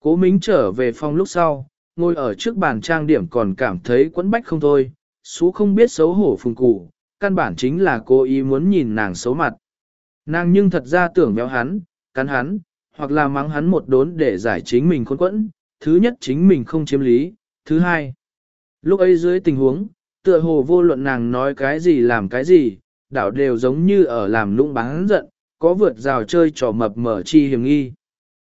Cố Mính trở về phòng lúc sau, ngồi ở trước bàn trang điểm còn cảm thấy quẫn bách không thôi, xú không biết xấu hổ phùng cụ, căn bản chính là cô ý muốn nhìn nàng xấu mặt. Nàng nhưng thật ra tưởng béo hắn, cắn hắn, hoặc là mắng hắn một đốn để giải chính mình khốn quẫn, thứ nhất chính mình không chiếm lý, thứ hai. Lúc ấy dưới tình huống, tựa hồ vô luận nàng nói cái gì làm cái gì, đảo đều giống như ở làm lũng bán giận, có vượt rào chơi trò mập mở chi hiểm nghi.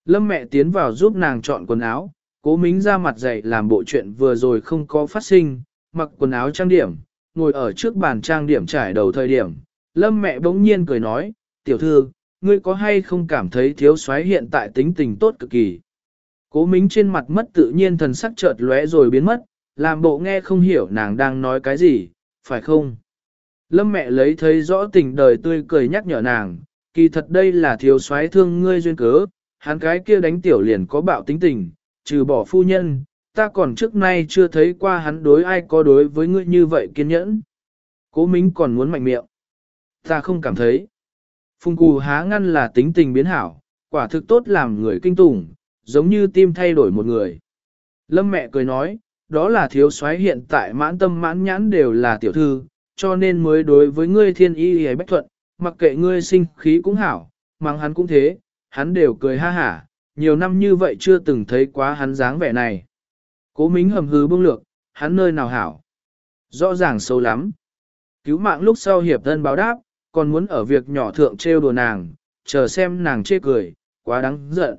Lâm mẹ tiến vào giúp nàng chọn quần áo, cố mính ra mặt dậy làm bộ chuyện vừa rồi không có phát sinh, mặc quần áo trang điểm, ngồi ở trước bàn trang điểm trải đầu thời điểm. Lâm mẹ bỗng nhiên cười nói, tiểu thư, ngươi có hay không cảm thấy thiếu soái hiện tại tính tình tốt cực kỳ. Cố mính trên mặt mất tự nhiên thần sắc chợt lóe rồi biến mất, làm bộ nghe không hiểu nàng đang nói cái gì, phải không? Lâm mẹ lấy thấy rõ tình đời tươi cười nhắc nhở nàng, kỳ thật đây là thiếu soái thương ngươi duyên cớ, hắn cái kia đánh tiểu liền có bạo tính tình, trừ bỏ phu nhân, ta còn trước nay chưa thấy qua hắn đối ai có đối với ngươi như vậy kiên nhẫn. Cố Mính còn muốn mạnh miệng. Ta không cảm thấy. Phùng cù há ngăn là tính tình biến hảo, quả thực tốt làm người kinh tủng, giống như tim thay đổi một người. Lâm mẹ cười nói, đó là thiếu soái hiện tại mãn tâm mãn nhãn đều là tiểu thư, cho nên mới đối với ngươi thiên y hề bách thuận, mặc kệ ngươi sinh khí cũng hảo, mang hắn cũng thế, hắn đều cười ha hả, nhiều năm như vậy chưa từng thấy quá hắn dáng vẻ này. Cố mính hầm hứ bưng lược, hắn nơi nào hảo. Rõ ràng xấu lắm. Cứu mạng lúc sau hiệp thân báo đáp, còn muốn ở việc nhỏ thượng trêu đùa nàng, chờ xem nàng chê cười, quá đáng giận.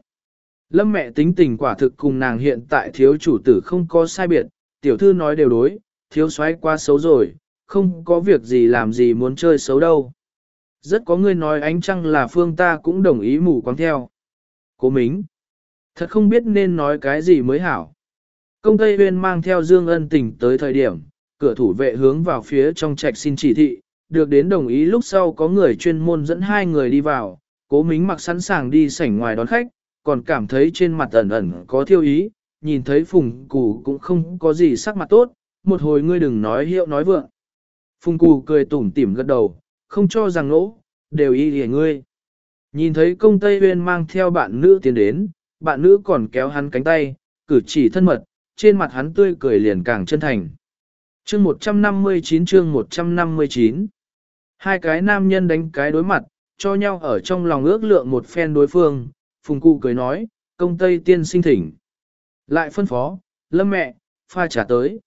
Lâm mẹ tính tình quả thực cùng nàng hiện tại thiếu chủ tử không có sai biệt, tiểu thư nói đều đối, thiếu soái quá xấu rồi, không có việc gì làm gì muốn chơi xấu đâu. Rất có người nói ánh trăng là phương ta cũng đồng ý mù quáng theo. Cố mính. Thật không biết nên nói cái gì mới hảo. Công Tây Huyên mang theo Dương Ân Tình tới thời điểm, cửa thủ vệ hướng vào phía trong trạch xin chỉ thị, được đến đồng ý lúc sau có người chuyên môn dẫn hai người đi vào, cố mính mặc sẵn sàng đi sảnh ngoài đón khách, còn cảm thấy trên mặt ẩn ẩn có thiêu ý, nhìn thấy phùng cù cũng không có gì sắc mặt tốt, một hồi ngươi đừng nói hiệu nói vượng. Phùng cù cười tủm tỉm gật đầu, không cho rằng lỗ, đều y hề ngươi. Nhìn thấy công Tây Huyên mang theo bạn nữ tiến đến, bạn nữ còn kéo hắn cánh tay, cử chỉ thân mật, trên mặt hắn tươi cười liền càng chân thành. Chương 159 chương 159 Hai cái nam nhân đánh cái đối mặt, cho nhau ở trong lòng ước lượng một phen đối phương, phùng cụ cười nói, công tây tiên sinh thỉnh. Lại phân phó, lâm mẹ, pha trả tới.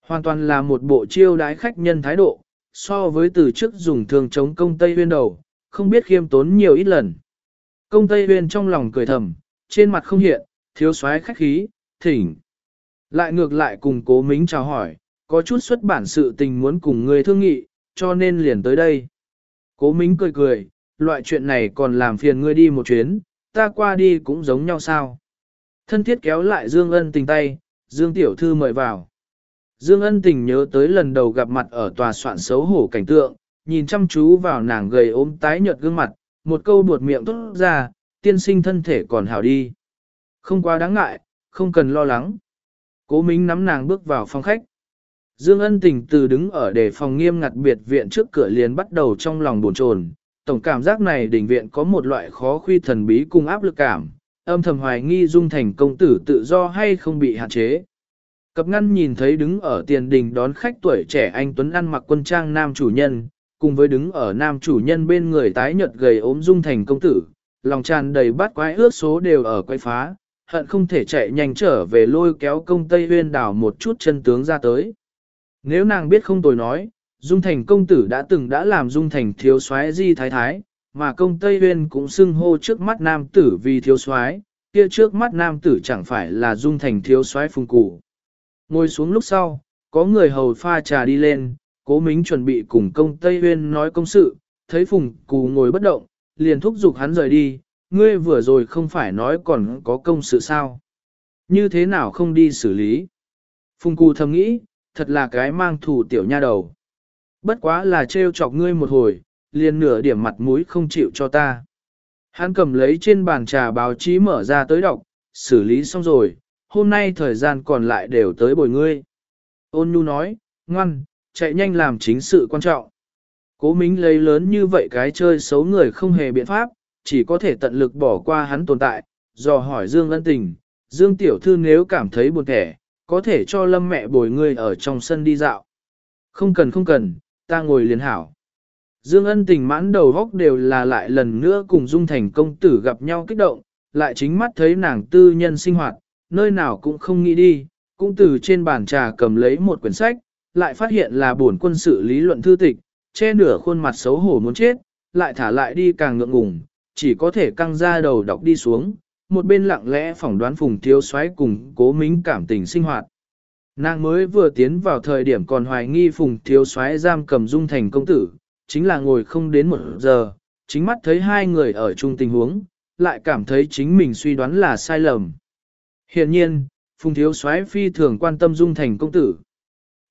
Hoàn toàn là một bộ chiêu đái khách nhân thái độ, so với từ trước dùng thường chống công tây huyên đầu, không biết khiêm tốn nhiều ít lần. Công tây huyên trong lòng cười thầm, trên mặt không hiện, thiếu soái khách khí, thỉnh. Lại ngược lại cùng cố mính chào hỏi, có chút xuất bản sự tình muốn cùng người thương nghị, cho nên liền tới đây. Cố mính cười cười, loại chuyện này còn làm phiền ngươi đi một chuyến, ta qua đi cũng giống nhau sao. Thân thiết kéo lại Dương Ân tình tay, Dương Tiểu Thư mời vào. Dương Ân tình nhớ tới lần đầu gặp mặt ở tòa soạn xấu hổ cảnh tượng, nhìn chăm chú vào nàng gầy ốm tái nhợt gương mặt, một câu buột miệng tốt ra, tiên sinh thân thể còn hảo đi. Không quá đáng ngại, không cần lo lắng. Cố Mính nắm nàng bước vào phòng khách. Dương ân tình từ đứng ở để phòng nghiêm ngặt biệt viện trước cửa liền bắt đầu trong lòng buồn chồn. Tổng cảm giác này đỉnh viện có một loại khó khuy thần bí cùng áp lực cảm, âm thầm hoài nghi dung thành công tử tự do hay không bị hạn chế. Cập ngăn nhìn thấy đứng ở tiền đình đón khách tuổi trẻ anh Tuấn ăn mặc quân trang nam chủ nhân, cùng với đứng ở nam chủ nhân bên người tái nhợt gầy ốm dung thành công tử, lòng tràn đầy bát quái ước số đều ở quay phá, hận không thể chạy nhanh trở về lôi kéo công Tây Huyên đảo một chút chân tướng ra tới. Nếu nàng biết không tồi nói, Dung Thành công tử đã từng đã làm Dung Thành thiếu soái di thái thái, mà công Tây Huyên cũng xưng hô trước mắt nam tử vì thiếu soái, kia trước mắt nam tử chẳng phải là Dung Thành thiếu soái phùng cụ. Ngồi xuống lúc sau, có người hầu pha trà đi lên, cố mính chuẩn bị cùng công Tây Huyên nói công sự, thấy phùng Cù ngồi bất động, liền thúc giục hắn rời đi, ngươi vừa rồi không phải nói còn có công sự sao. Như thế nào không đi xử lý? Phùng Cù thầm nghĩ, thật là cái mang thủ tiểu nha đầu. Bất quá là trêu chọc ngươi một hồi, liền nửa điểm mặt mũi không chịu cho ta. Hắn cầm lấy trên bàn trà báo chí mở ra tới đọc, xử lý xong rồi, hôm nay thời gian còn lại đều tới bồi ngươi. Ôn nhu nói, ngoan, chạy nhanh làm chính sự quan trọng. Cố mính lấy lớn như vậy cái chơi xấu người không hề biện pháp, chỉ có thể tận lực bỏ qua hắn tồn tại, dò hỏi Dương ân tình, Dương Tiểu Thư nếu cảm thấy buồn thẻ, có thể cho lâm mẹ bồi ngươi ở trong sân đi dạo. Không cần không cần, ta ngồi liền hảo. Dương ân tình mãn đầu góc đều là lại lần nữa cùng Dung Thành công tử gặp nhau kích động, lại chính mắt thấy nàng tư nhân sinh hoạt, nơi nào cũng không nghĩ đi, cũng từ trên bàn trà cầm lấy một quyển sách, lại phát hiện là bổn quân sự lý luận thư tịch, che nửa khuôn mặt xấu hổ muốn chết, lại thả lại đi càng ngượng ngùng, chỉ có thể căng ra đầu đọc đi xuống, một bên lặng lẽ phỏng đoán phùng thiếu xoáy cùng cố mính cảm tình sinh hoạt. Nàng mới vừa tiến vào thời điểm còn hoài nghi phùng thiếu xoáy giam cầm dung thành công tử, chính là ngồi không đến một giờ, chính mắt thấy hai người ở chung tình huống, lại cảm thấy chính mình suy đoán là sai lầm. Hiện nhiên, phùng thiếu Soái phi thường quan tâm dung thành công tử.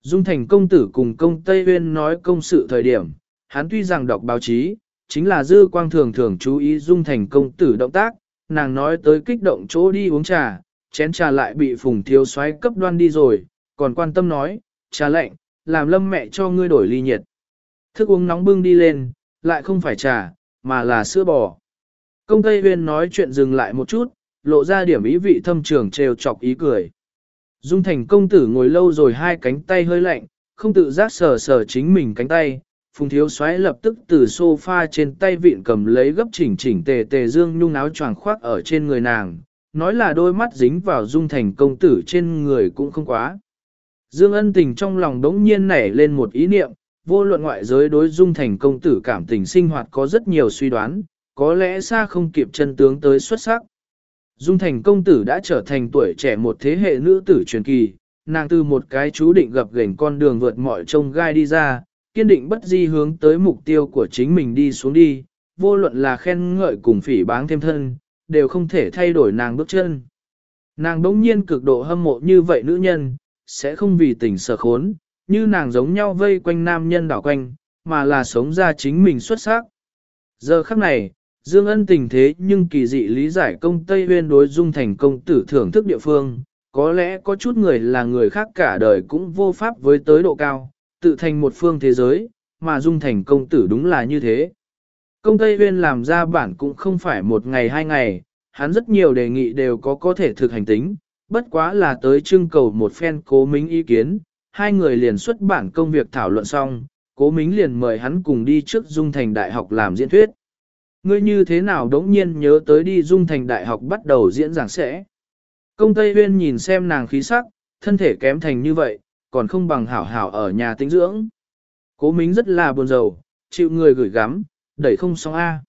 Dung thành công tử cùng công Tây Uyên nói công sự thời điểm, hắn tuy rằng đọc báo chí, chính là dư quang thường thường chú ý dung thành công tử động tác, nàng nói tới kích động chỗ đi uống trà, chén trà lại bị phùng thiếu Soái cấp đoan đi rồi, còn quan tâm nói, trà lạnh, làm lâm mẹ cho ngươi đổi ly nhiệt. Thức uống nóng bưng đi lên, lại không phải trà, mà là sữa bò. Công Tây Huyên nói chuyện dừng lại một chút, lộ ra điểm ý vị thâm trường trêu chọc ý cười. Dung thành công tử ngồi lâu rồi hai cánh tay hơi lạnh, không tự giác sờ sờ chính mình cánh tay, Phùng thiếu xoáy lập tức từ sofa trên tay vịn cầm lấy gấp chỉnh chỉnh tề tề dương nhung áo choàng khoác ở trên người nàng, nói là đôi mắt dính vào dung thành công tử trên người cũng không quá. Dương ân tình trong lòng đống nhiên nảy lên một ý niệm, vô luận ngoại giới đối dung thành công tử cảm tình sinh hoạt có rất nhiều suy đoán, có lẽ xa không kịp chân tướng tới xuất sắc. Dung thành công tử đã trở thành tuổi trẻ một thế hệ nữ tử truyền kỳ, nàng từ một cái chú định gặp gành con đường vượt mọi trông gai đi ra, kiên định bất di hướng tới mục tiêu của chính mình đi xuống đi, vô luận là khen ngợi cùng phỉ báng thêm thân, đều không thể thay đổi nàng bước chân. Nàng đống nhiên cực độ hâm mộ như vậy nữ nhân, sẽ không vì tình sở khốn, như nàng giống nhau vây quanh nam nhân đảo quanh, mà là sống ra chính mình xuất sắc. Giờ khắc này, Dương ân tình thế nhưng kỳ dị lý giải công Tây Huyên đối dung thành công tử thưởng thức địa phương, có lẽ có chút người là người khác cả đời cũng vô pháp với tới độ cao, tự thành một phương thế giới, mà dung thành công tử đúng là như thế. Công Tây Huyên làm ra bản cũng không phải một ngày hai ngày, hắn rất nhiều đề nghị đều có có thể thực hành tính, bất quá là tới trưng cầu một phen cố mính ý kiến, hai người liền xuất bản công việc thảo luận xong, cố mính liền mời hắn cùng đi trước dung thành đại học làm diễn thuyết. Ngươi như thế nào đống nhiên nhớ tới đi dung thành đại học bắt đầu diễn giảng sẽ. Công Tây Huyên nhìn xem nàng khí sắc, thân thể kém thành như vậy, còn không bằng hảo hảo ở nhà tĩnh dưỡng. Cố Mính rất là buồn rầu, chịu người gửi gắm, đẩy không xong A.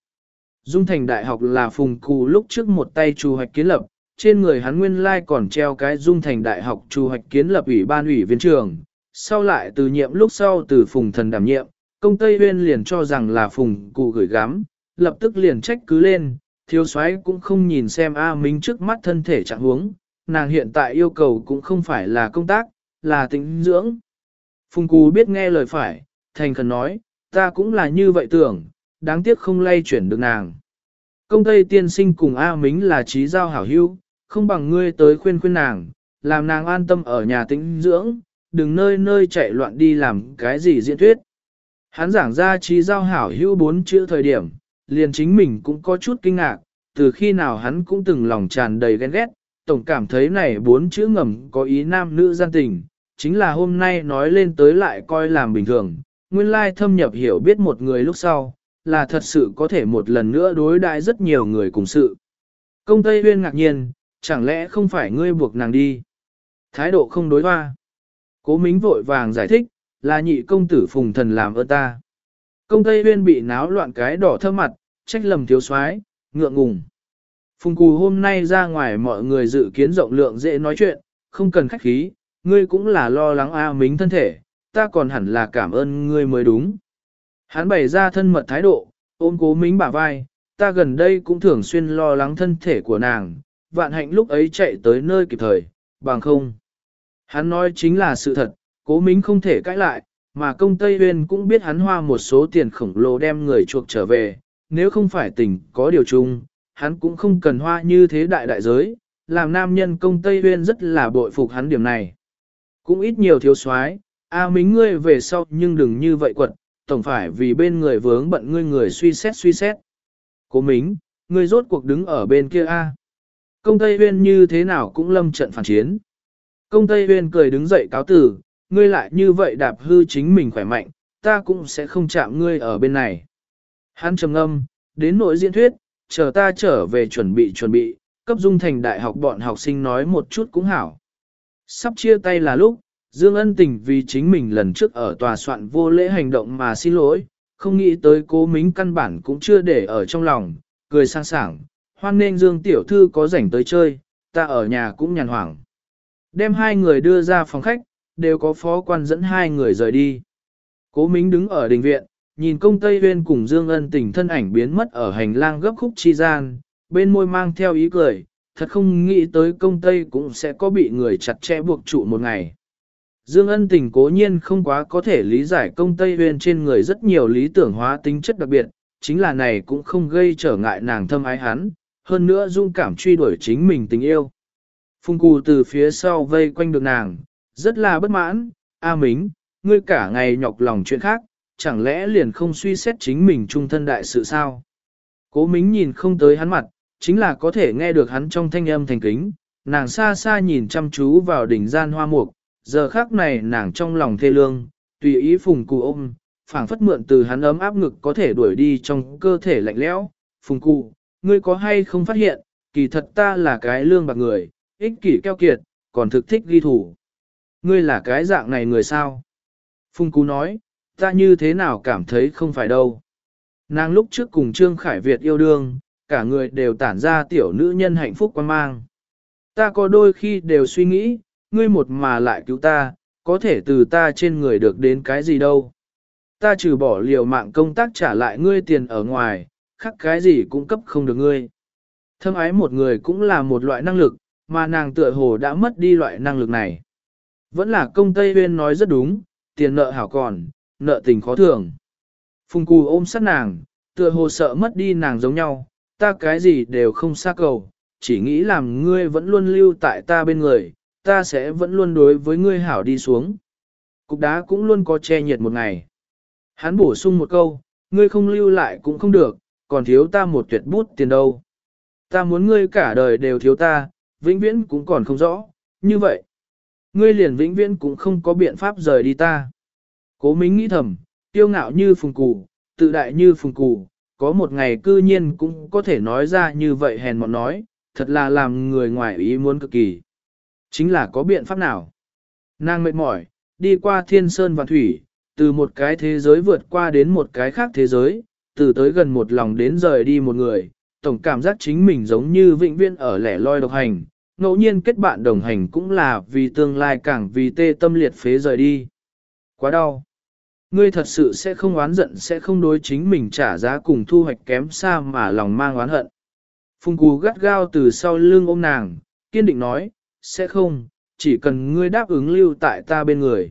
Dung thành đại học là phùng cù lúc trước một tay chủ hoạch kiến lập, trên người hắn nguyên lai còn treo cái dung thành đại học chủ hoạch kiến lập ủy ban ủy viên trường. Sau lại từ nhiệm lúc sau từ phùng thần đảm nhiệm, công Tây Huyên liền cho rằng là phùng cụ gửi gắm, lập tức liền trách cứ lên, thiếu soái cũng không nhìn xem A Minh trước mắt thân thể trạng huống, nàng hiện tại yêu cầu cũng không phải là công tác, là tĩnh dưỡng. Phùng Cú biết nghe lời phải, thành khẩn nói, ta cũng là như vậy tưởng, đáng tiếc không lay chuyển được nàng. Công Tây tiên sinh cùng A Mính là trí giao hảo hữu, không bằng ngươi tới khuyên khuyên nàng, làm nàng an tâm ở nhà tĩnh dưỡng, đừng nơi nơi chạy loạn đi làm cái gì diễn thuyết. Hắn giảng ra trí giao hảo hữu bốn chữ thời điểm, liền chính mình cũng có chút kinh ngạc, từ khi nào hắn cũng từng lòng tràn đầy ghen ghét, tổng cảm thấy này bốn chữ ngầm có ý nam nữ gian tình, chính là hôm nay nói lên tới lại coi làm bình thường, nguyên lai thâm nhập hiểu biết một người lúc sau, là thật sự có thể một lần nữa đối đại rất nhiều người cùng sự. Công Tây Huyên ngạc nhiên, chẳng lẽ không phải ngươi buộc nàng đi? Thái độ không đối hoa. Cố Mính vội vàng giải thích, là nhị công tử phùng thần làm ơn ta. Công Tây Huyên bị náo loạn cái đỏ thơm mặt, trách lầm thiếu soái ngượng ngùng. Phùng Cù hôm nay ra ngoài mọi người dự kiến rộng lượng dễ nói chuyện, không cần khách khí, ngươi cũng là lo lắng A Mính thân thể, ta còn hẳn là cảm ơn ngươi mới đúng. Hắn bày ra thân mật thái độ, ôm cố Mính bả vai, ta gần đây cũng thường xuyên lo lắng thân thể của nàng, vạn hạnh lúc ấy chạy tới nơi kịp thời, bằng không. Hắn nói chính là sự thật, cố Mính không thể cãi lại, mà công Tây Huyên cũng biết hắn hoa một số tiền khổng lồ đem người chuộc trở về, nếu không phải tình có điều chung, hắn cũng không cần hoa như thế đại đại giới, làm nam nhân công Tây Huyên rất là bội phục hắn điểm này. Cũng ít nhiều thiếu soái a à, mính ngươi về sau nhưng đừng như vậy quật, tổng phải vì bên người vướng bận ngươi người suy xét suy xét. Cố mính, ngươi rốt cuộc đứng ở bên kia a Công Tây Huyên như thế nào cũng lâm trận phản chiến. Công Tây Huyên cười đứng dậy cáo tử, ngươi lại như vậy đạp hư chính mình khỏe mạnh, ta cũng sẽ không chạm ngươi ở bên này. Hắn trầm ngâm, đến nội diễn thuyết, chờ ta trở về chuẩn bị chuẩn bị, cấp dung thành đại học bọn học sinh nói một chút cũng hảo. Sắp chia tay là lúc, Dương Ân Tình vì chính mình lần trước ở tòa soạn vô lễ hành động mà xin lỗi, không nghĩ tới cố mính căn bản cũng chưa để ở trong lòng, cười sang sảng, hoan nên Dương Tiểu Thư có rảnh tới chơi, ta ở nhà cũng nhàn hoảng. Đem hai người đưa ra phòng khách, đều có phó quan dẫn hai người rời đi. Cố Mính đứng ở đình viện, nhìn công Tây Huyên cùng Dương Ân Tình thân ảnh biến mất ở hành lang gấp khúc chi gian, bên môi mang theo ý cười, thật không nghĩ tới công Tây cũng sẽ có bị người chặt chẽ buộc trụ một ngày. Dương ân tình cố nhiên không quá có thể lý giải công Tây Huyên trên người rất nhiều lý tưởng hóa tính chất đặc biệt, chính là này cũng không gây trở ngại nàng thâm ái hắn, hơn nữa dung cảm truy đuổi chính mình tình yêu. Phung cù từ phía sau vây quanh được nàng, rất là bất mãn, A Mính, ngươi cả ngày nhọc lòng chuyện khác, chẳng lẽ liền không suy xét chính mình trung thân đại sự sao? Cố Mính nhìn không tới hắn mặt, chính là có thể nghe được hắn trong thanh âm thành kính, nàng xa xa nhìn chăm chú vào đỉnh gian hoa mục, giờ khác này nàng trong lòng thê lương, tùy ý phùng cụ ôm, phảng phất mượn từ hắn ấm áp ngực có thể đuổi đi trong cơ thể lạnh lẽo. Phùng cụ, ngươi có hay không phát hiện, kỳ thật ta là cái lương bạc người, ích kỷ keo kiệt, còn thực thích ghi thủ. Ngươi là cái dạng này người sao? Phung Cú nói, ta như thế nào cảm thấy không phải đâu. Nàng lúc trước cùng Trương Khải Việt yêu đương, cả người đều tản ra tiểu nữ nhân hạnh phúc quan mang. Ta có đôi khi đều suy nghĩ, ngươi một mà lại cứu ta, có thể từ ta trên người được đến cái gì đâu. Ta trừ bỏ liều mạng công tác trả lại ngươi tiền ở ngoài, khắc cái gì cũng cấp không được ngươi. Thâm ái một người cũng là một loại năng lực, mà nàng tựa hồ đã mất đi loại năng lực này. Vẫn là công Tây Huyên nói rất đúng, tiền nợ hảo còn, nợ tình khó thường. Phùng cù ôm sát nàng, tựa hồ sợ mất đi nàng giống nhau, ta cái gì đều không xa cầu, chỉ nghĩ làm ngươi vẫn luôn lưu tại ta bên người, ta sẽ vẫn luôn đối với ngươi hảo đi xuống. Cục đá cũng luôn có che nhiệt một ngày. Hắn bổ sung một câu, ngươi không lưu lại cũng không được, còn thiếu ta một tuyệt bút tiền đâu. Ta muốn ngươi cả đời đều thiếu ta, vĩnh viễn cũng còn không rõ, như vậy. Ngươi liền vĩnh viễn cũng không có biện pháp rời đi ta. Cố mính nghĩ thầm, tiêu ngạo như phùng cù, tự đại như phùng cù, có một ngày cư nhiên cũng có thể nói ra như vậy hèn mọn nói, thật là làm người ngoài ý muốn cực kỳ. Chính là có biện pháp nào? Nàng mệt mỏi, đi qua thiên sơn và thủy, từ một cái thế giới vượt qua đến một cái khác thế giới, từ tới gần một lòng đến rời đi một người, tổng cảm giác chính mình giống như vĩnh viên ở lẻ loi độc hành, ngẫu nhiên kết bạn đồng hành cũng là vì tương lai càng vì tê tâm liệt phế rời đi. Quá đau. Ngươi thật sự sẽ không oán giận sẽ không đối chính mình trả giá cùng thu hoạch kém xa mà lòng mang oán hận. Phùng cú gắt gao từ sau lưng ôm nàng, kiên định nói, sẽ không, chỉ cần ngươi đáp ứng lưu tại ta bên người.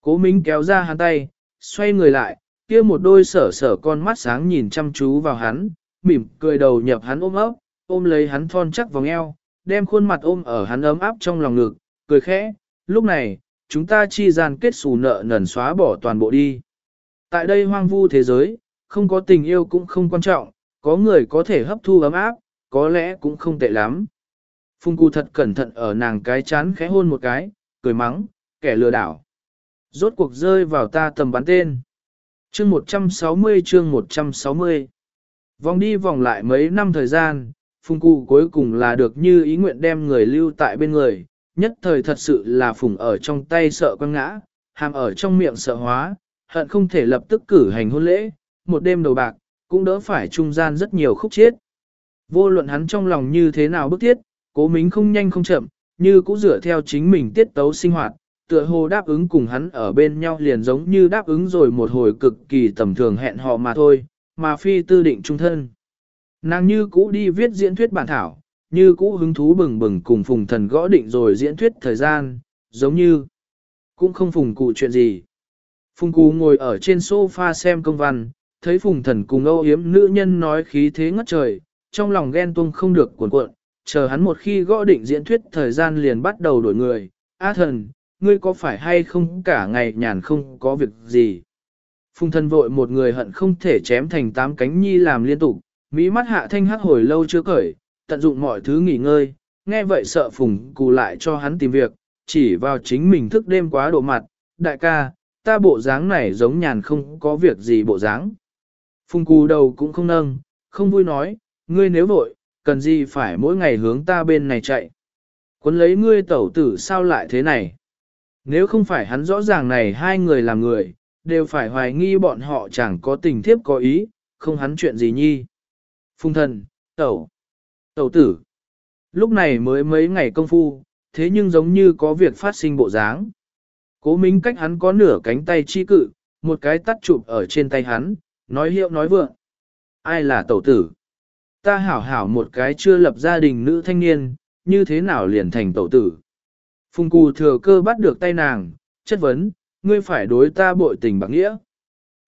Cố Minh kéo ra hắn tay, xoay người lại, kia một đôi sở sở con mắt sáng nhìn chăm chú vào hắn, mỉm cười đầu nhập hắn ôm ấp, ôm lấy hắn thon chắc vòng eo, đem khuôn mặt ôm ở hắn ấm áp trong lòng ngực, cười khẽ, lúc này, chúng ta chi gian kết xù nợ nần xóa bỏ toàn bộ đi. Tại đây hoang vu thế giới, không có tình yêu cũng không quan trọng, có người có thể hấp thu ấm áp, có lẽ cũng không tệ lắm. Phung Cù thật cẩn thận ở nàng cái chán khẽ hôn một cái, cười mắng, kẻ lừa đảo. Rốt cuộc rơi vào ta tầm bắn tên. Chương 160 chương 160 Vòng đi vòng lại mấy năm thời gian, Phùng Cụ cuối cùng là được như ý nguyện đem người lưu tại bên người, nhất thời thật sự là Phùng ở trong tay sợ quăng ngã, hàm ở trong miệng sợ hóa, hận không thể lập tức cử hành hôn lễ, một đêm đầu bạc, cũng đỡ phải trung gian rất nhiều khúc chết. Vô luận hắn trong lòng như thế nào bức thiết, cố mính không nhanh không chậm, như cũng dựa theo chính mình tiết tấu sinh hoạt, tựa hồ đáp ứng cùng hắn ở bên nhau liền giống như đáp ứng rồi một hồi cực kỳ tầm thường hẹn hò mà thôi, mà phi tư định trung thân. Nàng như cũ đi viết diễn thuyết bản thảo, như cũ hứng thú bừng bừng cùng phùng thần gõ định rồi diễn thuyết thời gian, giống như cũng không phùng cụ chuyện gì. Phùng cụ ngồi ở trên sofa xem công văn, thấy phùng thần cùng âu yếm nữ nhân nói khí thế ngất trời, trong lòng ghen tuông không được cuộn cuộn, chờ hắn một khi gõ định diễn thuyết thời gian liền bắt đầu đổi người. A thần, ngươi có phải hay không cả ngày nhàn không có việc gì? Phùng thần vội một người hận không thể chém thành tám cánh nhi làm liên tục, mỹ mắt hạ thanh hắc hồi lâu chưa cởi, tận dụng mọi thứ nghỉ ngơi, nghe vậy sợ phùng cù lại cho hắn tìm việc, chỉ vào chính mình thức đêm quá độ mặt, đại ca, ta bộ dáng này giống nhàn không có việc gì bộ dáng. Phùng cù đầu cũng không nâng, không vui nói, ngươi nếu vội, cần gì phải mỗi ngày hướng ta bên này chạy. Quấn lấy ngươi tẩu tử sao lại thế này? Nếu không phải hắn rõ ràng này hai người làm người, đều phải hoài nghi bọn họ chẳng có tình thiếp có ý, không hắn chuyện gì nhi. Phung thần, tẩu, tẩu tử. Lúc này mới mấy ngày công phu, thế nhưng giống như có việc phát sinh bộ dáng. Cố Minh cách hắn có nửa cánh tay chi cự, một cái tắt chụp ở trên tay hắn, nói hiệu nói vượng. Ai là tẩu tử? Ta hảo hảo một cái chưa lập gia đình nữ thanh niên, như thế nào liền thành tẩu tử? Phùng cù thừa cơ bắt được tay nàng, chất vấn, ngươi phải đối ta bội tình bạc nghĩa.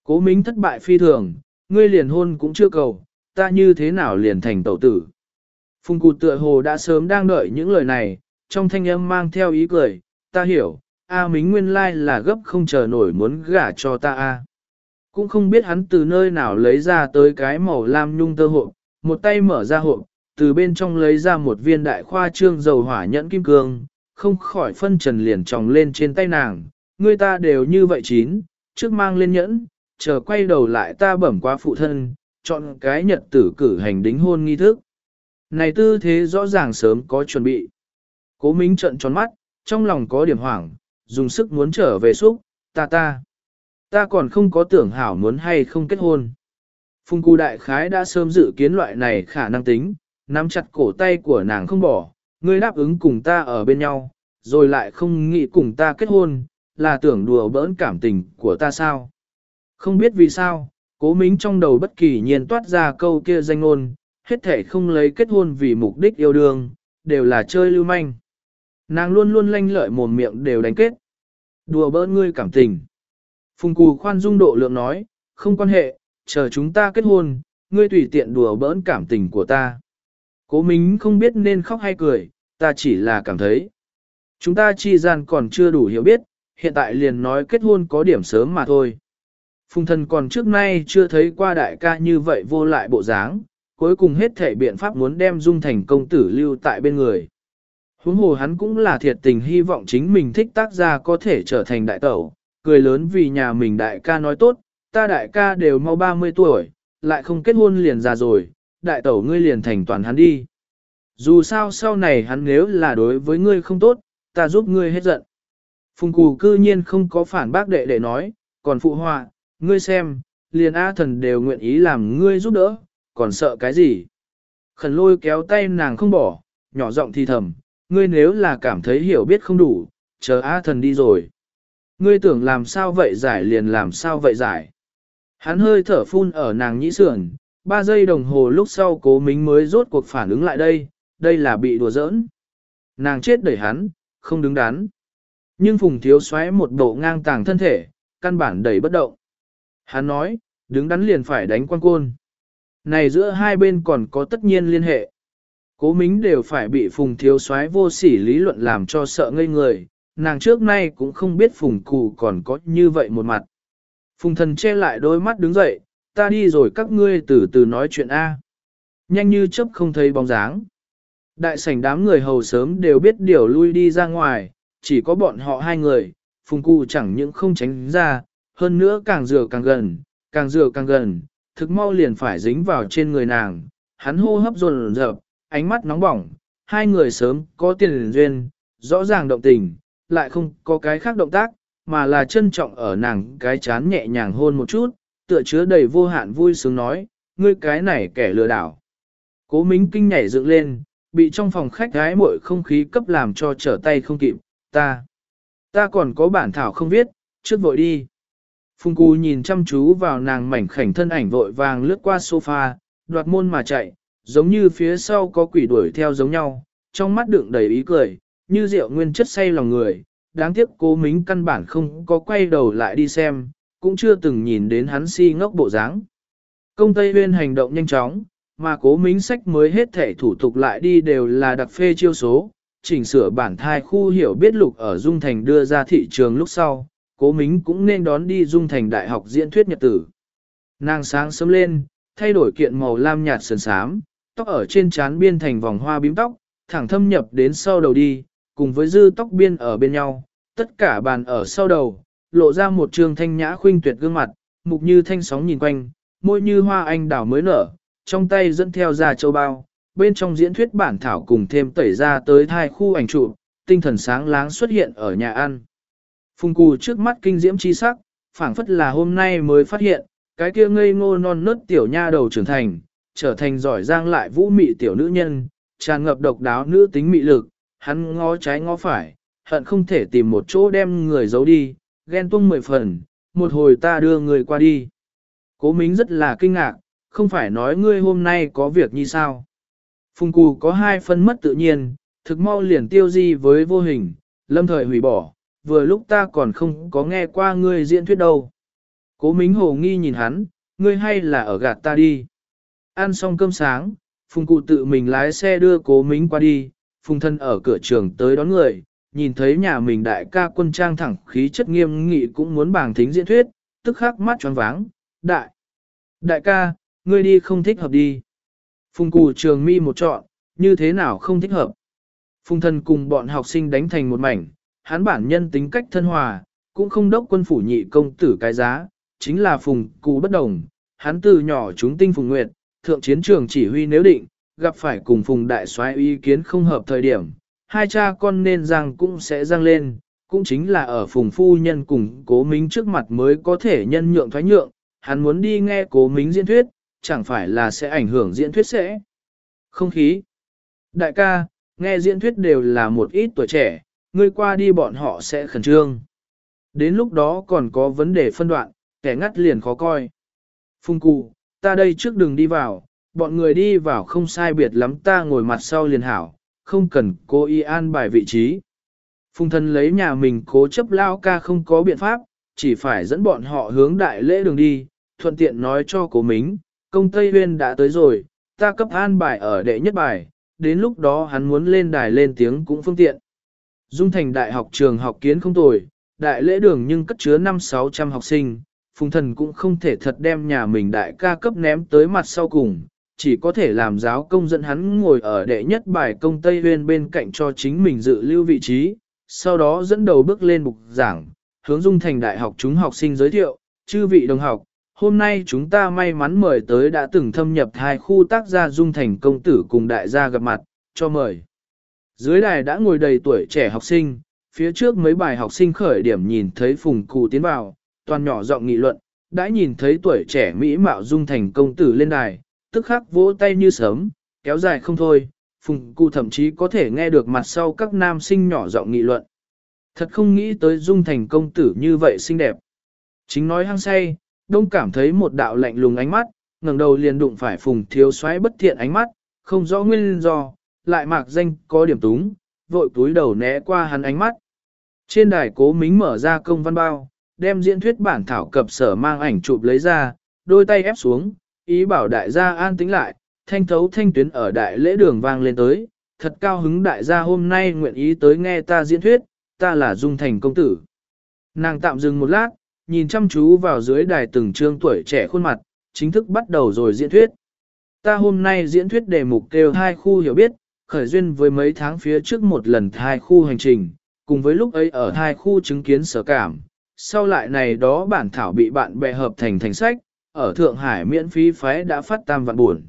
Cố Minh thất bại phi thường, ngươi liền hôn cũng chưa cầu, ta như thế nào liền thành tẩu tử. Phùng Cụ tựa hồ đã sớm đang đợi những lời này, trong thanh âm mang theo ý cười, ta hiểu, A Mính nguyên lai là gấp không chờ nổi muốn gả cho ta A. Cũng không biết hắn từ nơi nào lấy ra tới cái màu lam nhung tơ hộp, một tay mở ra hộp, từ bên trong lấy ra một viên đại khoa trương dầu hỏa nhẫn kim cương, không khỏi phân trần liền tròng lên trên tay nàng, người ta đều như vậy chín, trước mang lên nhẫn, chờ quay đầu lại ta bẩm qua phụ thân, chọn cái nhật tử cử hành đính hôn nghi thức. Này tư thế rõ ràng sớm có chuẩn bị. Cố Minh trận tròn mắt, trong lòng có điểm hoảng, dùng sức muốn trở về xúc, ta ta. Ta còn không có tưởng hảo muốn hay không kết hôn. Phùng Cù Đại Khái đã sớm dự kiến loại này khả năng tính, nắm chặt cổ tay của nàng không bỏ, ngươi đáp ứng cùng ta ở bên nhau, rồi lại không nghĩ cùng ta kết hôn, là tưởng đùa bỡn cảm tình của ta sao. Không biết vì sao, cố mính trong đầu bất kỳ nhiên toát ra câu kia danh ngôn, hết thể không lấy kết hôn vì mục đích yêu đương, đều là chơi lưu manh. Nàng luôn luôn lanh lợi mồm miệng đều đánh kết. Đùa bỡn ngươi cảm tình. Phùng cù khoan dung độ lượng nói, không quan hệ, chờ chúng ta kết hôn, ngươi tùy tiện đùa bỡn cảm tình của ta. Cố mính không biết nên khóc hay cười, ta chỉ là cảm thấy. Chúng ta chi gian còn chưa đủ hiểu biết, hiện tại liền nói kết hôn có điểm sớm mà thôi. Phùng thần còn trước nay chưa thấy qua đại ca như vậy vô lại bộ dáng, cuối cùng hết thể biện pháp muốn đem dung thành công tử lưu tại bên người. Huống hồ hắn cũng là thiệt tình hy vọng chính mình thích tác gia có thể trở thành đại tẩu, cười lớn vì nhà mình đại ca nói tốt, ta đại ca đều mau 30 tuổi, lại không kết hôn liền già rồi, đại tẩu ngươi liền thành toàn hắn đi. Dù sao sau này hắn nếu là đối với ngươi không tốt, ta giúp ngươi hết giận. Phùng cù cư nhiên không có phản bác đệ đệ nói, còn phụ họa, ngươi xem, liền A thần đều nguyện ý làm ngươi giúp đỡ, còn sợ cái gì? Khẩn lôi kéo tay nàng không bỏ, nhỏ giọng thì thầm, ngươi nếu là cảm thấy hiểu biết không đủ, chờ A thần đi rồi. Ngươi tưởng làm sao vậy giải liền làm sao vậy giải. Hắn hơi thở phun ở nàng nhĩ sườn, ba giây đồng hồ lúc sau cố mính mới rốt cuộc phản ứng lại đây, đây là bị đùa giỡn. Nàng chết đẩy hắn, không đứng đắn. Nhưng phùng thiếu xoáy một bộ ngang tàng thân thể, căn bản đầy bất động. Hắn nói, đứng đắn liền phải đánh quan côn. Này giữa hai bên còn có tất nhiên liên hệ. Cố mính đều phải bị phùng thiếu soái vô sỉ lý luận làm cho sợ ngây người, nàng trước nay cũng không biết phùng cụ còn có như vậy một mặt. Phùng thần che lại đôi mắt đứng dậy, ta đi rồi các ngươi từ từ nói chuyện A. Nhanh như chớp không thấy bóng dáng. Đại sảnh đám người hầu sớm đều biết điều lui đi ra ngoài, chỉ có bọn họ hai người, phùng cụ chẳng những không tránh ra, hơn nữa càng rửa càng gần, càng rửa càng gần, thực mau liền phải dính vào trên người nàng, hắn hô hấp dồn dập, ánh mắt nóng bỏng, hai người sớm có tiền duyên, rõ ràng động tình, lại không có cái khác động tác, mà là trân trọng ở nàng cái chán nhẹ nhàng hôn một chút, tựa chứa đầy vô hạn vui sướng nói, ngươi cái này kẻ lừa đảo. Cố Mính kinh nhảy dựng lên, bị trong phòng khách gái muội không khí cấp làm cho trở tay không kịp, ta, ta còn có bản thảo không viết, trước vội đi. Phùng Cú nhìn chăm chú vào nàng mảnh khảnh thân ảnh vội vàng lướt qua sofa, đoạt môn mà chạy, giống như phía sau có quỷ đuổi theo giống nhau, trong mắt đựng đầy ý cười, như rượu nguyên chất say lòng người. Đáng tiếc cố mính căn bản không có quay đầu lại đi xem, cũng chưa từng nhìn đến hắn si ngốc bộ dáng. Công Tây Huyên hành động nhanh chóng, mà cố mính sách mới hết thể thủ tục lại đi đều là đặc phê chiêu số, chỉnh sửa bản thai khu hiểu biết lục ở Dung Thành đưa ra thị trường lúc sau, cố mính cũng nên đón đi Dung Thành Đại học diễn thuyết nhật tử. Nàng sáng sớm lên, thay đổi kiện màu lam nhạt sườn sám, tóc ở trên trán biên thành vòng hoa bím tóc, thẳng thâm nhập đến sau đầu đi, cùng với dư tóc biên ở bên nhau, tất cả bàn ở sau đầu, lộ ra một trường thanh nhã khuynh tuyệt gương mặt, mục như thanh sóng nhìn quanh, môi như hoa anh đào mới nở, trong tay dẫn theo ra châu bao, bên trong diễn thuyết bản thảo cùng thêm tẩy ra tới thai khu ảnh trụ, tinh thần sáng láng xuất hiện ở nhà ăn. Phùng cù trước mắt kinh diễm chi sắc, phảng phất là hôm nay mới phát hiện, cái kia ngây ngô non nớt tiểu nha đầu trưởng thành, trở thành giỏi giang lại vũ mị tiểu nữ nhân, tràn ngập độc đáo nữ tính mị lực, hắn ngó trái ngó phải, hận không thể tìm một chỗ đem người giấu đi, ghen tuông mười phần, một hồi ta đưa người qua đi. Cố Mính rất là kinh ngạc, không phải nói ngươi hôm nay có việc như sao. Phùng cù có hai phân mất tự nhiên, thực mau liền tiêu di với vô hình, lâm thời hủy bỏ, vừa lúc ta còn không có nghe qua ngươi diễn thuyết đâu. Cố Mính hồ nghi nhìn hắn, ngươi hay là ở gạt ta đi. Ăn xong cơm sáng, Phùng cụ tự mình lái xe đưa cố Mính qua đi, Phùng thân ở cửa trường tới đón người, nhìn thấy nhà mình đại ca quân trang thẳng khí chất nghiêm nghị cũng muốn bảng thính diễn thuyết, tức khắc mắt tròn váng, đại. Đại ca, ngươi đi không thích hợp đi. Phùng cụ trường mi một trọn, như thế nào không thích hợp. Phùng thân cùng bọn học sinh đánh thành một mảnh, hắn bản nhân tính cách thân hòa, cũng không đốc quân phủ nhị công tử cái giá, chính là phùng cụ bất đồng, hắn từ nhỏ chúng tinh phùng nguyệt, thượng chiến trường chỉ huy nếu định, gặp phải cùng phùng đại soái ý kiến không hợp thời điểm, hai cha con nên giang cũng sẽ giang lên, cũng chính là ở phùng phu nhân cùng cố mính trước mặt mới có thể nhân nhượng thoái nhượng, hắn muốn đi nghe cố mính diễn thuyết, chẳng phải là sẽ ảnh hưởng diễn thuyết sẽ. Không khí. Đại ca, nghe diễn thuyết đều là một ít tuổi trẻ, ngươi qua đi bọn họ sẽ khẩn trương. Đến lúc đó còn có vấn đề phân đoạn, kẻ ngắt liền khó coi. Phùng cụ, ta đây trước đừng đi vào, bọn người đi vào không sai biệt lắm ta ngồi mặt sau liền hảo, không cần cố ý an bài vị trí. Phùng thân lấy nhà mình cố chấp lao ca không có biện pháp, chỉ phải dẫn bọn họ hướng đại lễ đường đi, thuận tiện nói cho cố mính, công Tây Huyên đã tới rồi, ta cấp an bài ở đệ nhất bài, đến lúc đó hắn muốn lên đài lên tiếng cũng phương tiện. Dung thành đại học trường học kiến không tồi, đại lễ đường nhưng cất chứa 5-600 học sinh, phùng thần cũng không thể thật đem nhà mình đại ca cấp ném tới mặt sau cùng, chỉ có thể làm giáo công dẫn hắn ngồi ở đệ nhất bài công Tây Huyên bên cạnh cho chính mình dự lưu vị trí, sau đó dẫn đầu bước lên bục giảng, hướng dung thành đại học chúng học sinh giới thiệu, chư vị đồng học, hôm nay chúng ta may mắn mời tới đã từng thâm nhập hai khu tác gia dung thành công tử cùng đại gia gặp mặt, cho mời. Dưới đài đã ngồi đầy tuổi trẻ học sinh, phía trước mấy bài học sinh khởi điểm nhìn thấy phùng cụ tiến vào, toàn nhỏ giọng nghị luận, đã nhìn thấy tuổi trẻ Mỹ mạo dung thành công tử lên đài, tức khắc vỗ tay như sớm, kéo dài không thôi, phùng cụ thậm chí có thể nghe được mặt sau các nam sinh nhỏ giọng nghị luận. Thật không nghĩ tới dung thành công tử như vậy xinh đẹp. Chính nói hăng say, đông cảm thấy một đạo lạnh lùng ánh mắt, ngẩng đầu liền đụng phải phùng thiếu soái bất thiện ánh mắt, không rõ nguyên do, lại mạc danh có điểm túng, vội túi đầu né qua hắn ánh mắt. Trên đài cố mính mở ra công văn bao, đem diễn thuyết bản thảo cập sở mang ảnh chụp lấy ra, đôi tay ép xuống, ý bảo đại gia an tĩnh lại, thanh thấu thanh tuyến ở đại lễ đường vang lên tới, thật cao hứng đại gia hôm nay nguyện ý tới nghe ta diễn thuyết, ta là Dung Thành công tử. Nàng tạm dừng một lát, nhìn chăm chú vào dưới đài từng trương tuổi trẻ khuôn mặt, chính thức bắt đầu rồi diễn thuyết. Ta hôm nay diễn thuyết đề mục kêu hai khu hiểu biết, khởi duyên với mấy tháng phía trước một lần hai khu hành trình, cùng với lúc ấy ở hai khu chứng kiến sở cảm. Sau lại này đó bản thảo bị bạn bè hợp thành thành sách, ở Thượng Hải miễn phí phái đã phát tam vạn buồn.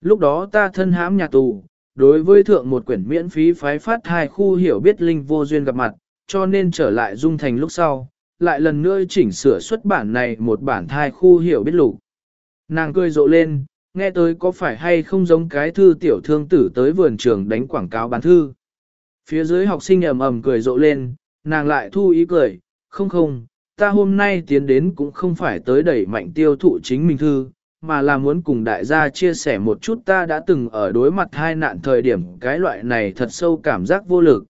Lúc đó ta thân hãm nhà tù, đối với thượng một quyển miễn phí phái phát hai khu hiểu biết linh vô duyên gặp mặt, cho nên trở lại dung thành lúc sau, lại lần nữa chỉnh sửa xuất bản này một bản thai khu hiểu biết lục. Nàng cười rộ lên, nghe tới có phải hay không giống cái thư tiểu thương tử tới vườn trường đánh quảng cáo bán thư. Phía dưới học sinh ầm ầm cười rộ lên, nàng lại thu ý cười, không không, ta hôm nay tiến đến cũng không phải tới đẩy mạnh tiêu thụ chính mình thư, mà là muốn cùng đại gia chia sẻ một chút ta đã từng ở đối mặt hai nạn thời điểm cái loại này thật sâu cảm giác vô lực.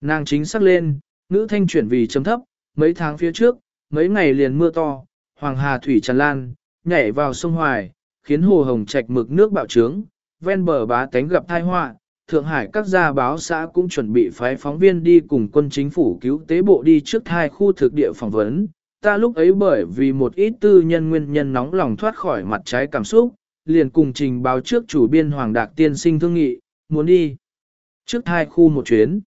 Nàng chính sắc lên, ngữ thanh chuyển vì chấm thấp, mấy tháng phía trước, mấy ngày liền mưa to, hoàng hà thủy tràn lan, nhảy vào sông Hoài, khiến hồ hồng trạch mực nước bạo trướng, ven bờ bá tánh gặp tai họa. Thượng Hải các gia báo xã cũng chuẩn bị phái phóng viên đi cùng quân chính phủ cứu tế bộ đi trước hai khu thực địa phỏng vấn. Ta lúc ấy bởi vì một ít tư nhân nguyên nhân nóng lòng thoát khỏi mặt trái cảm xúc, liền cùng trình báo trước chủ biên Hoàng Đạc tiên sinh thương nghị, muốn đi. Trước hai khu một chuyến.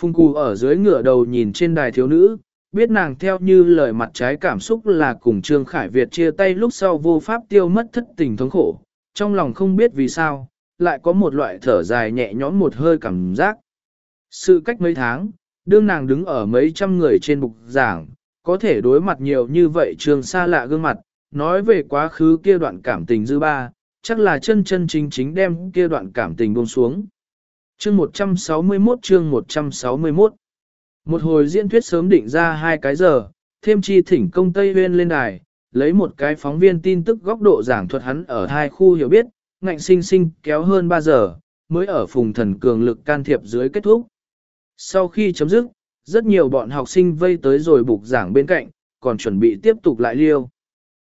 phung Cù ở dưới ngựa đầu nhìn trên đài thiếu nữ, biết nàng theo như lời mặt trái cảm xúc là cùng Trương Khải Việt chia tay lúc sau vô pháp tiêu mất thất tình thống khổ, trong lòng không biết vì sao, lại có một loại thở dài nhẹ nhõm một hơi cảm giác. Sự cách mấy tháng, đương nàng đứng ở mấy trăm người trên bục giảng, có thể đối mặt nhiều như vậy trường xa lạ gương mặt, nói về quá khứ kia đoạn cảm tình dư ba, chắc là chân chân chính chính đem kia đoạn cảm tình buông xuống. Chương 161 chương 161 một hồi diễn thuyết sớm định ra hai cái giờ, thêm chi thỉnh công Tây Huyên lên đài, lấy một cái phóng viên tin tức góc độ giảng thuật hắn ở hai khu hiểu biết, ngạnh sinh sinh kéo hơn 3 giờ, mới ở phùng thần cường lực can thiệp dưới kết thúc. Sau khi chấm dứt, rất nhiều bọn học sinh vây tới rồi bục giảng bên cạnh, còn chuẩn bị tiếp tục lại liêu.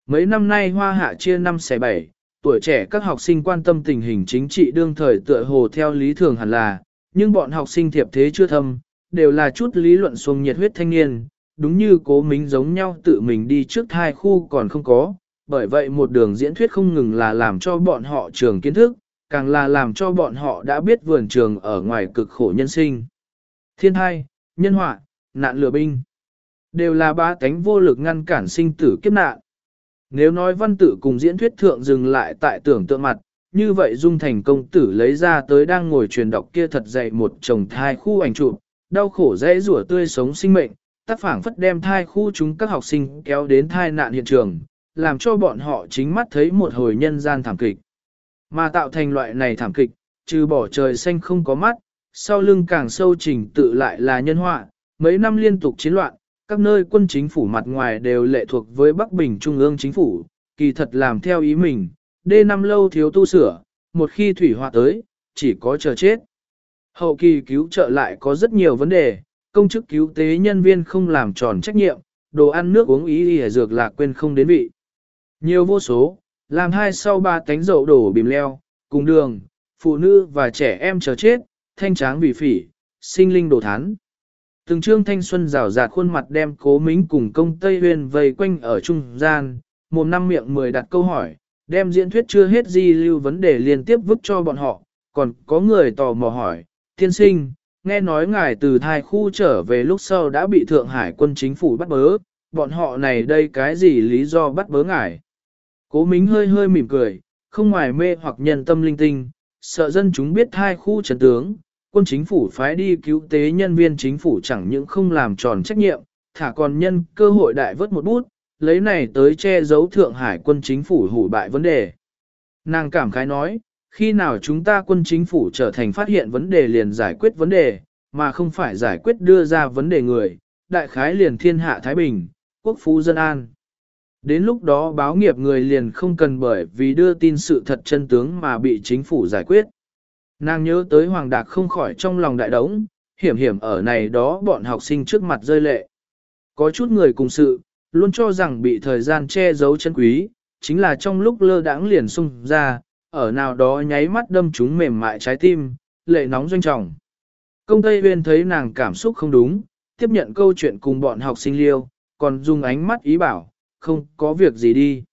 Mấy năm nay hoa hạ chia năm xẻ bảy, tuổi trẻ các học sinh quan tâm tình hình chính trị đương thời tựa hồ theo lý thường hẳn là, nhưng bọn học sinh thiệp thế chưa thâm, đều là chút lý luận xuông nhiệt huyết thanh niên, đúng như cố mính giống nhau tự mình đi trước hai khu còn không có, bởi vậy một đường diễn thuyết không ngừng là làm cho bọn họ trường kiến thức, càng là làm cho bọn họ đã biết vườn trường ở ngoài cực khổ nhân sinh. Thiên hai, nhân họa, nạn lừa binh, đều là ba cánh vô lực ngăn cản sinh tử kiếp nạn. Nếu nói văn tử cùng diễn thuyết thượng dừng lại tại tưởng tượng mặt, như vậy Dung Thành công tử lấy ra tới đang ngồi truyền đọc kia thật dày một chồng thai khu ảnh chụp, đau khổ dễ rủa tươi sống sinh mệnh, tác phảng phất đem thai khu chúng các học sinh kéo đến thai nạn hiện trường, làm cho bọn họ chính mắt thấy một hồi nhân gian thảm kịch. Mà tạo thành loại này thảm kịch, trừ bỏ trời xanh không có mắt, sau lưng càng sâu trình tự lại là nhân họa, mấy năm liên tục chiến loạn, các nơi quân chính phủ mặt ngoài đều lệ thuộc với Bắc Bình Trung ương chính phủ, kỳ thật làm theo ý mình, đê năm lâu thiếu tu sửa, một khi thủy họa tới, chỉ có chờ chết. Hậu kỳ cứu trợ lại có rất nhiều vấn đề, công chức cứu tế nhân viên không làm tròn trách nhiệm, đồ ăn nước uống ý y dược lạc quên không đến vị. Nhiều vô số, làm hai sau ba tánh dậu đổ bìm leo, cùng đường, phụ nữ và trẻ em chờ chết, thanh tráng bị phỉ, sinh linh đổ thán. Từng trương thanh xuân rào rạt khuôn mặt đem cố mính cùng công Tây Huyền vây quanh ở trung gian, một năm miệng mười đặt câu hỏi, đem diễn thuyết chưa hết di lưu vấn đề liên tiếp vứt cho bọn họ, còn có người tò mò hỏi, Thiên sinh, nghe nói ngài từ thai khu trở về lúc sau đã bị Thượng Hải quân chính phủ bắt bớ, bọn họ này đây cái gì lý do bắt bớ ngài? Cố Mính hơi hơi mỉm cười, không ngoài mê hoặc nhân tâm linh tinh, sợ dân chúng biết thai khu trấn tướng, quân chính phủ phái đi cứu tế nhân viên chính phủ chẳng những không làm tròn trách nhiệm, thả còn nhân cơ hội đại vớt một bút, lấy này tới che giấu Thượng Hải quân chính phủ hủ bại vấn đề. Nàng cảm khái nói, khi nào chúng ta quân chính phủ trở thành phát hiện vấn đề liền giải quyết vấn đề, mà không phải giải quyết đưa ra vấn đề người, đại khái liền thiên hạ Thái Bình, quốc phú dân an. Đến lúc đó báo nghiệp người liền không cần bởi vì đưa tin sự thật chân tướng mà bị chính phủ giải quyết. Nàng nhớ tới Hoàng Đạc không khỏi trong lòng đại đống, hiểm hiểm ở này đó bọn học sinh trước mặt rơi lệ. Có chút người cùng sự, luôn cho rằng bị thời gian che giấu chân quý, chính là trong lúc lơ đãng liền sung ra, ở nào đó nháy mắt đâm chúng mềm mại trái tim, lệ nóng doanh trọng. Công Tây Huyên thấy nàng cảm xúc không đúng, tiếp nhận câu chuyện cùng bọn học sinh liêu, còn dùng ánh mắt ý bảo, không có việc gì đi.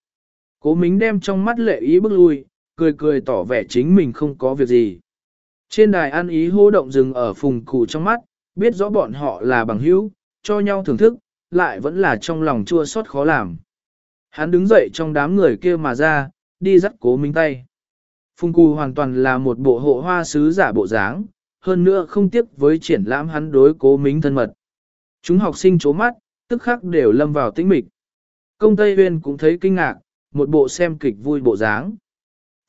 Cố Mính đem trong mắt lệ ý bước lui, cười cười tỏ vẻ chính mình không có việc gì. Trên đài ăn ý hô động dừng ở phùng cụ trong mắt, biết rõ bọn họ là bằng hữu, cho nhau thưởng thức, lại vẫn là trong lòng chua xót khó làm. Hắn đứng dậy trong đám người kia mà ra, đi dắt cố minh tay. Phùng Cù hoàn toàn là một bộ hộ hoa sứ giả bộ dáng, hơn nữa không tiếp với triển lãm hắn đối cố Mính thân mật. Chúng học sinh chố mắt, tức khắc đều lâm vào tĩnh mịch. Công Tây Huyên cũng thấy kinh ngạc, một bộ xem kịch vui bộ dáng.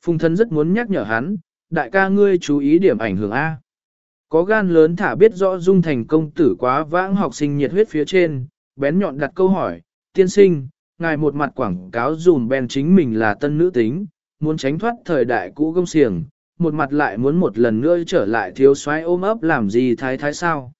Phùng thân rất muốn nhắc nhở hắn, đại ca ngươi chú ý điểm ảnh hưởng A. Có gan lớn thả biết rõ dung thành công tử quá vãng học sinh nhiệt huyết phía trên, bén nhọn đặt câu hỏi, tiên sinh, ngài một mặt quảng cáo dùm bèn chính mình là tân nữ tính, muốn tránh thoát thời đại cũ gông xiềng, một mặt lại muốn một lần nữa trở lại thiếu soái ôm ấp làm gì thái thái sao.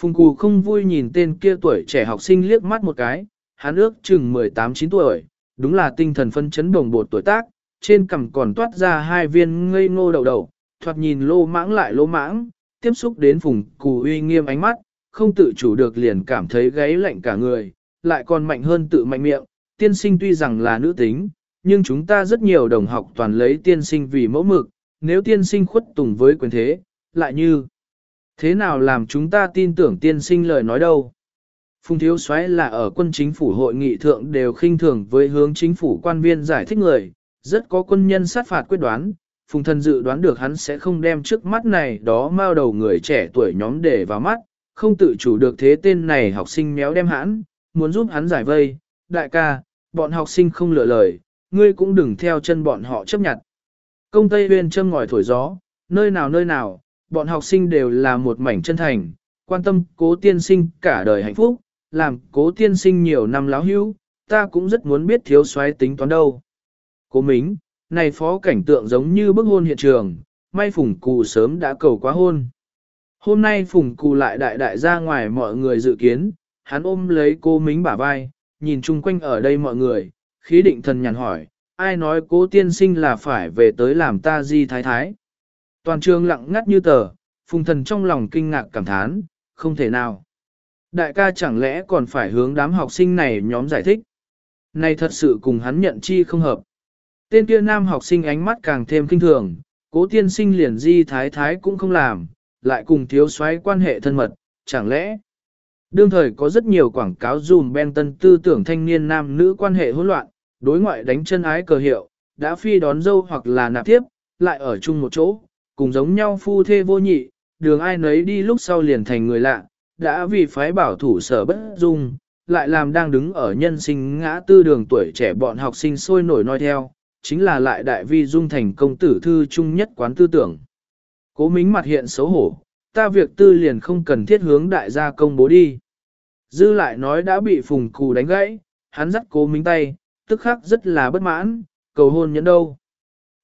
Phùng Cù không vui nhìn tên kia tuổi trẻ học sinh liếc mắt một cái, hắn ước chừng 18-9 tuổi, đúng là tinh thần phân chấn đồng bột tuổi tác, trên cằm còn toát ra hai viên ngây ngô đầu đầu, thoạt nhìn lô mãng lại lô mãng, tiếp xúc đến Phùng Cù uy nghiêm ánh mắt, không tự chủ được liền cảm thấy gáy lạnh cả người, lại còn mạnh hơn tự mạnh miệng, tiên sinh tuy rằng là nữ tính, nhưng chúng ta rất nhiều đồng học toàn lấy tiên sinh vì mẫu mực, nếu tiên sinh khuất tùng với quyền thế, lại như thế nào làm chúng ta tin tưởng tiên sinh lời nói đâu. Phùng Thiếu Soái là ở quân chính phủ hội nghị thượng đều khinh thường với hướng chính phủ quan viên giải thích người, rất có quân nhân sát phạt quyết đoán, Phùng Thần dự đoán được hắn sẽ không đem trước mắt này đó mao đầu người trẻ tuổi nhóm để vào mắt, không tự chủ được thế tên này học sinh méo đem hãn, muốn giúp hắn giải vây, đại ca, bọn học sinh không lựa lời, ngươi cũng đừng theo chân bọn họ chấp nhận. Công Tây Huyên châm ngòi thổi gió, nơi nào nơi nào, bọn học sinh đều là một mảnh chân thành, quan tâm cố tiên sinh cả đời hạnh phúc, làm cố tiên sinh nhiều năm láo hữu, ta cũng rất muốn biết thiếu soái tính toán đâu. Cố Mính, này phó cảnh tượng giống như bức hôn hiện trường, may Phùng Cù sớm đã cầu quá hôn. Hôm nay Phùng Cù lại đại đại ra ngoài mọi người dự kiến, hắn ôm lấy cô Mính bả vai, nhìn chung quanh ở đây mọi người, khí định thần nhàn hỏi, ai nói cố tiên sinh là phải về tới làm ta di thái thái. Toàn trường lặng ngắt như tờ, Phùng thần trong lòng kinh ngạc cảm thán, không thể nào. Đại ca chẳng lẽ còn phải hướng đám học sinh này nhóm giải thích. Này thật sự cùng hắn nhận chi không hợp. Tên kia nam học sinh ánh mắt càng thêm kinh thường, cố tiên sinh liền di thái thái cũng không làm, lại cùng thiếu soái quan hệ thân mật, chẳng lẽ. Đương thời có rất nhiều quảng cáo dùm ben tân tư tưởng thanh niên nam nữ quan hệ hỗn loạn, đối ngoại đánh chân ái cờ hiệu, đã phi đón dâu hoặc là nạp tiếp, lại ở chung một chỗ, cùng giống nhau phu thê vô nhị, đường ai nấy đi lúc sau liền thành người lạ, đã vì phái bảo thủ sở bất dung, lại làm đang đứng ở nhân sinh ngã tư đường tuổi trẻ bọn học sinh sôi nổi nói theo, chính là lại đại vi dung thành công tử thư chung nhất quán tư tưởng. Cố mính mặt hiện xấu hổ, ta việc tư liền không cần thiết hướng đại gia công bố đi. Dư lại nói đã bị phùng cù đánh gãy, hắn dắt cố Minh tay, tức khắc rất là bất mãn, cầu hôn nhẫn đâu.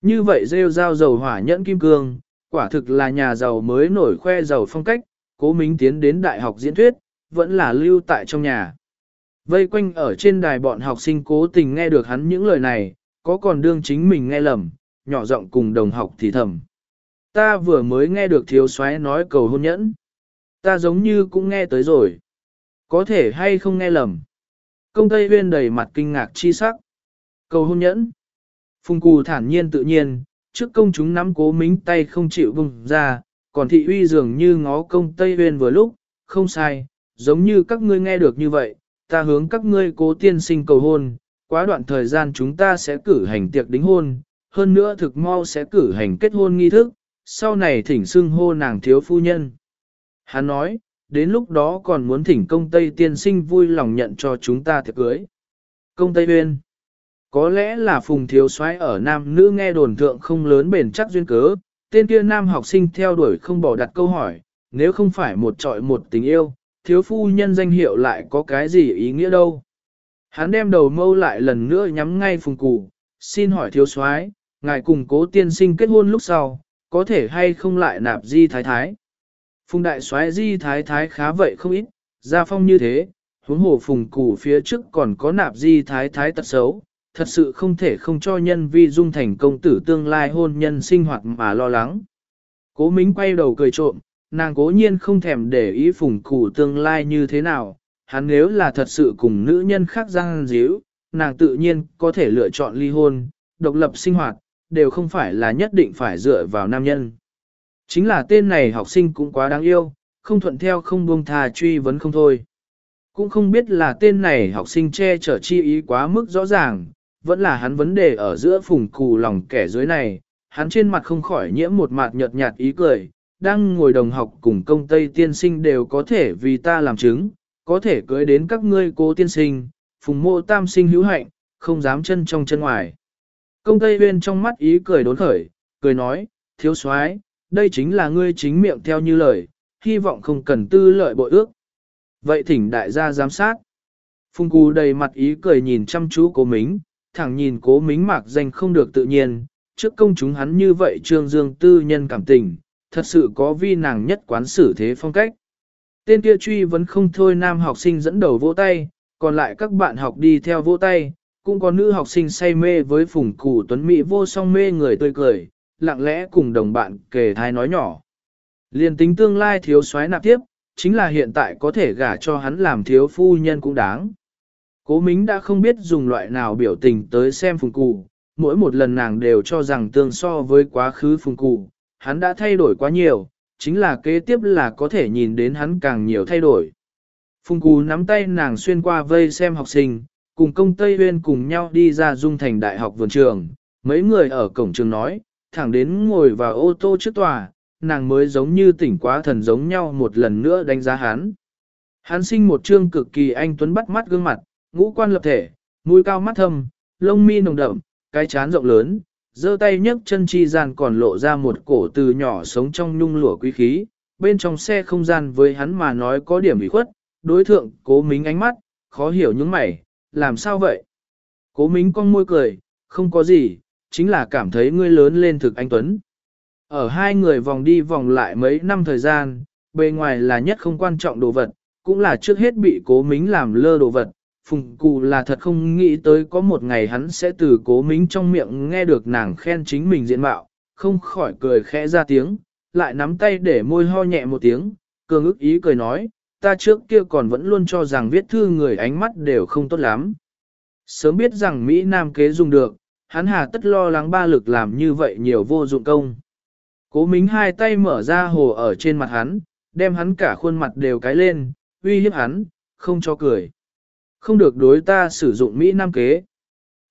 Như vậy rêu dao dầu hỏa nhẫn kim cương, quả thực là nhà giàu mới nổi khoe giàu phong cách, cố Minh tiến đến đại học diễn thuyết, vẫn là lưu tại trong nhà. Vây quanh ở trên đài bọn học sinh cố tình nghe được hắn những lời này, có còn đương chính mình nghe lầm, nhỏ giọng cùng đồng học thì thầm. Ta vừa mới nghe được thiếu soái nói cầu hôn nhẫn. Ta giống như cũng nghe tới rồi. Có thể hay không nghe lầm. Công Tây Huyên đầy mặt kinh ngạc chi sắc. Cầu hôn nhẫn. Phùng Cù thản nhiên tự nhiên, trước công chúng nắm cố mính tay không chịu vùng ra, còn thị uy dường như ngó công Tây Huyên vừa lúc, không sai, giống như các ngươi nghe được như vậy, ta hướng các ngươi cố tiên sinh cầu hôn, quá đoạn thời gian chúng ta sẽ cử hành tiệc đính hôn, hơn nữa thực mau sẽ cử hành kết hôn nghi thức, sau này thỉnh xưng hô nàng thiếu phu nhân. Hắn nói, đến lúc đó còn muốn thỉnh công Tây tiên sinh vui lòng nhận cho chúng ta thiệp cưới. Công Tây Uyên Có lẽ là phùng thiếu soái ở nam nữ nghe đồn thượng không lớn bền chắc duyên cớ, tên kia nam học sinh theo đuổi không bỏ đặt câu hỏi, nếu không phải một trọi một tình yêu, thiếu phu nhân danh hiệu lại có cái gì ý nghĩa đâu. Hắn đem đầu mâu lại lần nữa nhắm ngay phùng cụ, xin hỏi thiếu soái, ngài cùng cố tiên sinh kết hôn lúc sau, có thể hay không lại nạp di thái thái. Phùng đại soái di thái thái khá vậy không ít, gia phong như thế, huống hồ phùng củ phía trước còn có nạp di thái thái tật xấu, thật sự không thể không cho nhân vi dung thành công tử tương lai hôn nhân sinh hoạt mà lo lắng. Cố Mính quay đầu cười trộm, nàng cố nhiên không thèm để ý phùng củ tương lai như thế nào, hắn nếu là thật sự cùng nữ nhân khác giang díu, nàng tự nhiên có thể lựa chọn ly hôn, độc lập sinh hoạt, đều không phải là nhất định phải dựa vào nam nhân. Chính là tên này học sinh cũng quá đáng yêu, không thuận theo không buông thà truy vấn không thôi. Cũng không biết là tên này học sinh che chở chi ý quá mức rõ ràng, vẫn là hắn vấn đề ở giữa phùng cù lòng kẻ dưới này, hắn trên mặt không khỏi nhiễm một mặt nhợt nhạt ý cười, đang ngồi đồng học cùng công tây tiên sinh đều có thể vì ta làm chứng, có thể cưới đến các ngươi cố tiên sinh, phùng mộ tam sinh hữu hạnh, không dám chân trong chân ngoài. Công tây huyên trong mắt ý cười đốn khởi, cười nói, thiếu soái, đây chính là ngươi chính miệng theo như lời, hy vọng không cần tư lợi bội ước. Vậy thỉnh đại gia giám sát. Phung Cú đầy mặt ý cười nhìn chăm chú cố mính, thẳng nhìn cố mính mạc danh không được tự nhiên, trước công chúng hắn như vậy trương dương tư nhân cảm tình, thật sự có vi nàng nhất quán xử thế phong cách. Tên kia truy vẫn không thôi nam học sinh dẫn đầu vỗ tay, còn lại các bạn học đi theo vỗ tay, cũng có nữ học sinh say mê với phùng củ tuấn mỹ vô song mê người tươi cười, lặng lẽ cùng đồng bạn kể thai nói nhỏ. Liên tính tương lai thiếu soái nạp tiếp, chính là hiện tại có thể gả cho hắn làm thiếu phu nhân cũng đáng. Cố Mính đã không biết dùng loại nào biểu tình tới xem phùng cụ, mỗi một lần nàng đều cho rằng tương so với quá khứ phùng cụ, hắn đã thay đổi quá nhiều, chính là kế tiếp là có thể nhìn đến hắn càng nhiều thay đổi. Phùng cụ nắm tay nàng xuyên qua vây xem học sinh, cùng công Tây Huyên cùng nhau đi ra dung thành đại học vườn trường, mấy người ở cổng trường nói, thẳng đến ngồi vào ô tô trước tòa, nàng mới giống như tỉnh quá thần giống nhau một lần nữa đánh giá hắn. Hắn sinh một trương cực kỳ anh tuấn bắt mắt gương mặt, ngũ quan lập thể, mũi cao mắt thâm, lông mi nồng đậm, cái chán rộng lớn, giơ tay nhấc chân chi gian còn lộ ra một cổ từ nhỏ sống trong nhung lụa quý khí, bên trong xe không gian với hắn mà nói có điểm bị khuất, đối thượng cố mính ánh mắt, khó hiểu những mày, làm sao vậy? Cố mính con môi cười, không có gì, chính là cảm thấy ngươi lớn lên thực anh Tuấn. Ở hai người vòng đi vòng lại mấy năm thời gian, bề ngoài là nhất không quan trọng đồ vật, cũng là trước hết bị cố mính làm lơ đồ vật. Phùng cụ là thật không nghĩ tới có một ngày hắn sẽ từ cố mính trong miệng nghe được nàng khen chính mình diện mạo, không khỏi cười khẽ ra tiếng, lại nắm tay để môi ho nhẹ một tiếng, cường ức ý cười nói, ta trước kia còn vẫn luôn cho rằng viết thư người ánh mắt đều không tốt lắm. Sớm biết rằng Mỹ Nam kế dùng được, hắn hà tất lo lắng ba lực làm như vậy nhiều vô dụng công. Cố mính hai tay mở ra hồ ở trên mặt hắn, đem hắn cả khuôn mặt đều cái lên, uy hiếp hắn, không cho cười. Không được đối ta sử dụng Mỹ Nam kế.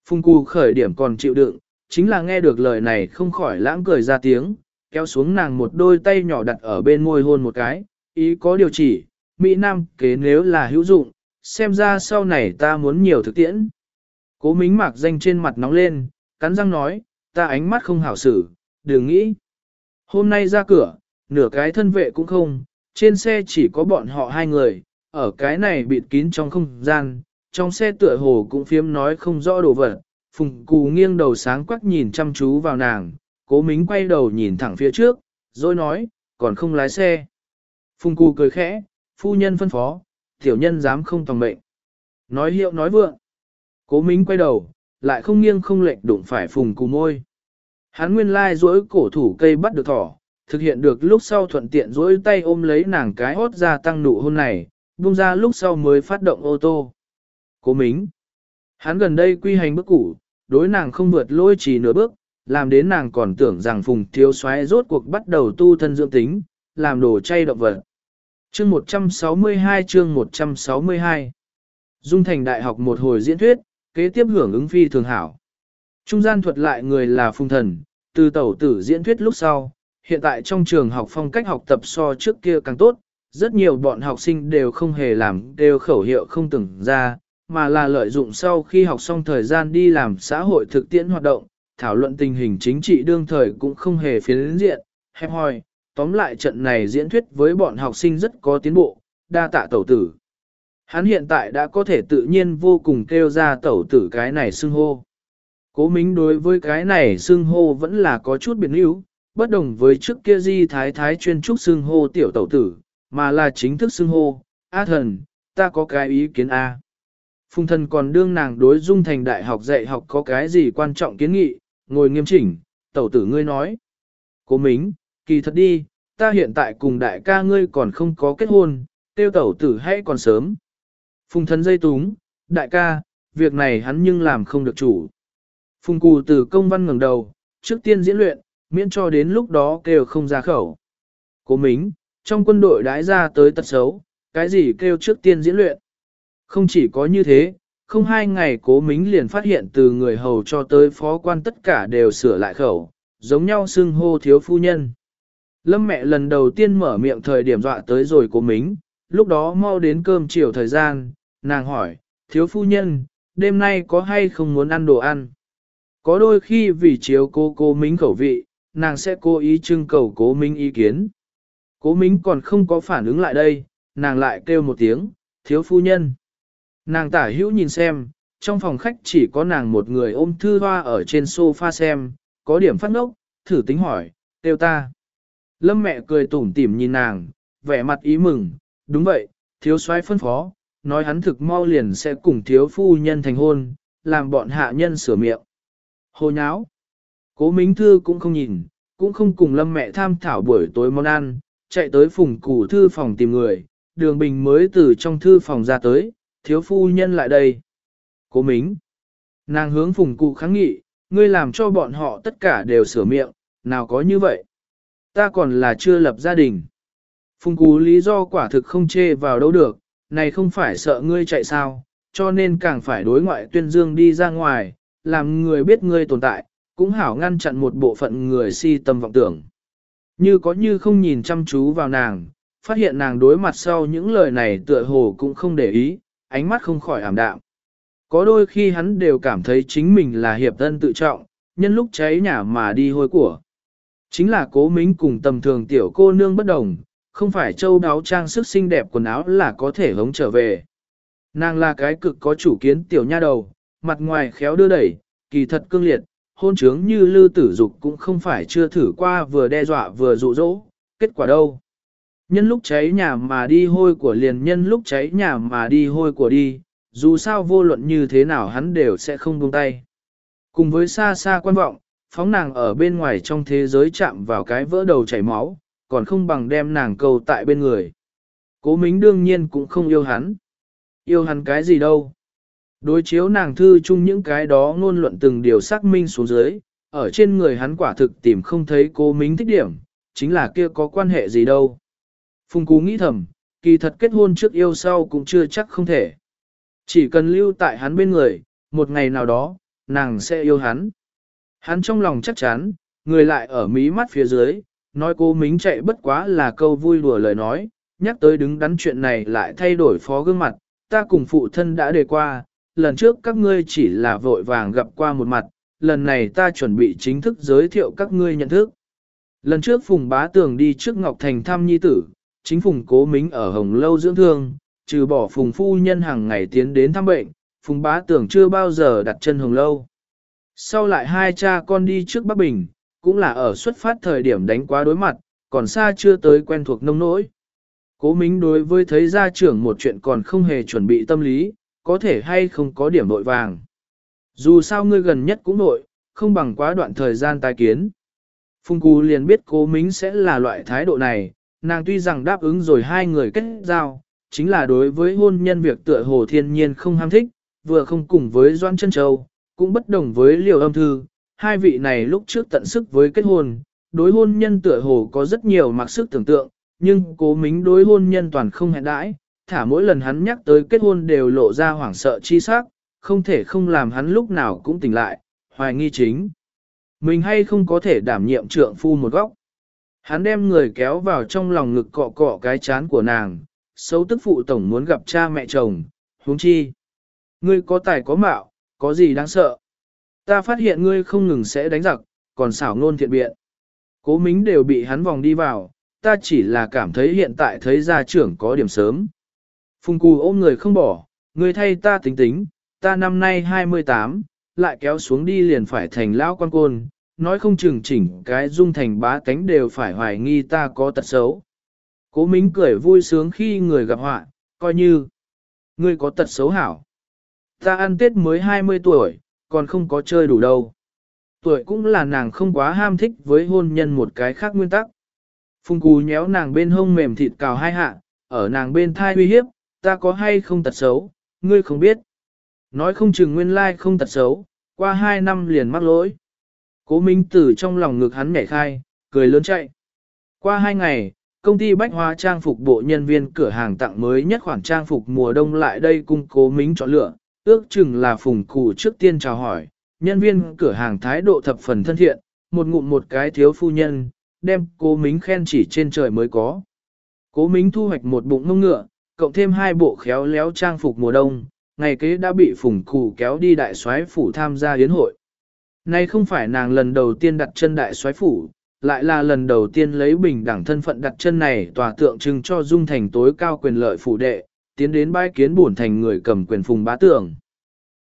Phung cù khởi điểm còn chịu đựng, chính là nghe được lời này không khỏi lãng cười ra tiếng, kéo xuống nàng một đôi tay nhỏ đặt ở bên môi hôn một cái, ý có điều chỉ, Mỹ Nam kế nếu là hữu dụng, xem ra sau này ta muốn nhiều thực tiễn. Cố mính mạc danh trên mặt nóng lên, cắn răng nói, ta ánh mắt không hảo xử, đừng nghĩ. Hôm nay ra cửa, nửa cái thân vệ cũng không, trên xe chỉ có bọn họ hai người, ở cái này bịt kín trong không gian, trong xe tựa hồ cũng phiếm nói không rõ đồ vật. Phùng cù nghiêng đầu sáng quắc nhìn chăm chú vào nàng, cố mính quay đầu nhìn thẳng phía trước, rồi nói, còn không lái xe. Phùng cù cười khẽ, phu nhân phân phó, tiểu nhân dám không tòng mệnh. Nói hiệu nói vượng. Cố mính quay đầu, lại không nghiêng không lệch đụng phải phùng cù môi. Hắn nguyên lai duỗi cổ thủ cây bắt được thỏ, thực hiện được lúc sau thuận tiện duỗi tay ôm lấy nàng cái hốt ra tăng nụ hôn này, buông ra lúc sau mới phát động ô tô. Cố mính. Hắn gần đây quy hành bước củ, đối nàng không vượt lôi chỉ nửa bước, làm đến nàng còn tưởng rằng phùng thiếu xoáy rốt cuộc bắt đầu tu thân dưỡng tính, làm đồ chay động vật. Chương 162 chương 162 Dung thành đại học một hồi diễn thuyết, kế tiếp hưởng ứng phi thường hảo. Trung gian thuật lại người là phung thần, từ tẩu tử diễn thuyết lúc sau, hiện tại trong trường học phong cách học tập so trước kia càng tốt, rất nhiều bọn học sinh đều không hề làm đều khẩu hiệu không từng ra, mà là lợi dụng sau khi học xong thời gian đi làm xã hội thực tiễn hoạt động, thảo luận tình hình chính trị đương thời cũng không hề phiến diện, hẹp hòi. Tóm lại trận này diễn thuyết với bọn học sinh rất có tiến bộ, đa tạ tẩu tử. Hắn hiện tại đã có thể tự nhiên vô cùng kêu ra tẩu tử cái này xưng hô. Cố Mính đối với cái này xưng hô vẫn là có chút biến yếu, bất đồng với trước kia di thái thái chuyên trúc xưng hô tiểu tẩu tử, mà là chính thức xưng hô, A thần, ta có cái ý kiến A. Phùng thần còn đương nàng đối dung thành đại học dạy học có cái gì quan trọng kiến nghị, ngồi nghiêm chỉnh, tẩu tử ngươi nói. Cố Mính, kỳ thật đi, ta hiện tại cùng đại ca ngươi còn không có kết hôn, tiêu tẩu tử hãy còn sớm. Phùng thần dây túng, đại ca, việc này hắn nhưng làm không được chủ. Phùng cù từ công văn ngẩng đầu, trước tiên diễn luyện, miễn cho đến lúc đó kêu không ra khẩu. Cố mính, trong quân đội đãi ra tới tật xấu, cái gì kêu trước tiên diễn luyện. Không chỉ có như thế, không hai ngày cố mính liền phát hiện từ người hầu cho tới phó quan tất cả đều sửa lại khẩu, giống nhau xưng hô thiếu phu nhân. Lâm mẹ lần đầu tiên mở miệng thời điểm dọa tới rồi cố mính, lúc đó mau đến cơm chiều thời gian, nàng hỏi, thiếu phu nhân, đêm nay có hay không muốn ăn đồ ăn? Có đôi khi vì chiếu cô cô mính khẩu vị, nàng sẽ cố ý trưng cầu cố mính ý kiến. Cố mính còn không có phản ứng lại đây, nàng lại kêu một tiếng, thiếu phu nhân. Nàng tả hữu nhìn xem, trong phòng khách chỉ có nàng một người ôm thư hoa ở trên sofa xem, có điểm phát ngốc, thử tính hỏi, kêu ta. Lâm mẹ cười tủm tỉm nhìn nàng, vẻ mặt ý mừng, đúng vậy, thiếu soái phân phó, nói hắn thực mau liền sẽ cùng thiếu phu nhân thành hôn, làm bọn hạ nhân sửa miệng. Hồ nháo. Cố Mính Thư cũng không nhìn, cũng không cùng lâm mẹ tham thảo buổi tối món ăn, chạy tới phùng củ thư phòng tìm người, đường bình mới từ trong thư phòng ra tới, thiếu phu nhân lại đây. Cố Mính. Nàng hướng phùng cụ kháng nghị, ngươi làm cho bọn họ tất cả đều sửa miệng, nào có như vậy. Ta còn là chưa lập gia đình. Phùng Cú lý do quả thực không chê vào đâu được, này không phải sợ ngươi chạy sao, cho nên càng phải đối ngoại tuyên dương đi ra ngoài, làm người biết ngươi tồn tại, cũng hảo ngăn chặn một bộ phận người si tâm vọng tưởng. Như có như không nhìn chăm chú vào nàng, phát hiện nàng đối mặt sau những lời này tựa hồ cũng không để ý, ánh mắt không khỏi ảm đạm. Có đôi khi hắn đều cảm thấy chính mình là hiệp thân tự trọng, nhân lúc cháy nhà mà đi hôi của. Chính là cố mính cùng tầm thường tiểu cô nương bất đồng, không phải châu đáo trang sức xinh đẹp quần áo là có thể hống trở về. Nàng là cái cực có chủ kiến tiểu nha đầu, mặt ngoài khéo đưa đẩy, kỳ thật cương liệt, hôn trướng như lư tử dục cũng không phải chưa thử qua vừa đe dọa vừa dụ dỗ, kết quả đâu. Nhân lúc cháy nhà mà đi hôi của liền nhân lúc cháy nhà mà đi hôi của đi, dù sao vô luận như thế nào hắn đều sẽ không buông tay. Cùng với xa xa quan vọng, phóng nàng ở bên ngoài trong thế giới chạm vào cái vỡ đầu chảy máu, còn không bằng đem nàng cầu tại bên người. Cố Mính đương nhiên cũng không yêu hắn. Yêu hắn cái gì đâu. Đối chiếu nàng thư chung những cái đó ngôn luận từng điều xác minh xuống dưới, ở trên người hắn quả thực tìm không thấy cố Mính thích điểm, chính là kia có quan hệ gì đâu. Phùng Cú nghĩ thầm, kỳ thật kết hôn trước yêu sau cũng chưa chắc không thể. Chỉ cần lưu tại hắn bên người, một ngày nào đó, nàng sẽ yêu hắn. Hắn trong lòng chắc chắn, người lại ở mí mắt phía dưới, nói cô mính chạy bất quá là câu vui đùa lời nói, nhắc tới đứng đắn chuyện này lại thay đổi phó gương mặt, ta cùng phụ thân đã đề qua, lần trước các ngươi chỉ là vội vàng gặp qua một mặt, lần này ta chuẩn bị chính thức giới thiệu các ngươi nhận thức. Lần trước Phùng Bá Tường đi trước Ngọc Thành thăm nhi tử, chính Phùng Cố Mính ở Hồng Lâu dưỡng thương, trừ bỏ Phùng Phu Nhân hàng ngày tiến đến thăm bệnh, Phùng Bá Tường chưa bao giờ đặt chân Hồng Lâu. Sau lại hai cha con đi trước Bắc Bình, cũng là ở xuất phát thời điểm đánh quá đối mặt, còn xa chưa tới quen thuộc nông nỗi. Cố Mính đối với thấy gia trưởng một chuyện còn không hề chuẩn bị tâm lý, có thể hay không có điểm nội vàng. Dù sao ngươi gần nhất cũng nội, không bằng quá đoạn thời gian tai kiến. phung Cú liền biết cố Mính sẽ là loại thái độ này, nàng tuy rằng đáp ứng rồi hai người kết giao, chính là đối với hôn nhân việc tựa hồ thiên nhiên không ham thích, vừa không cùng với Doan Chân Châu, cũng bất đồng với liều âm thư, hai vị này lúc trước tận sức với kết hôn, đối hôn nhân tựa hồ có rất nhiều mặc sức tưởng tượng, nhưng cố mính đối hôn nhân toàn không hẹn đãi, thả mỗi lần hắn nhắc tới kết hôn đều lộ ra hoảng sợ chi sắc, không thể không làm hắn lúc nào cũng tỉnh lại, hoài nghi chính. Mình hay không có thể đảm nhiệm trượng phu một góc. Hắn đem người kéo vào trong lòng ngực cọ cọ cái chán của nàng, xấu tức phụ tổng muốn gặp cha mẹ chồng, huống chi. Ngươi có tài có mạo, có gì đáng sợ. Ta phát hiện ngươi không ngừng sẽ đánh giặc, còn xảo ngôn thiện biện. Cố mính đều bị hắn vòng đi vào, ta chỉ là cảm thấy hiện tại thấy gia trưởng có điểm sớm. Phùng cù ôm người không bỏ, ngươi thay ta tính tính, ta năm nay 28, lại kéo xuống đi liền phải thành lão quan côn, nói không chừng chỉnh cái dung thành bá cánh đều phải hoài nghi ta có tật xấu. Cố Mính cười vui sướng khi người gặp họa, coi như ngươi có tật xấu hảo. Ta ăn Tết mới 20 tuổi, còn không có chơi đủ đâu. Tuổi cũng là nàng không quá ham thích với hôn nhân một cái khác nguyên tắc. Phùng cù nhéo nàng bên hông mềm thịt cào hai hạ, ở nàng bên thai uy hiếp, ta có hay không tật xấu, ngươi không biết. Nói không chừng nguyên lai không tật xấu, qua hai năm liền mắc lỗi. Cố Minh Tử trong lòng ngực hắn nhảy khai, cười lớn chạy. Qua hai ngày, công ty bách hóa trang phục bộ nhân viên cửa hàng tặng mới nhất khoản trang phục mùa đông lại đây cung cố Minh chọn lựa, ước chừng là phùng cụ trước tiên chào hỏi, nhân viên cửa hàng thái độ thập phần thân thiện, một ngụm một cái thiếu phu nhân, đem cố Mính khen chỉ trên trời mới có. Cố Mính thu hoạch một bụng mông ngựa, cộng thêm hai bộ khéo léo trang phục mùa đông, ngày kế đã bị phùng cụ kéo đi đại soái phủ tham gia yến hội. Nay không phải nàng lần đầu tiên đặt chân đại soái phủ, lại là lần đầu tiên lấy bình đẳng thân phận đặt chân này tòa tượng trưng cho dung thành tối cao quyền lợi phủ đệ, tiến đến bãi kiến bổn thành người cầm quyền phùng bá tưởng.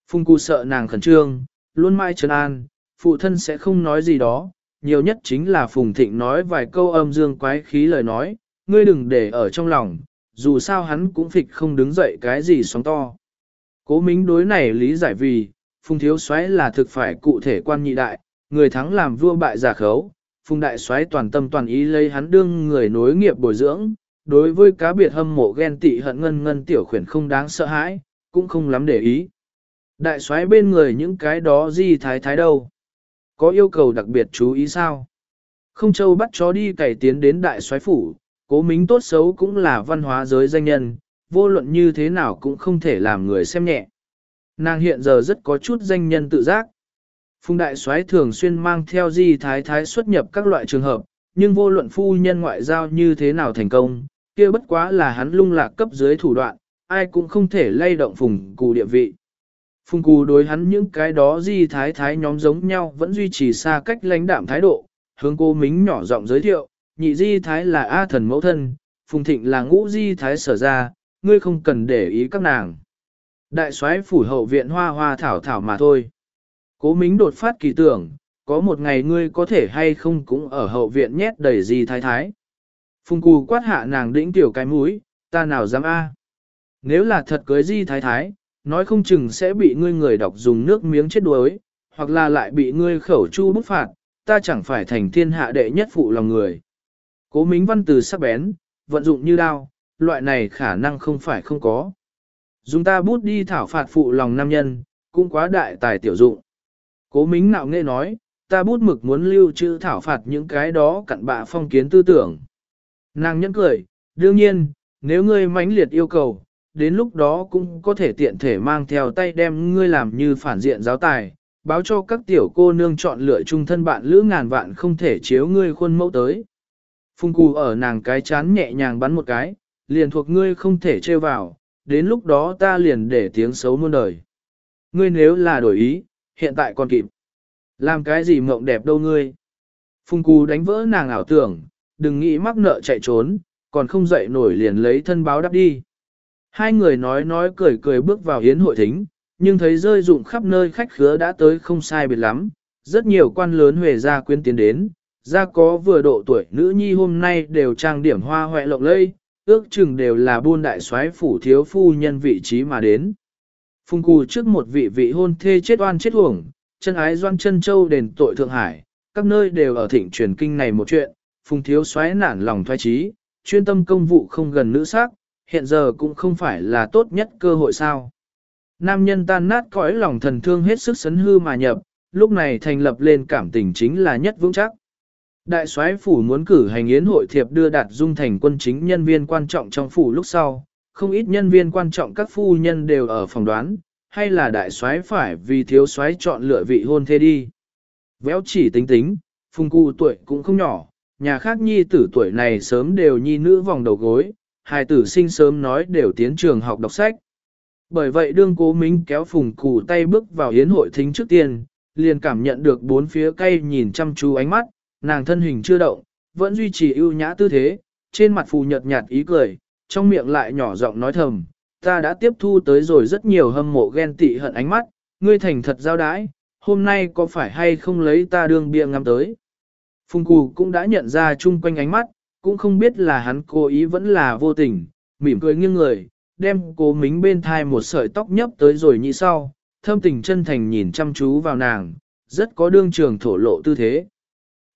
Phùng cụ sợ nàng khẩn trương, luôn mai trấn an, phụ thân sẽ không nói gì đó, nhiều nhất chính là phùng thịnh nói vài câu âm dương quái khí lời nói, ngươi đừng để ở trong lòng, dù sao hắn cũng phịch không đứng dậy cái gì sóng to. Cố mính đối này lý giải vì, phùng thiếu soái là thực phải cụ thể quan nhị đại, người thắng làm vua bại giả khấu, phùng đại soái toàn tâm toàn ý lấy hắn đương người nối nghiệp bồi dưỡng, đối với cá biệt hâm mộ ghen tị hận ngân ngân tiểu khuyển không đáng sợ hãi, cũng không lắm để ý. Đại soái bên người những cái đó gì thái thái đâu. có yêu cầu đặc biệt chú ý sao? Không châu bắt chó đi cày tiến đến đại soái phủ, cố mính tốt xấu cũng là văn hóa giới danh nhân, vô luận như thế nào cũng không thể làm người xem nhẹ. Nàng hiện giờ rất có chút danh nhân tự giác. Phùng đại soái thường xuyên mang theo di thái thái xuất nhập các loại trường hợp, nhưng vô luận phu nhân ngoại giao như thế nào thành công, kia bất quá là hắn lung lạc cấp dưới thủ đoạn, ai cũng không thể lay động phùng cù địa vị. Phùng cù đối hắn những cái đó di thái thái nhóm giống nhau vẫn duy trì xa cách lãnh đạm thái độ, hướng cô mính nhỏ giọng giới thiệu, nhị di thái là A thần mẫu thân, phùng thịnh là ngũ di thái sở ra, ngươi không cần để ý các nàng. Đại soái phủ hậu viện hoa hoa thảo thảo mà thôi. Cố mính đột phát kỳ tưởng, có một ngày ngươi có thể hay không cũng ở hậu viện nhét đầy di thái thái. Phùng cù quát hạ nàng đĩnh tiểu cái mũi, ta nào dám a? Nếu là thật cưới di thái thái, nói không chừng sẽ bị ngươi người đọc dùng nước miếng chết đuối, hoặc là lại bị ngươi khẩu chu bức phạt, ta chẳng phải thành thiên hạ đệ nhất phụ lòng người. Cố mính văn từ sắc bén, vận dụng như đao, loại này khả năng không phải không có. Dùng ta bút đi thảo phạt phụ lòng nam nhân, cũng quá đại tài tiểu dụng. Cố mính nạo nghệ nói, ta bút mực muốn lưu trữ thảo phạt những cái đó cặn bạ phong kiến tư tưởng. Nàng nhẫn cười, đương nhiên, nếu ngươi mãnh liệt yêu cầu, đến lúc đó cũng có thể tiện thể mang theo tay đem ngươi làm như phản diện giáo tài, báo cho các tiểu cô nương chọn lựa chung thân bạn lữ ngàn vạn không thể chiếu ngươi khuôn mẫu tới. Phung cù ở nàng cái chán nhẹ nhàng bắn một cái, liền thuộc ngươi không thể trêu vào, đến lúc đó ta liền để tiếng xấu muôn đời. Ngươi nếu là đổi ý, hiện tại còn kịp. Làm cái gì mộng đẹp đâu ngươi. Phùng cù đánh vỡ nàng ảo tưởng, đừng nghĩ mắc nợ chạy trốn, còn không dậy nổi liền lấy thân báo đáp đi. Hai người nói nói cười cười bước vào hiến hội thính, nhưng thấy rơi rụng khắp nơi khách khứa đã tới không sai biệt lắm, rất nhiều quan lớn huề gia quyến tiến đến, gia có vừa độ tuổi nữ nhi hôm nay đều trang điểm hoa hoẹ lộng lây, ước chừng đều là buôn đại soái phủ thiếu phu nhân vị trí mà đến. Phùng cù trước một vị vị hôn thê chết oan chết uổng, chân ái doan chân châu đền tội Thượng Hải, các nơi đều ở thịnh truyền kinh này một chuyện, phùng thiếu xoáy nản lòng thoái trí, chuyên tâm công vụ không gần nữ sắc, hiện giờ cũng không phải là tốt nhất cơ hội sao. Nam nhân tan nát cõi lòng thần thương hết sức sấn hư mà nhập, lúc này thành lập lên cảm tình chính là nhất vững chắc. Đại soái phủ muốn cử hành yến hội thiệp đưa đạt dung thành quân chính nhân viên quan trọng trong phủ lúc sau, không ít nhân viên quan trọng các phu nhân đều ở phòng đoán, hay là đại soái phải vì thiếu soái chọn lựa vị hôn thê đi. Véo chỉ tính tính, phùng cụ tuổi cũng không nhỏ, nhà khác nhi tử tuổi này sớm đều nhi nữ vòng đầu gối, hài tử sinh sớm nói đều tiến trường học đọc sách. Bởi vậy đương cố minh kéo phùng cụ tay bước vào yến hội thính trước tiên, liền cảm nhận được bốn phía cây nhìn chăm chú ánh mắt, nàng thân hình chưa động, vẫn duy trì ưu nhã tư thế, trên mặt phù nhợt nhạt ý cười, trong miệng lại nhỏ giọng nói thầm, ta đã tiếp thu tới rồi rất nhiều hâm mộ ghen tị hận ánh mắt, ngươi thành thật giao đái, hôm nay có phải hay không lấy ta đương bia ngắm tới. Phùng Cù cũng đã nhận ra chung quanh ánh mắt, cũng không biết là hắn cố ý vẫn là vô tình, mỉm cười nghiêng người, đem cố mính bên thai một sợi tóc nhấp tới rồi như sau, thâm tình chân thành nhìn chăm chú vào nàng, rất có đương trường thổ lộ tư thế.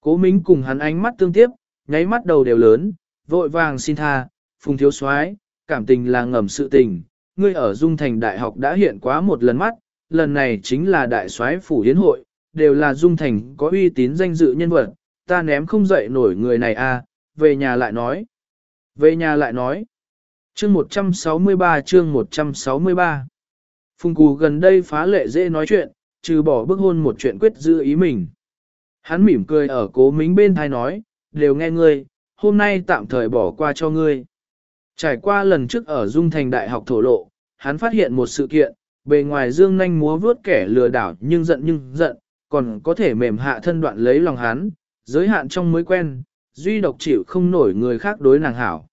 Cố mính cùng hắn ánh mắt tương tiếp, nháy mắt đầu đều lớn, vội vàng xin tha, phùng thiếu soái cảm tình là ngầm sự tình, ngươi ở Dung Thành Đại học đã hiện quá một lần mắt, lần này chính là đại soái phủ hiến hội, đều là Dung Thành có uy tín danh dự nhân vật, ta ném không dậy nổi người này à, về nhà lại nói. Về nhà lại nói. Chương 163 chương 163 Phùng Cù gần đây phá lệ dễ nói chuyện, trừ bỏ bức hôn một chuyện quyết giữ ý mình. Hắn mỉm cười ở cố mính bên thai nói, đều nghe ngươi, hôm nay tạm thời bỏ qua cho ngươi. Trải qua lần trước ở Dung Thành Đại học thổ lộ, hắn phát hiện một sự kiện, bề ngoài dương nanh múa vướt kẻ lừa đảo nhưng giận nhưng giận, còn có thể mềm hạ thân đoạn lấy lòng hắn, giới hạn trong mới quen, duy độc chịu không nổi người khác đối nàng hảo.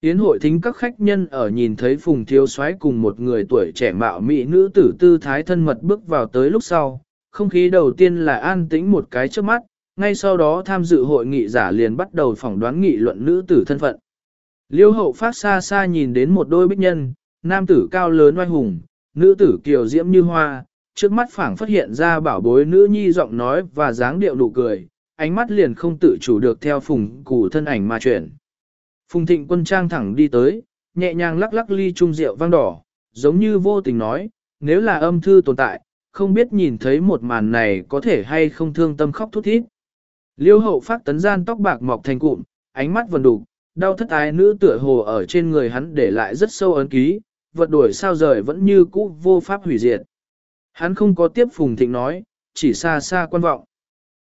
Yến hội thính các khách nhân ở nhìn thấy Phùng Thiếu Soái cùng một người tuổi trẻ mạo mỹ nữ tử tư thái thân mật bước vào tới lúc sau, không khí đầu tiên là an tĩnh một cái trước mắt, ngay sau đó tham dự hội nghị giả liền bắt đầu phỏng đoán nghị luận nữ tử thân phận. Liêu hậu phát xa xa nhìn đến một đôi bích nhân, nam tử cao lớn oai hùng, nữ tử kiều diễm như hoa, trước mắt phảng phát hiện ra bảo bối nữ nhi giọng nói và dáng điệu nụ cười, ánh mắt liền không tự chủ được theo phùng củ thân ảnh mà chuyển. Phùng thịnh quân trang thẳng đi tới, nhẹ nhàng lắc lắc ly trung rượu vang đỏ, giống như vô tình nói, nếu là âm thư tồn tại, không biết nhìn thấy một màn này có thể hay không thương tâm khóc thút thít. Liêu hậu phát tấn gian tóc bạc mọc thành cụm, ánh mắt vần đục, đau thất ái nữ tựa hồ ở trên người hắn để lại rất sâu ấn ký, vật đuổi sao rời vẫn như cũ vô pháp hủy diệt. Hắn không có tiếp Phùng Thịnh nói, chỉ xa xa quan vọng.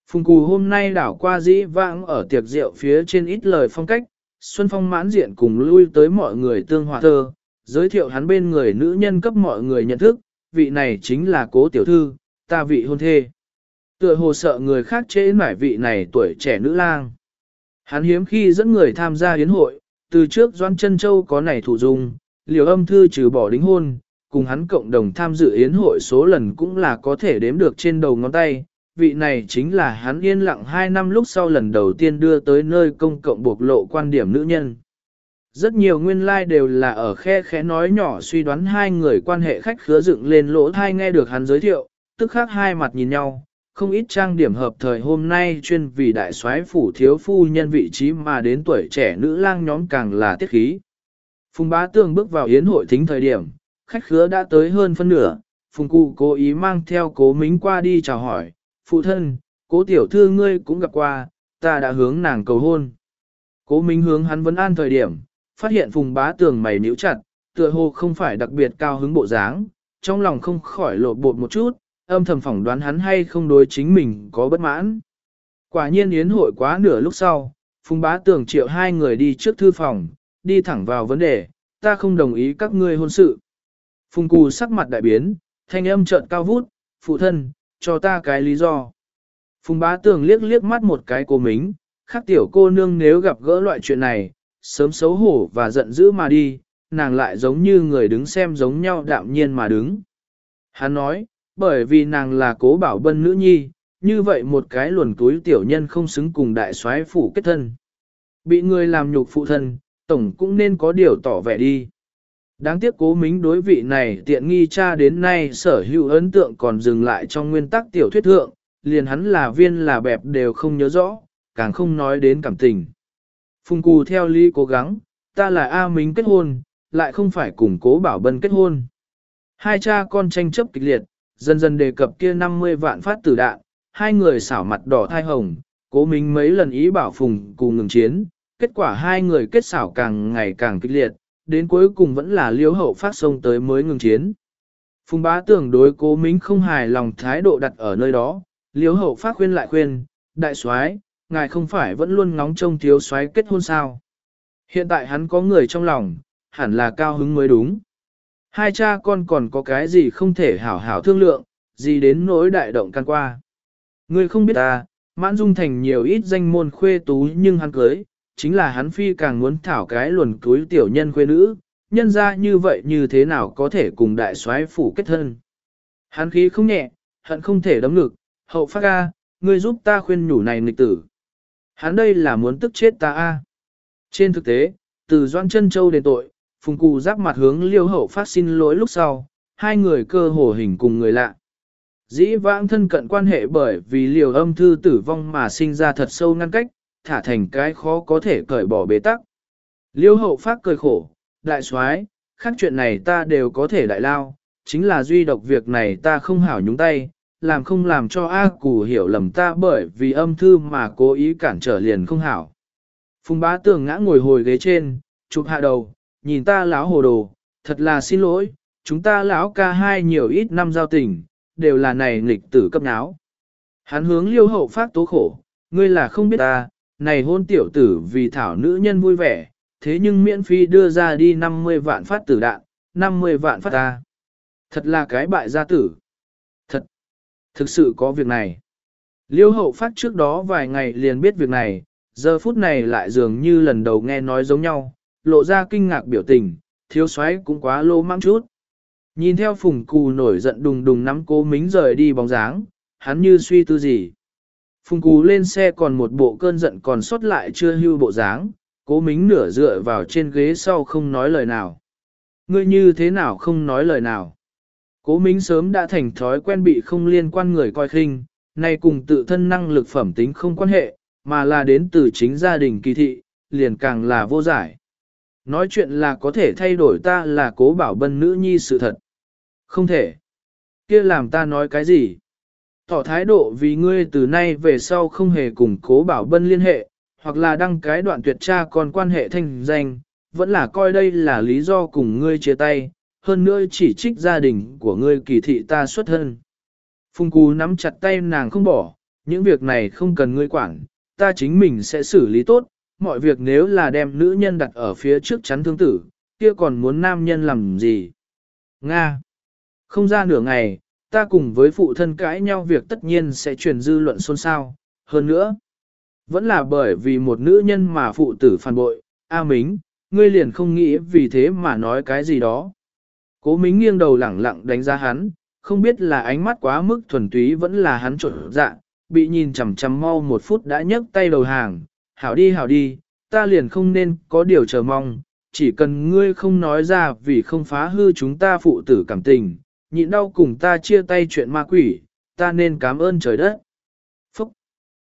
Phùng Cù hôm nay đảo qua dĩ vãng ở tiệc rượu phía trên ít lời phong cách, Xuân Phong mãn diện cùng lui tới mọi người tương hòa thơ, giới thiệu hắn bên người nữ nhân cấp mọi người nhận thức, vị này chính là cố tiểu thư, ta vị hôn thê. Tựa hồ sợ người khác chế nải vị này tuổi trẻ nữ lang. Hắn hiếm khi dẫn người tham gia hiến hội, từ trước Doan Trân Châu có này thủ dung, liều âm thư trừ bỏ đính hôn, cùng hắn cộng đồng tham dự yến hội số lần cũng là có thể đếm được trên đầu ngón tay. Vị này chính là hắn yên lặng hai năm lúc sau lần đầu tiên đưa tới nơi công cộng bộc lộ quan điểm nữ nhân. Rất nhiều nguyên lai like đều là ở khe khẽ nói nhỏ suy đoán hai người quan hệ khách khứa dựng lên lỗ thai nghe được hắn giới thiệu, tức khác hai mặt nhìn nhau, không ít trang điểm hợp thời hôm nay chuyên vì đại soái phủ thiếu phu nhân vị trí mà đến tuổi trẻ nữ lang nhóm càng là tiết khí. Phùng bá tường bước vào yến hội thính thời điểm, khách khứa đã tới hơn phân nửa, phùng cụ cố ý mang theo cố mính qua đi chào hỏi, phụ thân, cố tiểu thư ngươi cũng gặp qua, ta đã hướng nàng cầu hôn. Cố mính hướng hắn vấn an thời điểm, phát hiện phùng bá tường mày níu chặt, tựa hồ không phải đặc biệt cao hứng bộ dáng, trong lòng không khỏi lộ bột một chút, âm thầm phỏng đoán hắn hay không đối chính mình có bất mãn. Quả nhiên yến hội quá nửa lúc sau, phùng bá tường triệu hai người đi trước thư phòng, đi thẳng vào vấn đề, ta không đồng ý các ngươi hôn sự. Phùng cù sắc mặt đại biến, thanh âm trợn cao vút, phụ thân, cho ta cái lý do. Phùng bá tường liếc liếc mắt một cái cô mính, khác tiểu cô nương nếu gặp gỡ loại chuyện này, sớm xấu hổ và giận dữ mà đi, nàng lại giống như người đứng xem giống nhau đạm nhiên mà đứng. Hắn nói, bởi vì nàng là cố bảo bân nữ nhi, như vậy một cái luồn túi tiểu nhân không xứng cùng đại soái phủ kết thân. Bị người làm nhục phụ thân, tổng cũng nên có điều tỏ vẻ đi. Đáng tiếc cố mính đối vị này tiện nghi cha đến nay sở hữu ấn tượng còn dừng lại trong nguyên tắc tiểu thuyết thượng, liền hắn là viên là bẹp đều không nhớ rõ, càng không nói đến cảm tình. Phùng cù theo ly cố gắng, ta là A Mính kết hôn, lại không phải cùng cố bảo bân kết hôn. Hai cha con tranh chấp kịch liệt, dần dần đề cập kia 50 vạn phát tử đạn, hai người xảo mặt đỏ thai hồng, cố mình mấy lần ý bảo Phùng cù ngừng chiến, kết quả hai người kết xảo càng ngày càng kịch liệt, đến cuối cùng vẫn là liêu hậu phát sông tới mới ngừng chiến. Phùng bá tưởng đối cố mính không hài lòng thái độ đặt ở nơi đó, liêu hậu phát khuyên lại khuyên, đại soái ngài không phải vẫn luôn ngóng trông thiếu soái kết hôn sao. Hiện tại hắn có người trong lòng, hẳn là cao hứng mới đúng. Hai cha con còn có cái gì không thể hảo hảo thương lượng, gì đến nỗi đại động can qua. Ngươi không biết ta, mãn dung thành nhiều ít danh môn khuê tú nhưng hắn cưới, chính là hắn phi càng muốn thảo cái luồn túi tiểu nhân khuê nữ, nhân ra như vậy như thế nào có thể cùng đại soái phủ kết thân. Hắn khí không nhẹ, hận không thể đấm ngực, hậu phát ca, ngươi giúp ta khuyên nhủ này nghịch tử. Hắn đây là muốn tức chết ta a. Trên thực tế, từ Doan chân Châu đến tội, Phùng Cù giáp mặt hướng liêu hậu phát xin lỗi lúc sau, hai người cơ hồ hình cùng người lạ. Dĩ vãng thân cận quan hệ bởi vì liều âm thư tử vong mà sinh ra thật sâu ngăn cách, thả thành cái khó có thể cởi bỏ bế tắc. Liêu hậu phát cười khổ, đại soái, khác chuyện này ta đều có thể đại lao, chính là duy độc việc này ta không hảo nhúng tay, làm không làm cho A Cù hiểu lầm ta bởi vì âm thư mà cố ý cản trở liền không hảo. Phùng bá tường ngã ngồi hồi ghế trên, chụp hạ đầu, nhìn ta lão hồ đồ, thật là xin lỗi, chúng ta lão ca hai nhiều ít năm giao tình, đều là này nghịch tử cấp náo. Hắn hướng liêu hậu phát tố khổ, ngươi là không biết ta, này hôn tiểu tử vì thảo nữ nhân vui vẻ, thế nhưng miễn phí đưa ra đi 50 vạn phát tử đạn, 50 vạn phát ta. Thật là cái bại gia tử. Thật, thực sự có việc này. Liêu hậu phát trước đó vài ngày liền biết việc này, giờ phút này lại dường như lần đầu nghe nói giống nhau, lộ ra kinh ngạc biểu tình, thiếu soái cũng quá lô mang chút. Nhìn theo phùng cù nổi giận đùng đùng nắm cố mính rời đi bóng dáng, hắn như suy tư gì. Phùng cú lên xe còn một bộ cơn giận còn sót lại chưa hưu bộ dáng, cố mính nửa dựa vào trên ghế sau không nói lời nào. Ngươi như thế nào không nói lời nào. Cố mính sớm đã thành thói quen bị không liên quan người coi khinh, nay cùng tự thân năng lực phẩm tính không quan hệ, mà là đến từ chính gia đình kỳ thị, liền càng là vô giải. Nói chuyện là có thể thay đổi ta là cố bảo bân nữ nhi sự thật. Không thể. kia làm ta nói cái gì? Tỏ thái độ vì ngươi từ nay về sau không hề cùng cố bảo bân liên hệ, hoặc là đăng cái đoạn tuyệt tra còn quan hệ thanh danh, vẫn là coi đây là lý do cùng ngươi chia tay, hơn nữa chỉ trích gia đình của ngươi kỳ thị ta xuất thân. Phung Cú nắm chặt tay nàng không bỏ, những việc này không cần ngươi quản, ta chính mình sẽ xử lý tốt, mọi việc nếu là đem nữ nhân đặt ở phía trước chắn thương tử, kia còn muốn nam nhân làm gì? Nga. Không ra nửa ngày, ta cùng với phụ thân cãi nhau việc tất nhiên sẽ truyền dư luận xôn xao. Hơn nữa, vẫn là bởi vì một nữ nhân mà phụ tử phản bội, A Mính, ngươi liền không nghĩ vì thế mà nói cái gì đó. Cố Mính nghiêng đầu lẳng lặng đánh giá hắn, không biết là ánh mắt quá mức thuần túy vẫn là hắn trộn dạ, bị nhìn chằm chằm mau một phút đã nhấc tay đầu hàng, hảo đi hảo đi, ta liền không nên có điều chờ mong, chỉ cần ngươi không nói ra vì không phá hư chúng ta phụ tử cảm tình, nhịn đau cùng ta chia tay chuyện ma quỷ, ta nên cảm ơn trời đất. Phúc!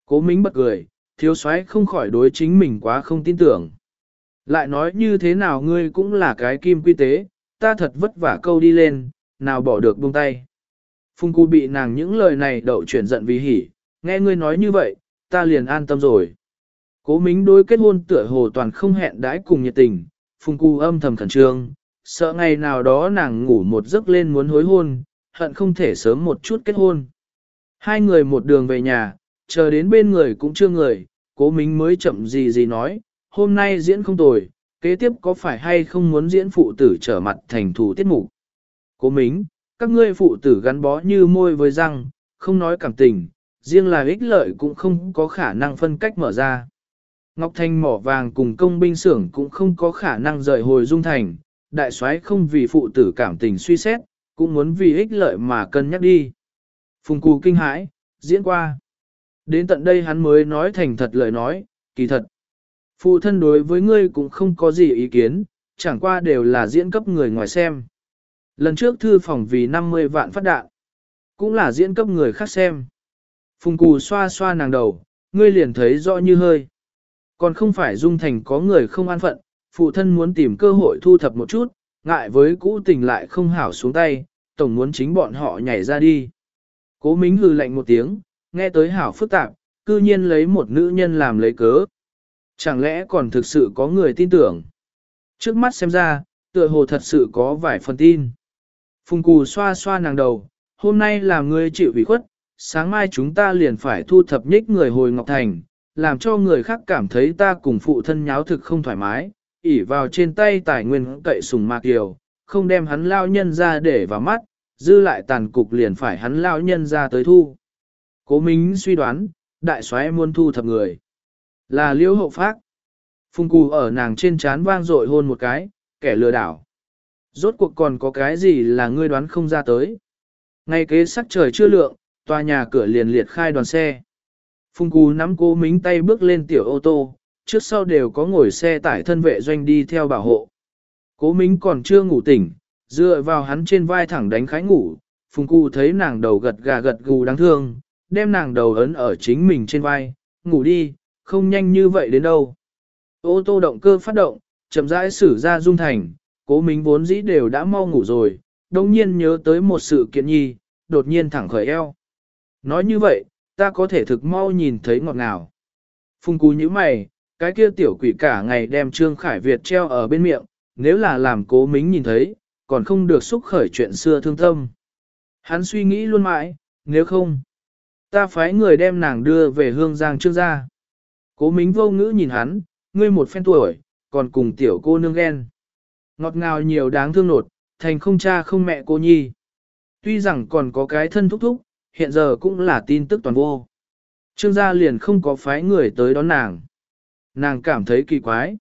Cố Mính bật cười, thiếu soái không khỏi đối chính mình quá không tin tưởng. Lại nói như thế nào ngươi cũng là cái kim quy tế, ta thật vất vả câu đi lên, nào bỏ được buông tay. Phung Cú bị nàng những lời này đậu chuyển giận vì hỉ, nghe ngươi nói như vậy, ta liền an tâm rồi. Cố Mính đối kết hôn tựa hồ toàn không hẹn đãi cùng nhiệt tình, Phùng Cú âm thầm khẩn trương, sợ ngày nào đó nàng ngủ một giấc lên muốn hối hôn, hận không thể sớm một chút kết hôn. Hai người một đường về nhà, chờ đến bên người cũng chưa người, cố mính mới chậm gì gì nói, hôm nay diễn không tồi, kế tiếp có phải hay không muốn diễn phụ tử trở mặt thành thủ tiết mục. Cố mính, các ngươi phụ tử gắn bó như môi với răng, không nói cảm tình, riêng là ích lợi cũng không có khả năng phân cách mở ra. Ngọc Thanh mỏ vàng cùng công binh xưởng cũng không có khả năng rời hồi dung thành, đại soái không vì phụ tử cảm tình suy xét, cũng muốn vì ích lợi mà cân nhắc đi. Phùng cù kinh hãi, diễn qua. Đến tận đây hắn mới nói thành thật lời nói, kỳ thật. Phụ thân đối với ngươi cũng không có gì ý kiến, chẳng qua đều là diễn cấp người ngoài xem. Lần trước thư phòng vì 50 vạn phát đạn, cũng là diễn cấp người khác xem. Phùng cù xoa xoa nàng đầu, ngươi liền thấy rõ như hơi. Còn không phải dung thành có người không an phận, phụ thân muốn tìm cơ hội thu thập một chút, ngại với cũ tình lại không hảo xuống tay, tổng muốn chính bọn họ nhảy ra đi. Cố Mính hừ lạnh một tiếng, nghe tới hảo phức tạp, cư nhiên lấy một nữ nhân làm lấy cớ. Chẳng lẽ còn thực sự có người tin tưởng? Trước mắt xem ra, tựa hồ thật sự có vài phần tin. Phùng cù xoa xoa nàng đầu, hôm nay là ngươi chịu ủy khuất, sáng mai chúng ta liền phải thu thập nhích người hồi Ngọc Thành, làm cho người khác cảm thấy ta cùng phụ thân nháo thực không thoải mái, ỉ vào trên tay tài nguyên cậy sùng mạc kiều, không đem hắn lao nhân ra để vào mắt, dư lại tàn cục liền phải hắn lao nhân ra tới thu. Cố Minh suy đoán, đại soái muốn thu thập người. Là liễu hậu phác, Phung cù ở nàng trên chán vang dội hôn một cái, kẻ lừa đảo. Rốt cuộc còn có cái gì là ngươi đoán không ra tới. Ngay kế sắc trời chưa lượng, tòa nhà cửa liền liệt khai đoàn xe. Phùng cù nắm cố mính tay bước lên tiểu ô tô, trước sau đều có ngồi xe tải thân vệ doanh đi theo bảo hộ. Cố Minh còn chưa ngủ tỉnh, dựa vào hắn trên vai thẳng đánh khái ngủ, Phùng Cú thấy nàng đầu gật gà gật gù đáng thương, đem nàng đầu ấn ở chính mình trên vai, ngủ đi, không nhanh như vậy đến đâu. Ô tô động cơ phát động, chậm rãi xử ra dung thành, cố Minh vốn dĩ đều đã mau ngủ rồi, đồng nhiên nhớ tới một sự kiện nhi, đột nhiên thẳng khởi eo. Nói như vậy, ta có thể thực mau nhìn thấy ngọt ngào. Phùng Cú như mày, cái kia tiểu quỷ cả ngày đem Trương Khải Việt treo ở bên miệng, nếu là làm cố mính nhìn thấy, còn không được xúc khởi chuyện xưa thương tâm. Hắn suy nghĩ luôn mãi, nếu không, ta phái người đem nàng đưa về hương giang trương gia. Cố mính vô ngữ nhìn hắn, ngươi một phen tuổi, còn cùng tiểu cô nương ghen. Ngọt ngào nhiều đáng thương nột, thành không cha không mẹ cô nhi. Tuy rằng còn có cái thân thúc thúc, hiện giờ cũng là tin tức toàn vô. Trương gia liền không có phái người tới đón nàng nàng cảm thấy kỳ quái.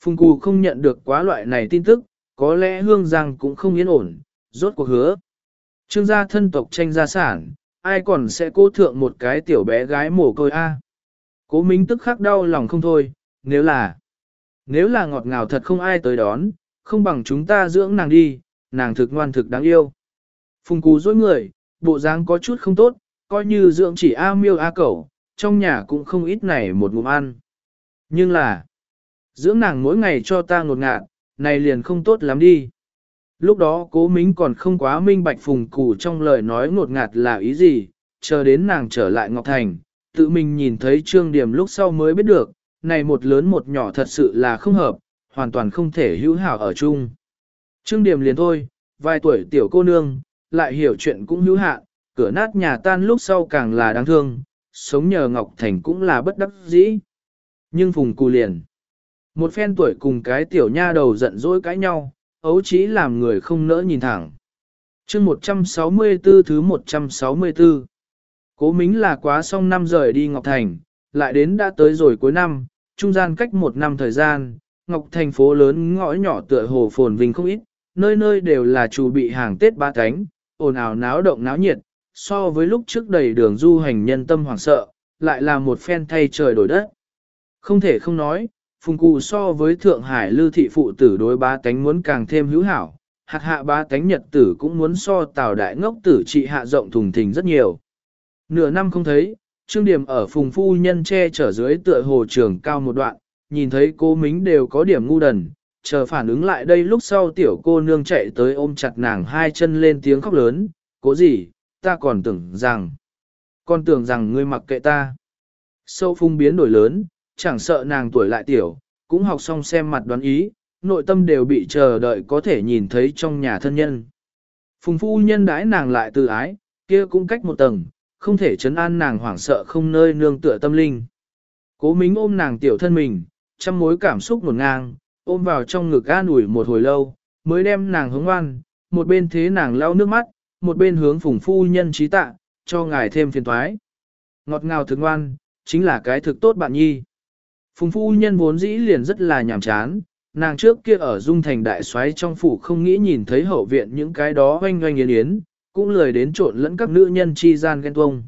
Phùng Cù không nhận được quá loại này tin tức, có lẽ Hương Giang cũng không yên ổn, rốt cuộc hứa. Trương gia thân tộc tranh gia sản, ai còn sẽ cố thượng một cái tiểu bé gái mồ côi a? Cố Minh tức khắc đau lòng không thôi, nếu là, nếu là ngọt ngào thật không ai tới đón, không bằng chúng ta dưỡng nàng đi, nàng thực ngoan thực đáng yêu. Phùng Cú dối người, bộ dáng có chút không tốt, coi như dưỡng chỉ A miêu A cẩu, trong nhà cũng không ít này một ngụm ăn. Nhưng là, dưỡng nàng mỗi ngày cho ta ngột ngạt, này liền không tốt lắm đi. Lúc đó cố mính còn không quá minh bạch phùng củ trong lời nói ngột ngạt là ý gì, chờ đến nàng trở lại Ngọc Thành, tự mình nhìn thấy trương điểm lúc sau mới biết được, này một lớn một nhỏ thật sự là không hợp, hoàn toàn không thể hữu hảo ở chung. Trương điểm liền thôi, vài tuổi tiểu cô nương, lại hiểu chuyện cũng hữu hạn, cửa nát nhà tan lúc sau càng là đáng thương, sống nhờ Ngọc Thành cũng là bất đắc dĩ. Nhưng Phùng Cù liền, một phen tuổi cùng cái tiểu nha đầu giận dỗi cãi nhau, ấu trí làm người không nỡ nhìn thẳng. chương 164 thứ 164 Cố Mính là quá xong năm rời đi Ngọc Thành, lại đến đã tới rồi cuối năm, trung gian cách một năm thời gian, Ngọc Thành phố lớn ngõ nhỏ tựa hồ phồn vinh không ít, nơi nơi đều là chủ bị hàng Tết ba cánh, ồn ào náo động náo nhiệt, so với lúc trước đầy đường du hành nhân tâm hoảng sợ, lại là một phen thay trời đổi đất. Không thể không nói, Phùng Cụ so với Thượng Hải lưu thị phụ tử đối ba tánh muốn càng thêm hữu hảo, hạt hạ ba tánh nhật tử cũng muốn so tào đại ngốc tử trị hạ rộng thùng thình rất nhiều. Nửa năm không thấy, Trương Điểm ở Phùng Phu Nhân che chở dưới tựa hồ trường cao một đoạn, nhìn thấy cô Mính đều có điểm ngu đần, chờ phản ứng lại đây lúc sau tiểu cô nương chạy tới ôm chặt nàng hai chân lên tiếng khóc lớn, cố gì, ta còn tưởng rằng, còn tưởng rằng ngươi mặc kệ ta. Sâu phung biến đổi lớn, chẳng sợ nàng tuổi lại tiểu, cũng học xong xem mặt đoán ý, nội tâm đều bị chờ đợi có thể nhìn thấy trong nhà thân nhân. Phùng phu nhân đãi nàng lại từ ái, kia cũng cách một tầng, không thể chấn an nàng hoảng sợ không nơi nương tựa tâm linh. Cố mính ôm nàng tiểu thân mình, trăm mối cảm xúc nguồn ngang, ôm vào trong ngực an ủi một hồi lâu, mới đem nàng hướng ngoan, một bên thế nàng lau nước mắt, một bên hướng phùng phu nhân trí tạ, cho ngài thêm phiền thoái. Ngọt ngào thực ngoan, chính là cái thực tốt bạn nhi. Phùng phu nhân vốn dĩ liền rất là nhàm chán, nàng trước kia ở dung thành đại xoáy trong phủ không nghĩ nhìn thấy hậu viện những cái đó oanh oanh yến yến, cũng lười đến trộn lẫn các nữ nhân chi gian ghen tuông.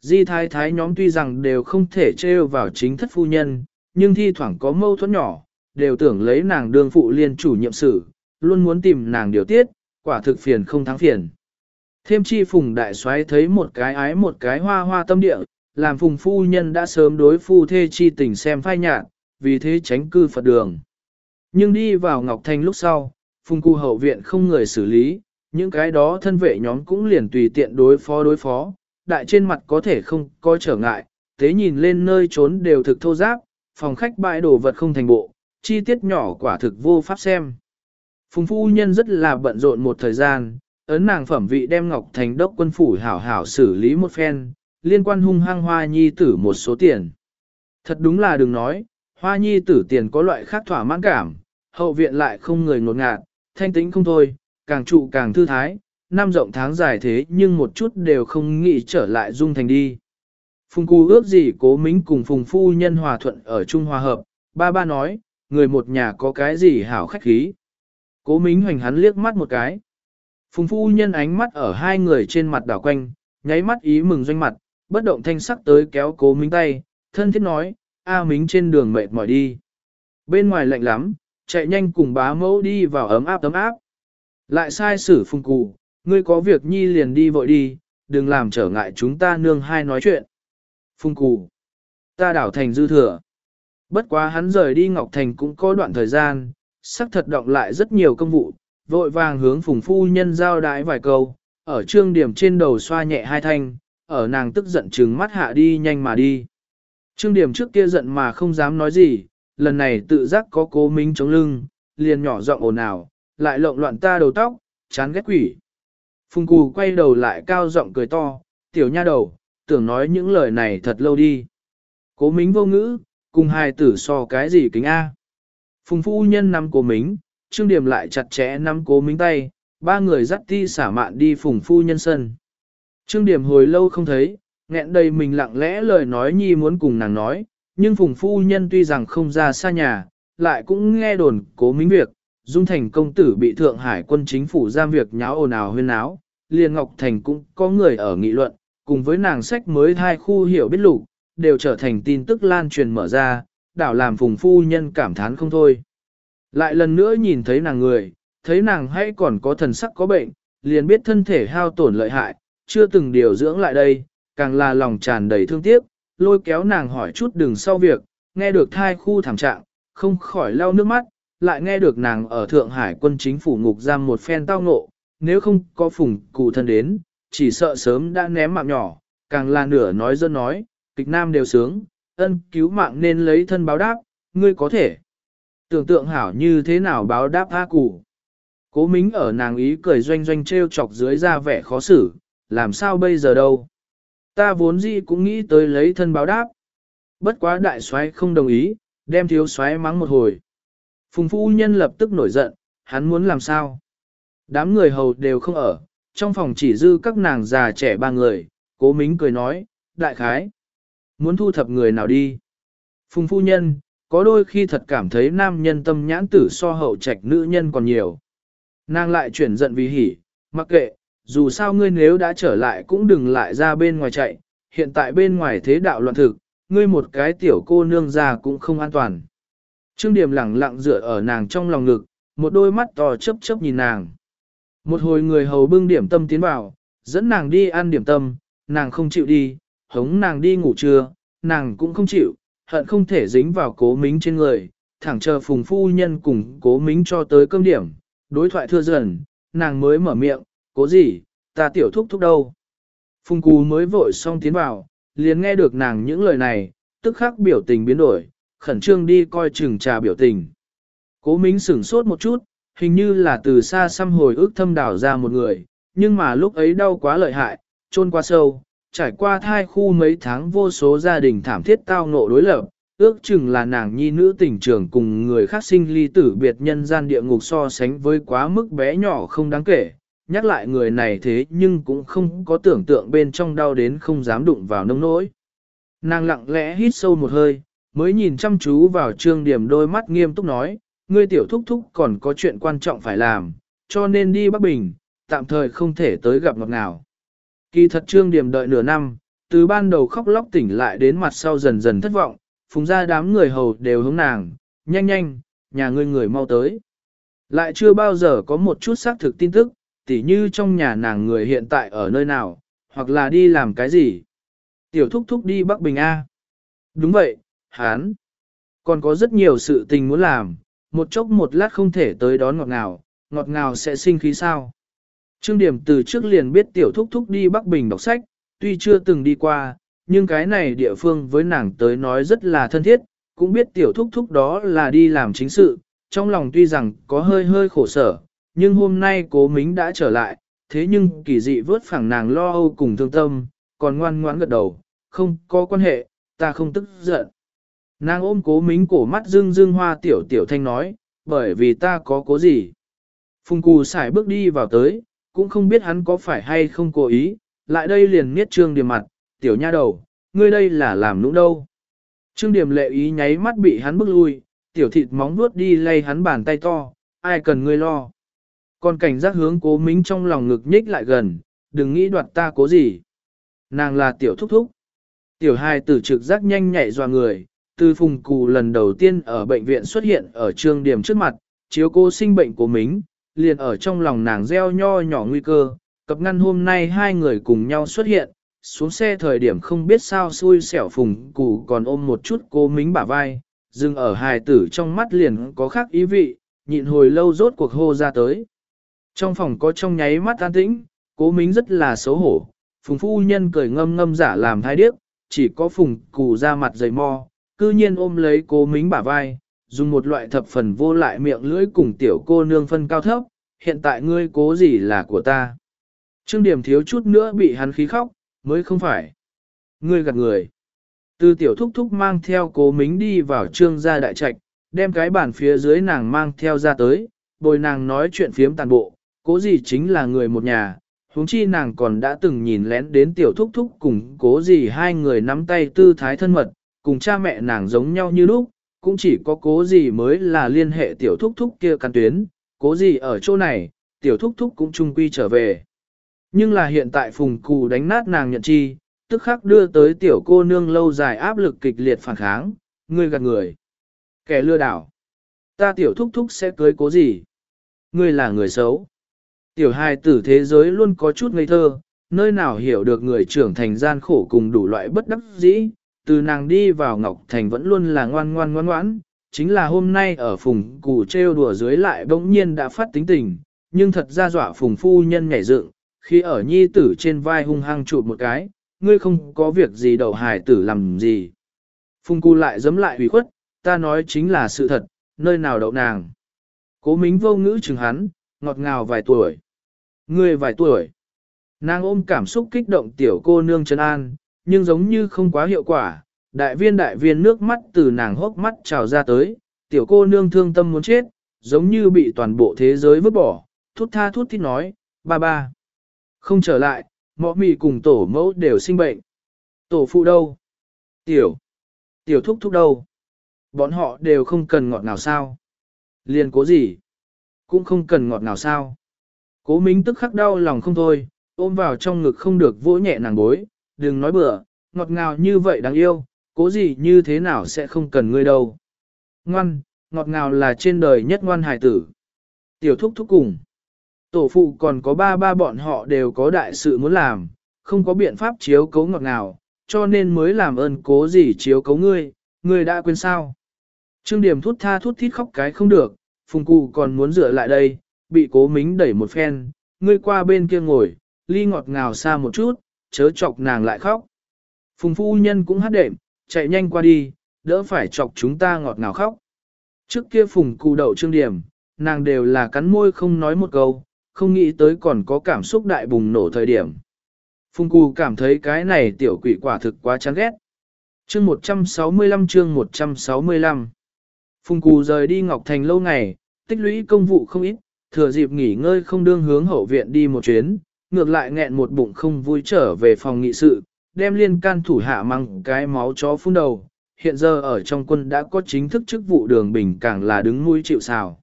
Di thái thái nhóm tuy rằng đều không thể trêu vào chính thất phu nhân, nhưng thi thoảng có mâu thuẫn nhỏ, đều tưởng lấy nàng đương phụ liên chủ nhiệm sự, luôn muốn tìm nàng điều tiết, quả thực phiền không thắng phiền. Thêm chi phùng đại soái thấy một cái ái một cái hoa hoa tâm địa, làm phùng phu nhân đã sớm đối phu thê chi tình xem phai nhạt, vì thế tránh cư Phật đường. Nhưng đi vào Ngọc Thanh lúc sau, phùng cu hậu viện không người xử lý, những cái đó thân vệ nhóm cũng liền tùy tiện đối phó đối phó, đại trên mặt có thể không có trở ngại, thế nhìn lên nơi trốn đều thực thô giáp, phòng khách bãi đồ vật không thành bộ, chi tiết nhỏ quả thực vô pháp xem. Phùng phu nhân rất là bận rộn một thời gian, ấn nàng phẩm vị đem Ngọc Thành đốc quân phủ hảo hảo xử lý một phen, liên quan hung hăng hoa nhi tử một số tiền. Thật đúng là đừng nói, hoa nhi tử tiền có loại khác thỏa mãn cảm, hậu viện lại không người ngột ngạt, thanh tĩnh không thôi, càng trụ càng thư thái, năm rộng tháng dài thế nhưng một chút đều không nghĩ trở lại dung thành đi. Phùng Cú ước gì cố mính cùng Phùng Phu Nhân hòa thuận ở Trung Hòa Hợp, ba ba nói, người một nhà có cái gì hảo khách khí. Cố mính hoành hắn liếc mắt một cái. Phùng Phu Nhân ánh mắt ở hai người trên mặt đảo quanh, nháy mắt ý mừng doanh mặt, bất động thanh sắc tới kéo cố mính tay, thân thiết nói, A mính trên đường mệt mỏi đi. Bên ngoài lạnh lắm, chạy nhanh cùng bá mẫu đi vào ấm áp ấm áp. Lại sai sử Phùng Cụ, ngươi có việc nhi liền đi vội đi, đừng làm trở ngại chúng ta nương hai nói chuyện. Phùng Cụ, ta đảo thành dư thừa. Bất quá hắn rời đi Ngọc Thành cũng có đoạn thời gian, sắc thật động lại rất nhiều công vụ, vội vàng hướng Phùng Phu Nhân giao đái vài câu, ở trương điểm trên đầu xoa nhẹ hai thanh, ở nàng tức giận trừng mắt hạ đi nhanh mà đi. Trương điểm trước kia giận mà không dám nói gì, lần này tự giác có cố minh chống lưng, liền nhỏ giọng ồn ào, lại lộn loạn ta đầu tóc, chán ghét quỷ. Phùng cù quay đầu lại cao giọng cười to, tiểu nha đầu, tưởng nói những lời này thật lâu đi. Cố mính vô ngữ, cùng hai tử so cái gì kính A. Phùng phu nhân nắm cố mính, trương điểm lại chặt chẽ nắm cố mính tay, ba người dắt ti xả mạn đi phùng phu nhân sân. Trương điểm hồi lâu không thấy, nghẹn đầy mình lặng lẽ lời nói nhi muốn cùng nàng nói, nhưng phùng phu nhân tuy rằng không ra xa nhà, lại cũng nghe đồn cố mính việc, Dung Thành công tử bị Thượng Hải quân chính phủ giam việc nháo ồn ào huyên áo liền Ngọc Thành cũng có người ở nghị luận, cùng với nàng sách mới hai khu hiểu biết lục, đều trở thành tin tức lan truyền mở ra, đảo làm phùng phu nhân cảm thán không thôi. Lại lần nữa nhìn thấy nàng người, thấy nàng hay còn có thần sắc có bệnh, liền biết thân thể hao tổn lợi hại, chưa từng điều dưỡng lại đây, càng là lòng tràn đầy thương tiếc, lôi kéo nàng hỏi chút đường sau việc, nghe được thai khu thảm trạng, không khỏi lau nước mắt, lại nghe được nàng ở Thượng Hải quân chính phủ ngục giam một phen tao ngộ, nếu không có phùng cụ thân đến, chỉ sợ sớm đã ném mạng nhỏ, càng là nửa nói dân nói, kịch nam đều sướng, ân cứu mạng nên lấy thân báo đáp, ngươi có thể. Tưởng tượng hảo như thế nào báo đáp A cụ. Cố mính ở nàng ý cười doanh doanh trêu chọc dưới ra vẻ khó xử, làm sao bây giờ đâu. Ta vốn gì cũng nghĩ tới lấy thân báo đáp. Bất quá đại soái không đồng ý, đem thiếu soái mắng một hồi. Phùng phu nhân lập tức nổi giận, hắn muốn làm sao? Đám người hầu đều không ở, trong phòng chỉ dư các nàng già trẻ ba người, cố mính cười nói, đại khái. Muốn thu thập người nào đi? Phùng phu nhân, có đôi khi thật cảm thấy nam nhân tâm nhãn tử so hậu trạch nữ nhân còn nhiều. Nàng lại chuyển giận vì hỉ, mặc kệ, dù sao ngươi nếu đã trở lại cũng đừng lại ra bên ngoài chạy, hiện tại bên ngoài thế đạo loạn thực, ngươi một cái tiểu cô nương già cũng không an toàn. Trương Điểm lẳng lặng dựa ở nàng trong lòng ngực, một đôi mắt to chớp chớp nhìn nàng. Một hồi người hầu bưng điểm tâm tiến vào, dẫn nàng đi ăn điểm tâm, nàng không chịu đi, hống nàng đi ngủ trưa, nàng cũng không chịu, hận không thể dính vào cố mính trên người, thẳng chờ phùng phu nhân cùng cố mính cho tới cơm điểm, đối thoại thưa dần, nàng mới mở miệng, cố gì, ta tiểu thúc thúc đâu. Phùng cú mới vội xong tiến vào, liền nghe được nàng những lời này, tức khắc biểu tình biến đổi, khẩn trương đi coi chừng trà biểu tình. Cố mính sửng sốt một chút, hình như là từ xa xăm hồi ước thâm đảo ra một người, nhưng mà lúc ấy đau quá lợi hại, trôn quá sâu, trải qua thai khu mấy tháng vô số gia đình thảm thiết tao ngộ đối lập, ước chừng là nàng nhi nữ tình trường cùng người khác sinh ly tử biệt nhân gian địa ngục so sánh với quá mức bé nhỏ không đáng kể. Nhắc lại người này thế nhưng cũng không có tưởng tượng bên trong đau đến không dám đụng vào nông nỗi. Nàng lặng lẽ hít sâu một hơi, mới nhìn chăm chú vào trương điểm đôi mắt nghiêm túc nói, ngươi tiểu thúc thúc còn có chuyện quan trọng phải làm, cho nên đi Bắc Bình, tạm thời không thể tới gặp ngọt nào. Kỳ thật trương điểm đợi nửa năm, từ ban đầu khóc lóc tỉnh lại đến mặt sau dần dần thất vọng, phùng ra đám người hầu đều hướng nàng, nhanh nhanh, nhà ngươi người mau tới. Lại chưa bao giờ có một chút xác thực tin tức, tỉ như trong nhà nàng người hiện tại ở nơi nào, hoặc là đi làm cái gì. Tiểu thúc thúc đi Bắc Bình A. Đúng vậy, hán. Còn có rất nhiều sự tình muốn làm, một chốc một lát không thể tới đón ngọt ngào, ngọt ngào sẽ sinh khí sao. Trương Điểm từ trước liền biết tiểu thúc thúc đi Bắc Bình đọc sách, tuy chưa từng đi qua, nhưng cái này địa phương với nàng tới nói rất là thân thiết, cũng biết tiểu thúc thúc đó là đi làm chính sự, trong lòng tuy rằng có hơi hơi khổ sở, nhưng hôm nay cố mính đã trở lại, thế nhưng kỳ dị vớt phẳng nàng lo âu cùng thương tâm, còn ngoan ngoãn gật đầu, không có quan hệ, ta không tức giận. Nàng ôm cố mính cổ mắt dương dương hoa tiểu tiểu thanh nói, bởi vì ta có cố gì. Phùng cù xài bước đi vào tới, cũng không biết hắn có phải hay không cố ý, lại đây liền miết trương điểm mặt, tiểu nha đầu, ngươi đây là làm nũng đâu. Trương điểm lệ ý nháy mắt bị hắn bước lui, tiểu thịt móng vuốt đi lay hắn bàn tay to, ai cần ngươi lo. Còn cảnh giác hướng cố mính trong lòng ngực nhích lại gần, đừng nghĩ đoạt ta cố gì. Nàng là tiểu thúc thúc. Tiểu hài tử trực giác nhanh nhạy dò người, từ phùng cù lần đầu tiên ở bệnh viện xuất hiện ở trương điểm trước mặt, chiếu cô sinh bệnh của mính, liền ở trong lòng nàng gieo nho nhỏ nguy cơ, cập ngăn hôm nay hai người cùng nhau xuất hiện, xuống xe thời điểm không biết sao xui xẻo phùng cù còn ôm một chút cô mính bả vai, dừng ở hài tử trong mắt liền có khác ý vị, nhịn hồi lâu rốt cuộc hô ra tới. Trong phòng có trong nháy mắt an tĩnh, cố mính rất là xấu hổ, phùng phu nhân cười ngâm ngâm giả làm thai điếc, chỉ có phùng cù ra mặt dày mo, cư nhiên ôm lấy cố mính bả vai, dùng một loại thập phần vô lại miệng lưỡi cùng tiểu cô nương phân cao thấp, hiện tại ngươi cố gì là của ta. Trương điểm thiếu chút nữa bị hắn khí khóc, mới không phải. Ngươi gạt người. Từ tiểu thúc thúc mang theo cố mính đi vào trương gia đại trạch, đem cái bàn phía dưới nàng mang theo ra tới, bồi nàng nói chuyện phiếm tàn bộ, cố gì chính là người một nhà, huống chi nàng còn đã từng nhìn lén đến tiểu thúc thúc cùng cố gì hai người nắm tay tư thái thân mật, cùng cha mẹ nàng giống nhau như lúc, cũng chỉ có cố gì mới là liên hệ tiểu thúc thúc kia căn tuyến, cố gì ở chỗ này, tiểu thúc thúc cũng chung quy trở về. Nhưng là hiện tại phùng cù đánh nát nàng nhận chi, tức khắc đưa tới tiểu cô nương lâu dài áp lực kịch liệt phản kháng, ngươi gạt người. Kẻ lừa đảo. Ta tiểu thúc thúc sẽ cưới cố gì? Ngươi là người xấu. Tiểu hài tử thế giới luôn có chút ngây thơ, nơi nào hiểu được người trưởng thành gian khổ cùng đủ loại bất đắc dĩ, từ nàng đi vào Ngọc Thành vẫn luôn là ngoan ngoan ngoan ngoãn, chính là hôm nay ở phùng cụ trêu đùa dưới lại bỗng nhiên đã phát tính tình, nhưng thật ra dọa phùng phu nhân nhảy dựng, khi ở nhi tử trên vai hung hăng chụp một cái, ngươi không có việc gì đậu hài tử làm gì. Phùng cụ lại giấm lại ủy khuất, ta nói chính là sự thật, nơi nào đậu nàng. Cố mính vô ngữ chừng hắn, ngọt ngào vài tuổi. Ngươi vài tuổi. Nàng ôm cảm xúc kích động tiểu cô nương trần an, nhưng giống như không quá hiệu quả, đại viên đại viên nước mắt từ nàng hốc mắt trào ra tới, tiểu cô nương thương tâm muốn chết, giống như bị toàn bộ thế giới vứt bỏ, thút tha thút thít nói, ba ba. Không trở lại, mọ mì cùng tổ mẫu đều sinh bệnh. Tổ phụ đâu? Tiểu. Tiểu thúc thúc đâu? Bọn họ đều không cần ngọt nào sao? Liền cố gì? Cũng không cần ngọt nào sao? Cố Mính tức khắc đau lòng không thôi, ôm vào trong ngực không được vỗ nhẹ nàng bối, đừng nói bừa, ngọt ngào như vậy đáng yêu, cố gì như thế nào sẽ không cần ngươi đâu. Ngoan, ngọt ngào là trên đời nhất ngoan hài tử. Tiểu thúc thúc cùng. Tổ phụ còn có ba ba bọn họ đều có đại sự muốn làm, không có biện pháp chiếu cấu ngọt ngào, cho nên mới làm ơn cố gì chiếu cấu ngươi, ngươi đã quên sao. Trương điểm thút tha thút thít khóc cái không được, phùng cụ còn muốn rửa lại đây, bị cố mính đẩy một phen, ngươi qua bên kia ngồi, ly ngọt ngào xa một chút, chớ chọc nàng lại khóc. Phùng phu nhân cũng hát đệm, chạy nhanh qua đi, đỡ phải chọc chúng ta ngọt ngào khóc. Trước kia phùng cụ đậu trương điểm, nàng đều là cắn môi không nói một câu, không nghĩ tới còn có cảm xúc đại bùng nổ thời điểm. Phùng cụ cảm thấy cái này tiểu quỷ quả thực quá chán ghét. Chương 165 chương 165 Phùng cụ rời đi Ngọc Thành lâu ngày, tích lũy công vụ không ít, thừa dịp nghỉ ngơi không đương hướng hậu viện đi một chuyến, ngược lại nghẹn một bụng không vui trở về phòng nghị sự, đem liên can thủ hạ mang cái máu chó phun đầu. Hiện giờ ở trong quân đã có chính thức chức vụ đường bình càng là đứng mũi chịu xào.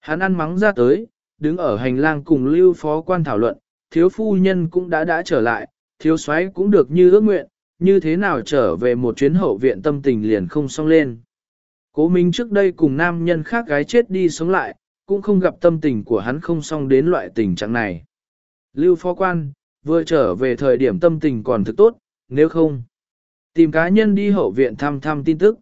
Hắn ăn mắng ra tới, đứng ở hành lang cùng lưu phó quan thảo luận, thiếu phu nhân cũng đã đã trở lại, thiếu soái cũng được như ước nguyện, như thế nào trở về một chuyến hậu viện tâm tình liền không xong lên. Cố Minh trước đây cùng nam nhân khác gái chết đi sống lại, cũng không gặp tâm tình của hắn không xong đến loại tình trạng này. Lưu phó quan, vừa trở về thời điểm tâm tình còn thực tốt, nếu không, tìm cá nhân đi hậu viện thăm thăm tin tức.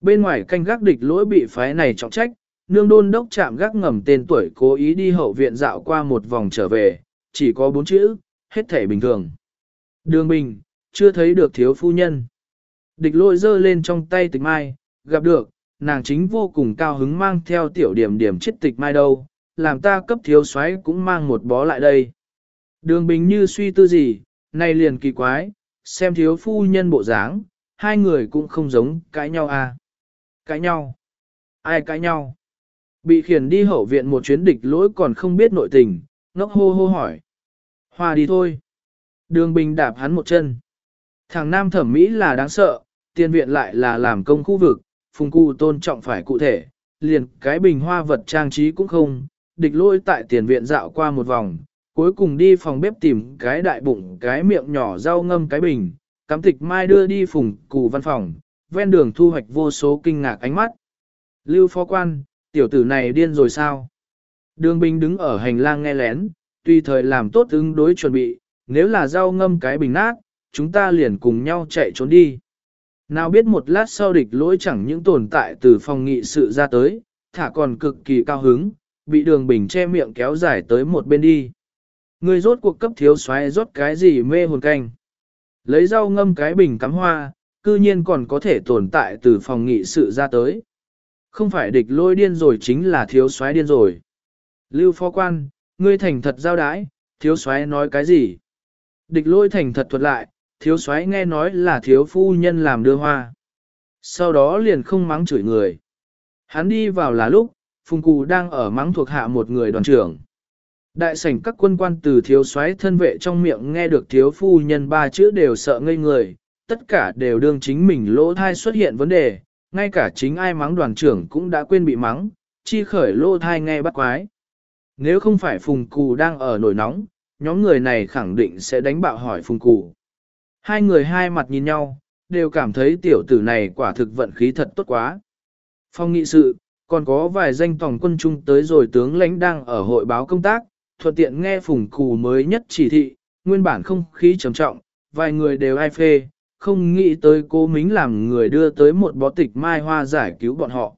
Bên ngoài canh gác địch lỗi bị phái này trọng trách, nương đôn đốc chạm gác ngầm tên tuổi cố ý đi hậu viện dạo qua một vòng trở về, chỉ có bốn chữ, hết thể bình thường. Đường bình, chưa thấy được thiếu phu nhân. Địch lỗi giơ lên trong tay tịch mai, gặp được, nàng chính vô cùng cao hứng mang theo tiểu điểm điểm chết tịch mai đâu, làm ta cấp thiếu soái cũng mang một bó lại đây. Đường bình như suy tư gì, nay liền kỳ quái, xem thiếu phu nhân bộ dáng, hai người cũng không giống cãi nhau à. Cãi nhau? Ai cãi nhau? Bị khiển đi hậu viện một chuyến địch lỗi còn không biết nội tình, ngốc hô hô hỏi. Hòa đi thôi. Đường bình đạp hắn một chân. Thằng nam thẩm mỹ là đáng sợ, tiền viện lại là làm công khu vực, phùng cụ tôn trọng phải cụ thể, liền cái bình hoa vật trang trí cũng không, địch lôi tại tiền viện dạo qua một vòng, cuối cùng đi phòng bếp tìm cái đại bụng cái miệng nhỏ rau ngâm cái bình, cắm tịch mai đưa đi phùng cụ văn phòng, ven đường thu hoạch vô số kinh ngạc ánh mắt. Lưu phó quan, tiểu tử này điên rồi sao? Đường bình đứng ở hành lang nghe lén, tùy thời làm tốt ứng đối chuẩn bị, nếu là rau ngâm cái bình nát, chúng ta liền cùng nhau chạy trốn đi. Nào biết một lát sau địch lỗi chẳng những tồn tại từ phòng nghị sự ra tới, thả còn cực kỳ cao hứng, bị đường bình che miệng kéo dài tới một bên đi. Người rốt cuộc cấp thiếu xoáy rốt cái gì mê hồn canh. Lấy rau ngâm cái bình cắm hoa, cư nhiên còn có thể tồn tại từ phòng nghị sự ra tới. Không phải địch lôi điên rồi chính là thiếu soái điên rồi. Lưu phó quan, ngươi thành thật giao đái, thiếu soái nói cái gì? Địch lôi thành thật thuật lại, thiếu soái nghe nói là thiếu phu nhân làm đưa hoa. Sau đó liền không mắng chửi người. Hắn đi vào là lúc, Phùng Cù đang ở mắng thuộc hạ một người đoàn trưởng. Đại sảnh các quân quan từ thiếu soái thân vệ trong miệng nghe được thiếu phu nhân ba chữ đều sợ ngây người, tất cả đều đương chính mình lỗ thai xuất hiện vấn đề, ngay cả chính ai mắng đoàn trưởng cũng đã quên bị mắng, chi khởi lỗ thai nghe bắt quái. Nếu không phải Phùng Cù đang ở nổi nóng, nhóm người này khẳng định sẽ đánh bạo hỏi Phùng Cù. Hai người hai mặt nhìn nhau, đều cảm thấy tiểu tử này quả thực vận khí thật tốt quá. Phong nghị sự, còn có vài danh tổng quân trung tới rồi tướng lãnh đang ở hội báo công tác, thuận tiện nghe phùng cù mới nhất chỉ thị, nguyên bản không khí trầm trọng, vài người đều ai phê, không nghĩ tới cô Mính làm người đưa tới một bó tịch mai hoa giải cứu bọn họ.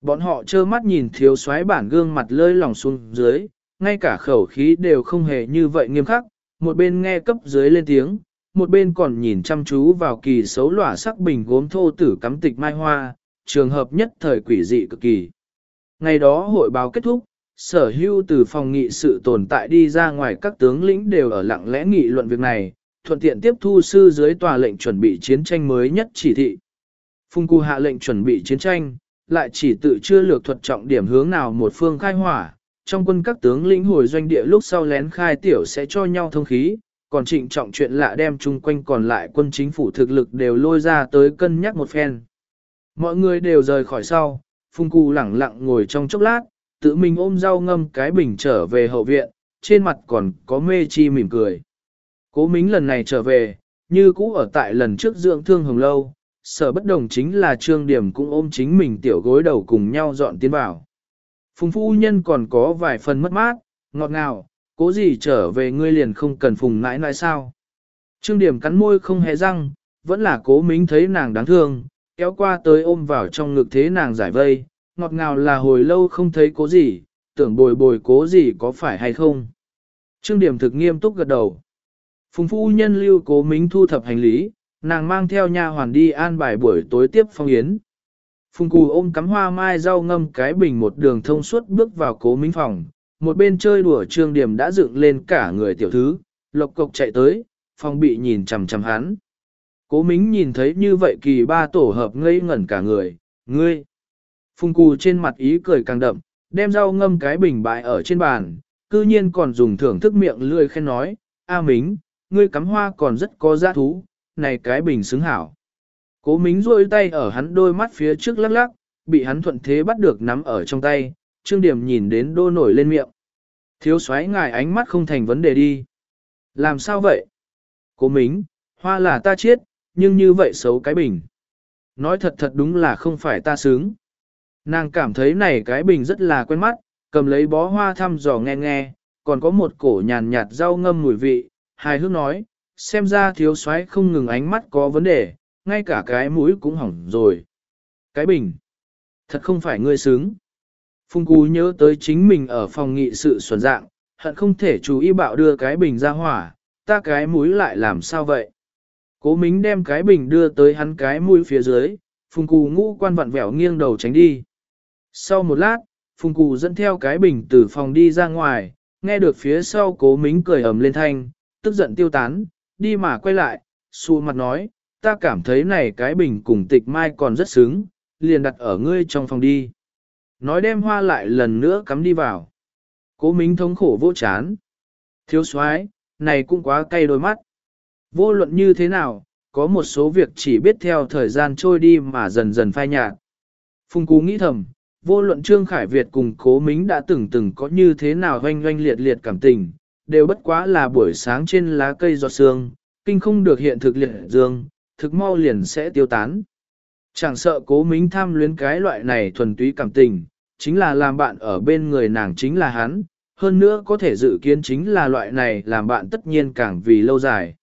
Bọn họ trơ mắt nhìn thiếu soái bản gương mặt lơi lỏng xuống dưới, ngay cả khẩu khí đều không hề như vậy nghiêm khắc, một bên nghe cấp dưới lên tiếng, một bên còn nhìn chăm chú vào kỳ xấu lỏa sắc bình gốm thô tử cắm tịch mai hoa, trường hợp nhất thời quỷ dị cực kỳ. Ngày đó hội báo kết thúc, sở hưu từ phòng nghị sự tồn tại đi ra ngoài các tướng lĩnh đều ở lặng lẽ nghị luận việc này, thuận tiện tiếp thu sư dưới tòa lệnh chuẩn bị chiến tranh mới nhất chỉ thị. Phung Cù hạ lệnh chuẩn bị chiến tranh, lại chỉ tự chưa lược thuật trọng điểm hướng nào một phương khai hỏa, trong quân các tướng lĩnh hồi doanh địa lúc sau lén khai tiểu sẽ cho nhau thông khí, còn trịnh trọng chuyện lạ đem chung quanh còn lại quân chính phủ thực lực đều lôi ra tới cân nhắc một phen. Mọi người đều rời khỏi sau, Phung Cù lẳng lặng ngồi trong chốc lát, tự mình ôm rau ngâm cái bình trở về hậu viện, trên mặt còn có mê chi mỉm cười. Cố Mính lần này trở về, như cũ ở tại lần trước dưỡng thương hồng lâu, sở bất đồng chính là trương điểm cũng ôm chính mình tiểu gối đầu cùng nhau dọn tiến vào. Phùng phu nhân còn có vài phần mất mát, ngọt ngào, cố gì trở về ngươi liền không cần phùng nãi nãi sao. Trương điểm cắn môi không hề răng, vẫn là cố mính thấy nàng đáng thương, kéo qua tới ôm vào trong ngực thế nàng giải vây, ngọt ngào là hồi lâu không thấy cố gì, tưởng bồi bồi cố gì có phải hay không. Trương điểm thực nghiêm túc gật đầu. Phùng phu nhân lưu cố mính thu thập hành lý, nàng mang theo nha hoàn đi an bài buổi tối tiếp phong yến. Phùng cù ôm cắm hoa mai rau ngâm cái bình một đường thông suốt bước vào cố mính phòng, một bên chơi đùa trương điểm đã dựng lên cả người tiểu thứ, lộc cộc chạy tới, phòng bị nhìn chằm chằm hắn. Cố mính nhìn thấy như vậy kỳ ba tổ hợp ngây ngẩn cả người, ngươi. Phùng cù trên mặt ý cười càng đậm, đem rau ngâm cái bình bại ở trên bàn, cư nhiên còn dùng thưởng thức miệng lươi khen nói, A Mính, ngươi cắm hoa còn rất có giá thú, này cái bình xứng hảo. Cố Mính rôi tay ở hắn đôi mắt phía trước lắc lắc, bị hắn thuận thế bắt được nắm ở trong tay, Trương Điểm nhìn đến đô nổi lên miệng. Thiếu xoáy ngài ánh mắt không thành vấn đề đi. Làm sao vậy? Cố Mính, hoa là ta chết, nhưng như vậy xấu cái bình. Nói thật thật đúng là không phải ta sướng. Nàng cảm thấy này cái bình rất là quen mắt, cầm lấy bó hoa thăm dò nghe nghe, còn có một cổ nhàn nhạt rau ngâm mùi vị, hài hước nói, xem ra thiếu soái không ngừng ánh mắt có vấn đề, ngay cả cái mũi cũng hỏng rồi. Cái bình, thật không phải ngươi sướng. Phùng Cú nhớ tới chính mình ở phòng nghị sự xuẩn dạng, hận không thể chú ý bạo đưa cái bình ra hỏa, ta cái mũi lại làm sao vậy? Cố Mính đem cái bình đưa tới hắn cái mũi phía dưới, Phùng Cú ngũ quan vặn vẹo nghiêng đầu tránh đi. Sau một lát, Phùng Cụ dẫn theo cái bình từ phòng đi ra ngoài, nghe được phía sau cố Mính cười ầm lên thanh, tức giận tiêu tán, đi mà quay lại, xu mặt nói, ta cảm thấy này cái bình cùng tịch mai còn rất sướng, liền đặt ở ngươi trong phòng đi. Nói đem hoa lại lần nữa cắm đi vào. Cố Mính thống khổ vô chán. Thiếu soái này cũng quá cay đôi mắt. Vô luận như thế nào, có một số việc chỉ biết theo thời gian trôi đi mà dần dần phai nhạt. Phùng Cú nghĩ thầm, vô luận Trương Khải Việt cùng Cố Mính đã từng từng có như thế nào hoanh hoanh liệt liệt cảm tình, đều bất quá là buổi sáng trên lá cây giọt sương, kinh không được hiện thực liệt dương, thực mau liền sẽ tiêu tán. Chẳng sợ cố mính tham luyến cái loại này thuần túy cảm tình, chính là làm bạn ở bên người nàng chính là hắn, hơn nữa có thể dự kiến chính là loại này làm bạn tất nhiên càng vì lâu dài.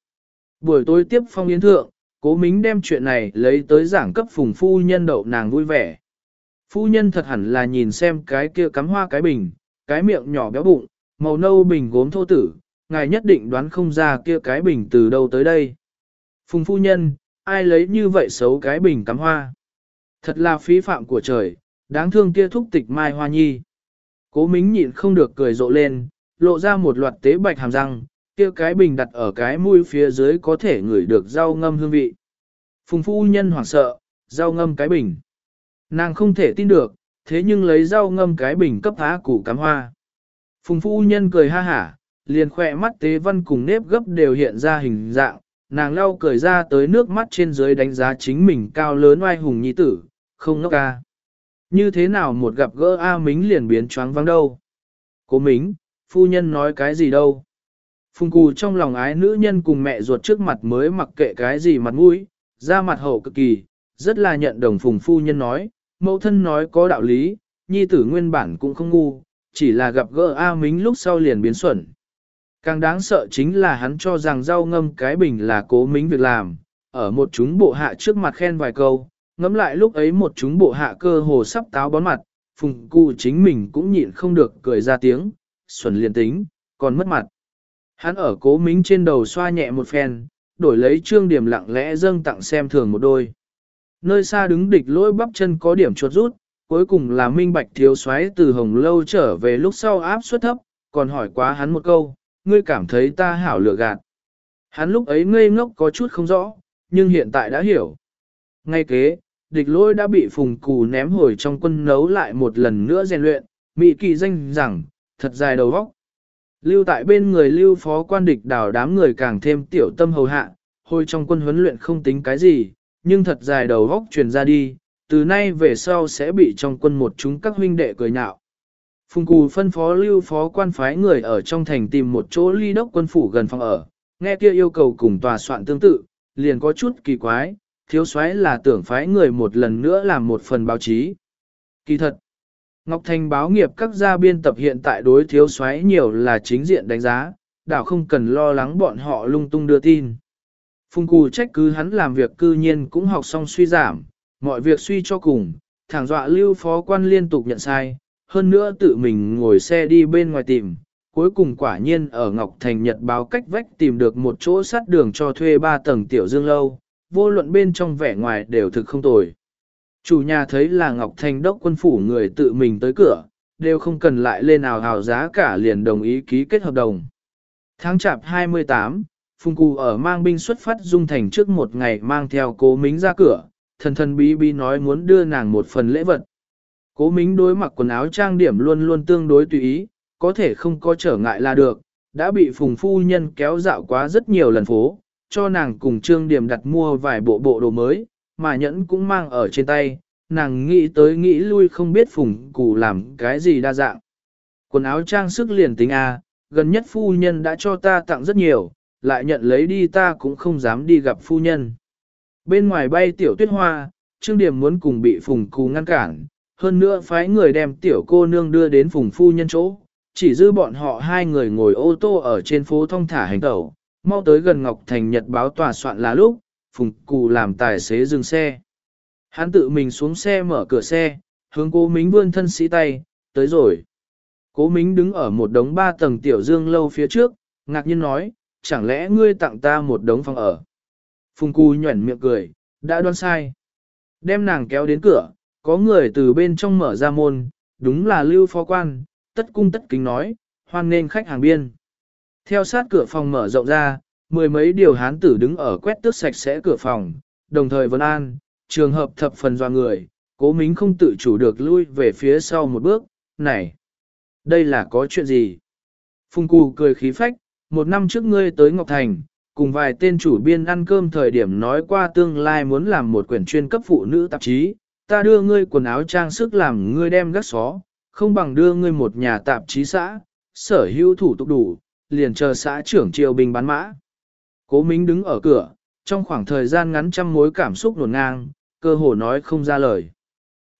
Buổi tối tiếp phong yến thượng, cố mính đem chuyện này lấy tới giảng cấp phùng phu nhân đậu nàng vui vẻ. Phu nhân thật hẳn là nhìn xem cái kia cắm hoa cái bình, cái miệng nhỏ béo bụng, màu nâu bình gốm thô tử, ngài nhất định đoán không ra kia cái bình từ đâu tới đây. Phùng phu nhân, ai lấy như vậy xấu cái bình cắm hoa. Thật là phí phạm của trời, đáng thương kia thúc tịch mai hoa nhi. Cố mính nhịn không được cười rộ lên, lộ ra một loạt tế bạch hàm răng, kia cái bình đặt ở cái mũi phía dưới có thể ngửi được rau ngâm hương vị. Phùng phu nhân hoảng sợ, rau ngâm cái bình. Nàng không thể tin được, thế nhưng lấy rau ngâm cái bình cấp phá củ cắm hoa. Phùng phu nhân cười ha hả, liền khỏe mắt tế văn cùng nếp gấp đều hiện ra hình dạng, nàng lau cười ra tới nước mắt trên dưới đánh giá chính mình cao lớn oai hùng nhi tử, không ngốc ca. Như thế nào một gặp gỡ A Mính liền biến choáng vắng đâu? Cố Mính, phu nhân nói cái gì đâu? Phùng cù trong lòng ái nữ nhân cùng mẹ ruột trước mặt mới mặc kệ cái gì mặt mũi, ra mặt hậu cực kỳ, rất là nhận đồng phùng phu nhân nói, mẫu thân nói có đạo lý, nhi tử nguyên bản cũng không ngu, chỉ là gặp gỡ A Mính lúc sau liền biến xuẩn. Càng đáng sợ chính là hắn cho rằng rau ngâm cái bình là cố mính việc làm, ở một chúng bộ hạ trước mặt khen vài câu, ngẫm lại lúc ấy một chúng bộ hạ cơ hồ sắp táo bón mặt, phùng cụ chính mình cũng nhịn không được cười ra tiếng, xuẩn liền tính, còn mất mặt. Hắn ở cố mính trên đầu xoa nhẹ một phen, đổi lấy trương điểm lặng lẽ dâng tặng xem thường một đôi. Nơi xa đứng địch lỗi bắp chân có điểm chuột rút, cuối cùng là minh bạch thiếu xoáy từ hồng lâu trở về lúc sau áp suất thấp, còn hỏi quá hắn một câu, ngươi cảm thấy ta hảo lựa gạt. Hắn lúc ấy ngây ngốc có chút không rõ, nhưng hiện tại đã hiểu. Ngay kế, địch lỗi đã bị phùng cù ném hồi trong quân nấu lại một lần nữa rèn luyện, mị kỳ danh rằng, thật dài đầu vóc. Lưu tại bên người lưu phó quan địch đảo đám người càng thêm tiểu tâm hầu hạ, hồi trong quân huấn luyện không tính cái gì, nhưng thật dài đầu góc truyền ra đi, từ nay về sau sẽ bị trong quân một chúng các huynh đệ cười nhạo. Phùng Cù phân phó lưu phó quan phái người ở trong thành tìm một chỗ ly đốc quân phủ gần phòng ở, nghe kia yêu cầu cùng tòa soạn tương tự, liền có chút kỳ quái, thiếu soái là tưởng phái người một lần nữa làm một phần báo chí. Kỳ thật, Ngọc Thành báo nghiệp các gia biên tập hiện tại đối thiếu soái nhiều là chính diện đánh giá, đảo không cần lo lắng bọn họ lung tung đưa tin. Phùng Cù trách cứ hắn làm việc cư nhiên cũng học xong suy giảm, mọi việc suy cho cùng, thẳng dọa lưu phó quan liên tục nhận sai, hơn nữa tự mình ngồi xe đi bên ngoài tìm, cuối cùng quả nhiên ở Ngọc Thành Nhật báo cách vách tìm được một chỗ sát đường cho thuê ba tầng tiểu dương lâu, vô luận bên trong vẻ ngoài đều thực không tồi. Chủ nhà thấy là Ngọc Thành đốc quân phủ người tự mình tới cửa, đều không cần lại lên nào hào giá cả liền đồng ý ký kết hợp đồng. Tháng chạp 28, Phùng Cù ở mang binh xuất phát dung thành trước một ngày mang theo cố mính ra cửa, thần thần bí bí nói muốn đưa nàng một phần lễ vật. Cố mính đối mặc quần áo trang điểm luôn luôn tương đối tùy ý, có thể không có trở ngại là được, đã bị phùng phu nhân kéo dạo quá rất nhiều lần phố, cho nàng cùng trương điểm đặt mua vài bộ bộ đồ mới, mà nhẫn cũng mang ở trên tay, nàng nghĩ tới nghĩ lui không biết phùng cù làm cái gì đa dạng. Quần áo trang sức liền tính A, gần nhất phu nhân đã cho ta tặng rất nhiều, lại nhận lấy đi ta cũng không dám đi gặp phu nhân. Bên ngoài bay tiểu tuyết hoa, trương điểm muốn cùng bị phùng cù ngăn cản, hơn nữa phái người đem tiểu cô nương đưa đến phùng phu nhân chỗ, chỉ dư bọn họ hai người ngồi ô tô ở trên phố thông thả hành tẩu, mau tới gần Ngọc Thành Nhật báo tòa soạn là lúc, phùng cù làm tài xế dừng xe. Hắn tự mình xuống xe mở cửa xe, hướng cố mính vươn thân sĩ tay, tới rồi. Cố mính đứng ở một đống ba tầng tiểu dương lâu phía trước, ngạc nhiên nói, chẳng lẽ ngươi tặng ta một đống phòng ở. Phùng cù nhuẩn miệng cười, đã đoán sai. Đem nàng kéo đến cửa, có người từ bên trong mở ra môn, đúng là lưu phó quan, tất cung tất kính nói, hoan nên khách hàng biên. Theo sát cửa phòng mở rộng ra, mười mấy điều hán tử đứng ở quét tước sạch sẽ cửa phòng, đồng thời vấn an, trường hợp thập phần doa người, cố mính không tự chủ được lui về phía sau một bước, này, đây là có chuyện gì? Phùng Cù cười khí phách, một năm trước ngươi tới Ngọc Thành, cùng vài tên chủ biên ăn cơm thời điểm nói qua tương lai muốn làm một quyển chuyên cấp phụ nữ tạp chí, ta đưa ngươi quần áo trang sức làm ngươi đem gác xó, không bằng đưa ngươi một nhà tạp chí xã, sở hữu thủ tục đủ, liền chờ xã trưởng triều bình bán mã. Cố Mính đứng ở cửa, trong khoảng thời gian ngắn trăm mối cảm xúc nổn ngang, cơ hồ nói không ra lời.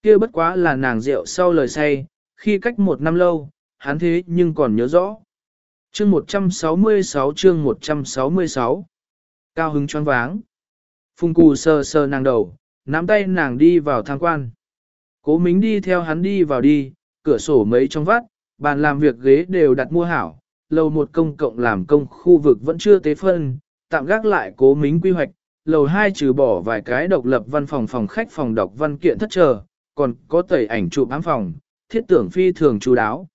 kia bất quá là nàng rượu sau lời say, khi cách một năm lâu, hắn thế nhưng còn nhớ rõ. Chương 166 chương 166 Cao hứng choáng váng. Phùng cù sờ sờ nàng đầu, nắm tay nàng đi vào thang quan. Cố mính đi theo hắn đi vào đi, cửa sổ mấy trong vắt, bàn làm việc ghế đều đặt mua hảo, lầu một công cộng làm công khu vực vẫn chưa tế phân, tạm gác lại cố mính quy hoạch, lầu hai trừ bỏ vài cái độc lập văn phòng phòng khách phòng đọc văn kiện thất chờ, còn có tẩy ảnh chụp ám phòng, thiết tưởng phi thường chú đáo.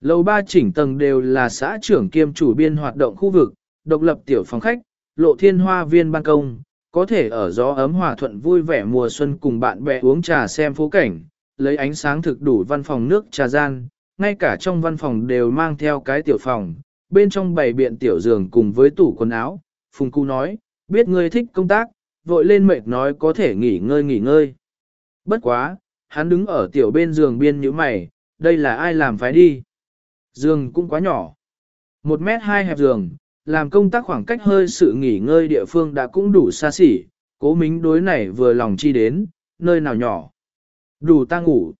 Lầu ba chỉnh tầng đều là xã trưởng kiêm chủ biên hoạt động khu vực, độc lập tiểu phòng khách, lộ thiên hoa viên ban công, có thể ở gió ấm hòa thuận vui vẻ mùa xuân cùng bạn bè uống trà xem phố cảnh, lấy ánh sáng thực đủ văn phòng nước trà gian, ngay cả trong văn phòng đều mang theo cái tiểu phòng, bên trong bày biện tiểu giường cùng với tủ quần áo. Phùng Cú nói, biết ngươi thích công tác, vội lên mệt nói có thể nghỉ ngơi nghỉ ngơi. Bất quá, hắn đứng ở tiểu bên giường biên như mày, đây là ai làm phải đi. Giường cũng quá nhỏ. Một mét hai hẹp giường, làm công tác khoảng cách hơi sự nghỉ ngơi địa phương đã cũng đủ xa xỉ, cố mính đối này vừa lòng chi đến, nơi nào nhỏ. Đủ ta ngủ.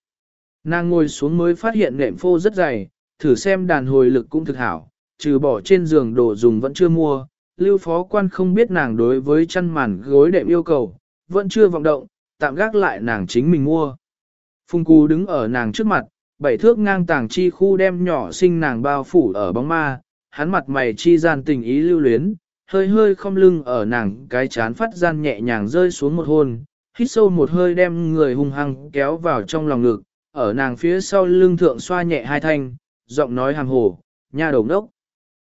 Nàng ngồi xuống mới phát hiện nệm phô rất dày, thử xem đàn hồi lực cũng thực hảo, trừ bỏ trên giường đồ dùng vẫn chưa mua. Lưu phó quan không biết nàng đối với chăn màn gối đệm yêu cầu, vẫn chưa vọng động, tạm gác lại nàng chính mình mua. Phùng Cú đứng ở nàng trước mặt, bảy thước ngang tàng chi khu đem nhỏ sinh nàng bao phủ ở bóng ma, hắn mặt mày chi gian tình ý lưu luyến, hơi hơi không lưng ở nàng cái chán phát gian nhẹ nhàng rơi xuống một hôn, hít sâu một hơi đem người hung hăng kéo vào trong lòng ngực, ở nàng phía sau lưng thượng xoa nhẹ hai thanh, giọng nói hàng hồ, nha đồng đốc.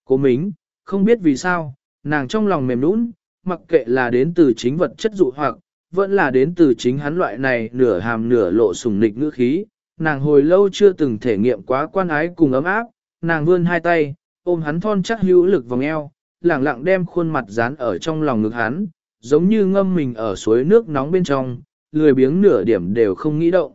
Cố mính, không biết vì sao, nàng trong lòng mềm nũng, mặc kệ là đến từ chính vật chất dụ hoặc, vẫn là đến từ chính hắn loại này nửa hàm nửa lộ sùng nịch ngữ khí, nàng hồi lâu chưa từng thể nghiệm quá quan ái cùng ấm áp, nàng vươn hai tay, ôm hắn thon chắc hữu lực vòng eo, lẳng lặng đem khuôn mặt dán ở trong lòng ngực hắn, giống như ngâm mình ở suối nước nóng bên trong, lười biếng nửa điểm đều không nghĩ động.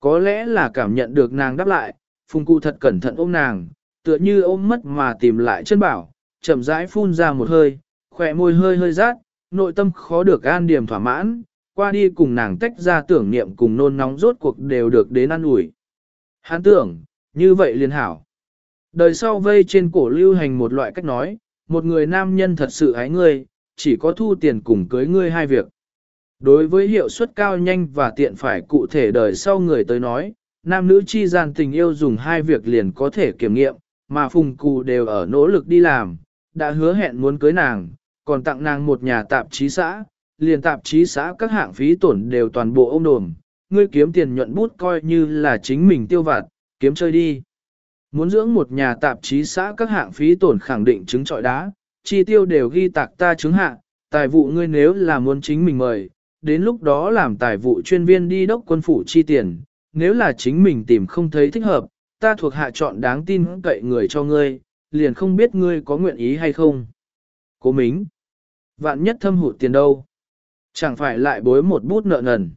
Có lẽ là cảm nhận được nàng đáp lại, phùng cụ thật cẩn thận ôm nàng, tựa như ôm mất mà tìm lại chân bảo, chậm rãi phun ra một hơi, khỏe môi hơi hơi rát, nội tâm khó được an điểm thỏa mãn, qua đi cùng nàng tách ra tưởng niệm cùng nôn nóng rốt cuộc đều được đến ăn ủi. Hắn tưởng, như vậy liền hảo. Đời sau vây trên cổ lưu hành một loại cách nói, một người nam nhân thật sự ái ngươi, chỉ có thu tiền cùng cưới ngươi hai việc. Đối với hiệu suất cao nhanh và tiện phải cụ thể đời sau người tới nói, nam nữ chi gian tình yêu dùng hai việc liền có thể kiểm nghiệm, mà phùng cụ đều ở nỗ lực đi làm, đã hứa hẹn muốn cưới nàng, còn tặng nàng một nhà tạp chí xã, liền tạp chí xã các hạng phí tổn đều toàn bộ ôm đồm, ngươi kiếm tiền nhuận bút coi như là chính mình tiêu vặt, kiếm chơi đi. Muốn dưỡng một nhà tạp chí xã các hạng phí tổn khẳng định chứng trọi đá, chi tiêu đều ghi tạc ta chứng hạ, tài vụ ngươi nếu là muốn chính mình mời, đến lúc đó làm tài vụ chuyên viên đi đốc quân phủ chi tiền, nếu là chính mình tìm không thấy thích hợp, ta thuộc hạ chọn đáng tin cậy người cho ngươi, liền không biết ngươi có nguyện ý hay không. Cố Mính, vạn nhất thâm hụt tiền đâu, chẳng phải lại bối một bút nợ nần.